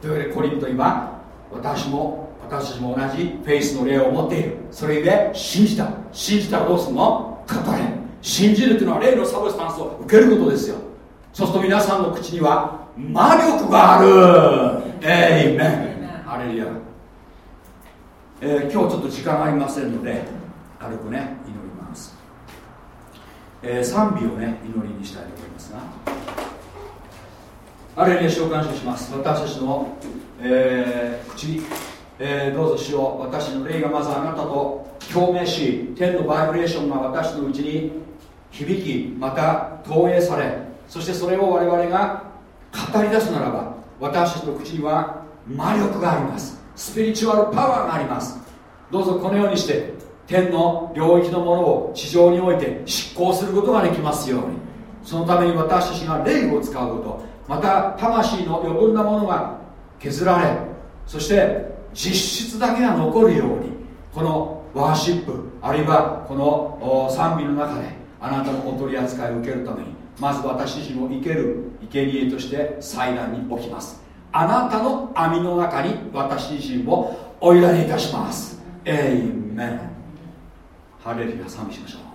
というわけでコリントには私も私たちも同じフェイスの霊を持っている。それで信じた。信じたらどうするの？語れ。信じるというのは霊の substance を受けることですよ。そうすると皆さんの口には魔力がある。エイメンレルヤ、えー、今日ちょっと時間ありませんので軽くね祈ります、えー、賛美をね祈りにしたいと思いますが。あれに召喚します。私たちの、えー、口、えー、どうぞしよう。私の霊がまずあなたと共鳴し天のバイブレーションが私のうちに響きまた投影されそしてそれを我々が語り出すならば私たちの口には魔力があります。スピリチュアルパワーがあります。どうぞこのようにして天の領域のものを地上において執行することができますように。そのために私たちが霊を使うこと。また魂の余分なものが削られそして実質だけが残るように。このワーシップあるいはこの賛美の中であなたのお取り扱いを受けるためにまず私自身を生ける生贄として祭壇に置きます。あなたの網の中に私自身をお委ねいたします。エイメン。ハレルヤ賛美しましょう。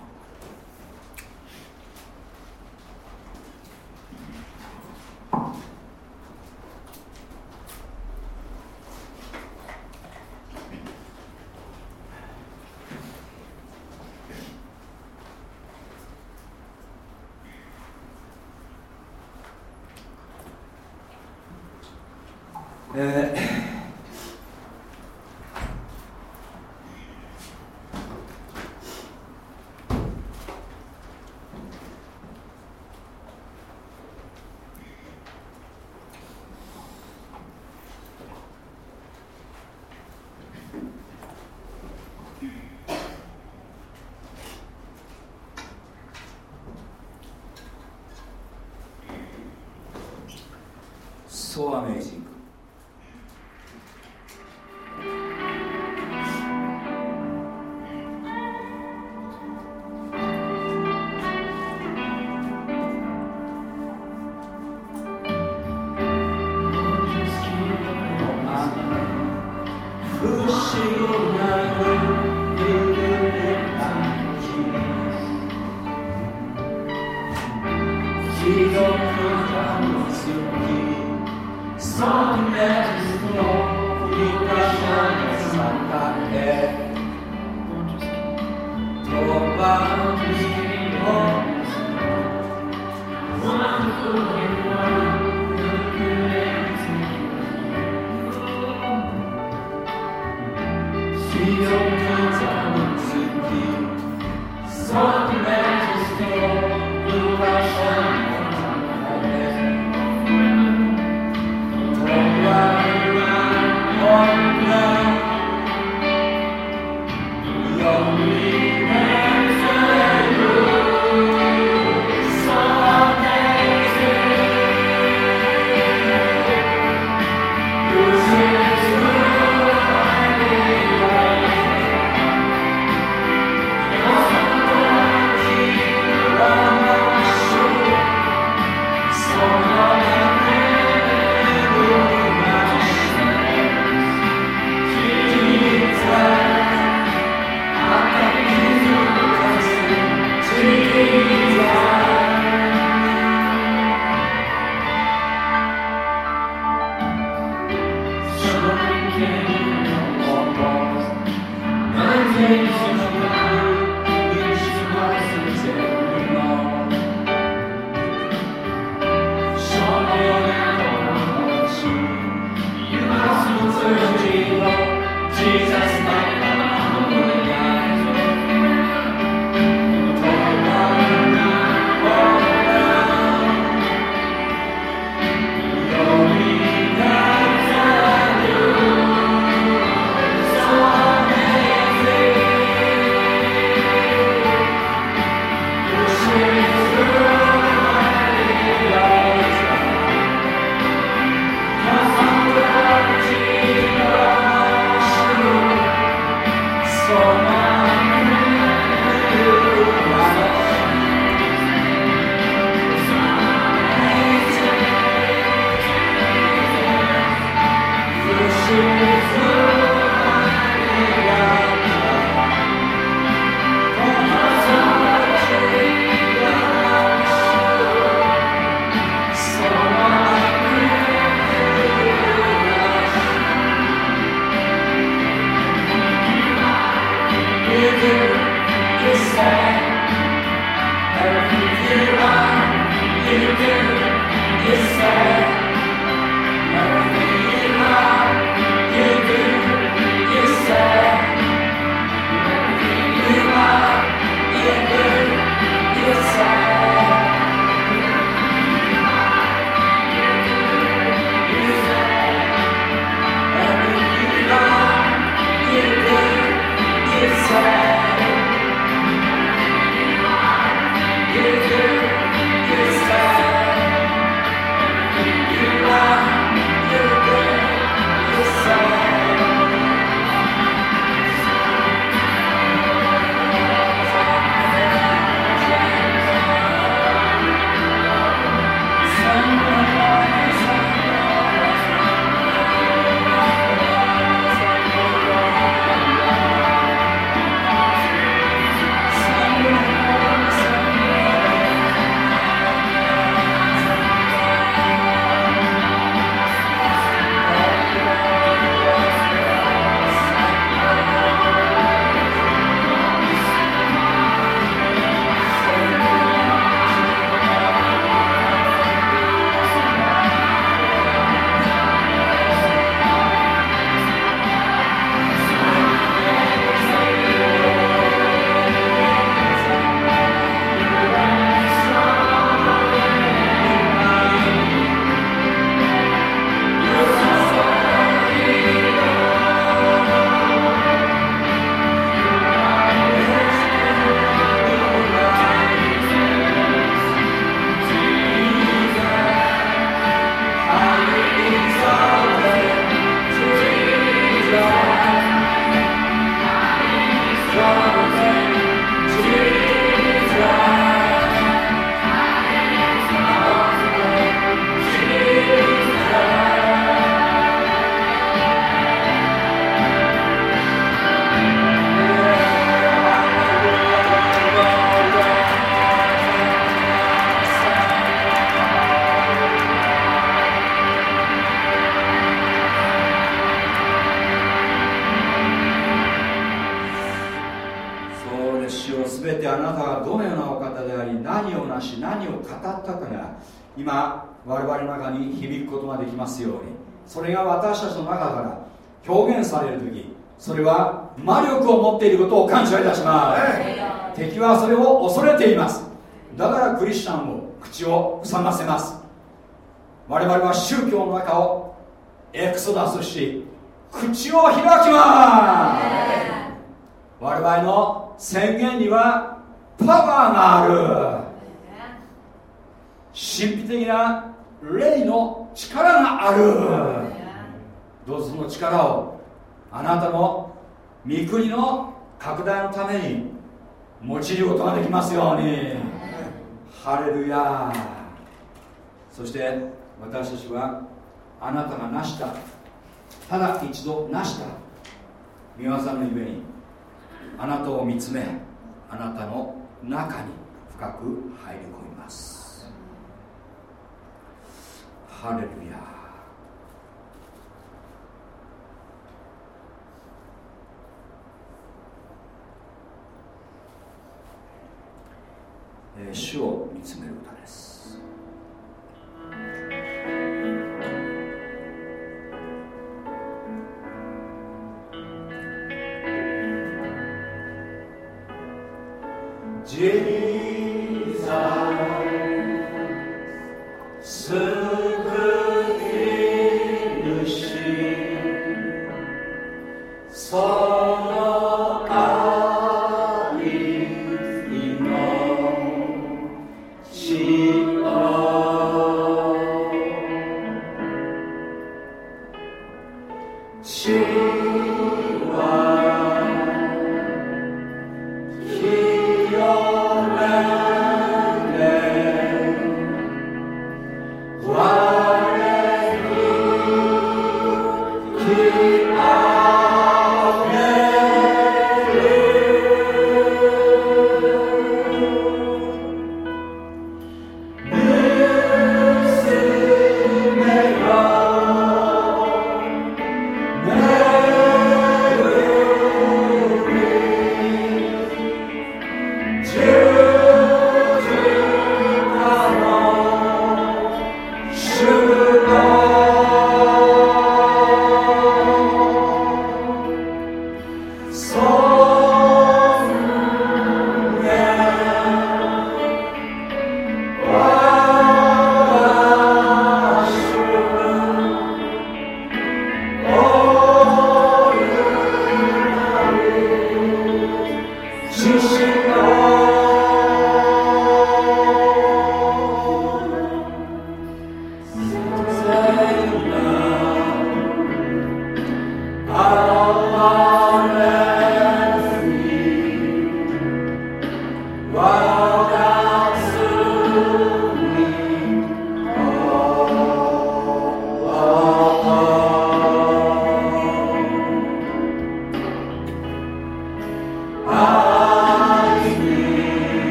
えーそう amazing っていることを感謝いたします、敵はそれを恐れています。だからクリスチャンを口を塞がせます。我々は宗教の中をエクソダスし口を開きます。我々の宣言にはパワーがある。神秘的な霊の力がある。どうぞその力をあなたの御国の拡大のために用いることができますように。ハレルヤ。そして私たちはあなたが成した。ただ一度成した。御業のゆえにあなたを見つめあなたの中に深く入り込みます。ハレルヤえー主を見つめる歌です。ジェニー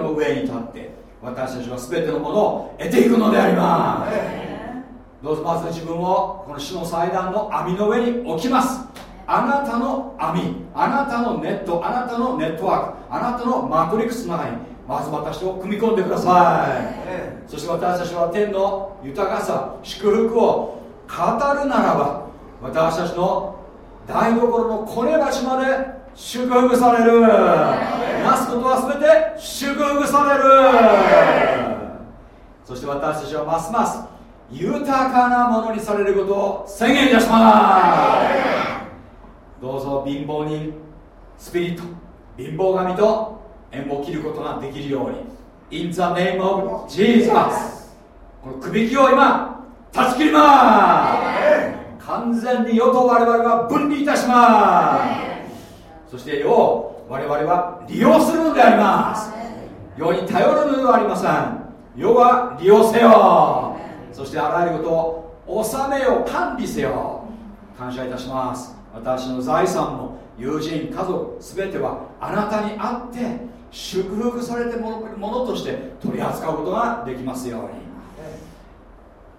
の上に立って私たちは全てのものを得ていくのであります。どうぞまず自分をこの死の祭壇の網の上に置きます。あなたの網あなたのネットあなたのネットワークあなたのマトリックスの中にまず私を組み込んでください、そして私たちは天の豊かさ祝福を語るならば私たちの台所のこね鉢まで祝福される。なすことは全て祝福される。そして私たちはますます豊かなものにされることを宣言いたします。どうぞ貧乏人スピリット貧乏神と縁を切ることができるように。In the name of Jesus このくびきを今断ち切ります。完全に世と我々は分離いたします。そして世を我々は利用するのであります。世に頼るのではありません。世は利用せよ。そしてあらゆることを納めよ管理せよ。感謝いたします。私の財産も友人家族全てはあなたにあって祝福されてものとして取り扱うことができますように、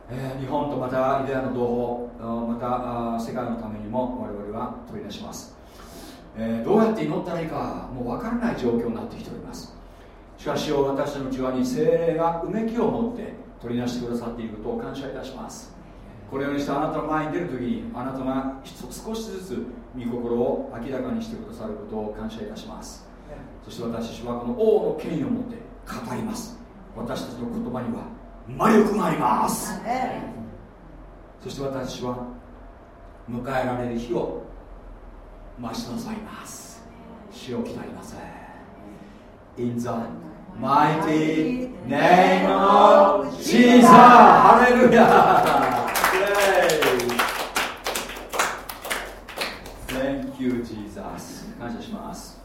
えー、日本とまたイデアの同胞また世界のためにも我々は取り出します、えー、どうやって祈ったらいいかもう分からない状況になってきております。しかし私の内側に精霊がうめきを持って取り出してくださっていることを感謝いたします。これようにしてあなたの前に出るときにあなたが少しずつ御心を明らかにしてくださることを感謝いたします。そして私たちはこの王の権威を持って語ります。私たちの言葉には魔力があります。そして私たちは迎えられる日を待ちなさいます死を鍛えません In the mighty name of Jesus ハレルヤ Thank you Jesus 感謝します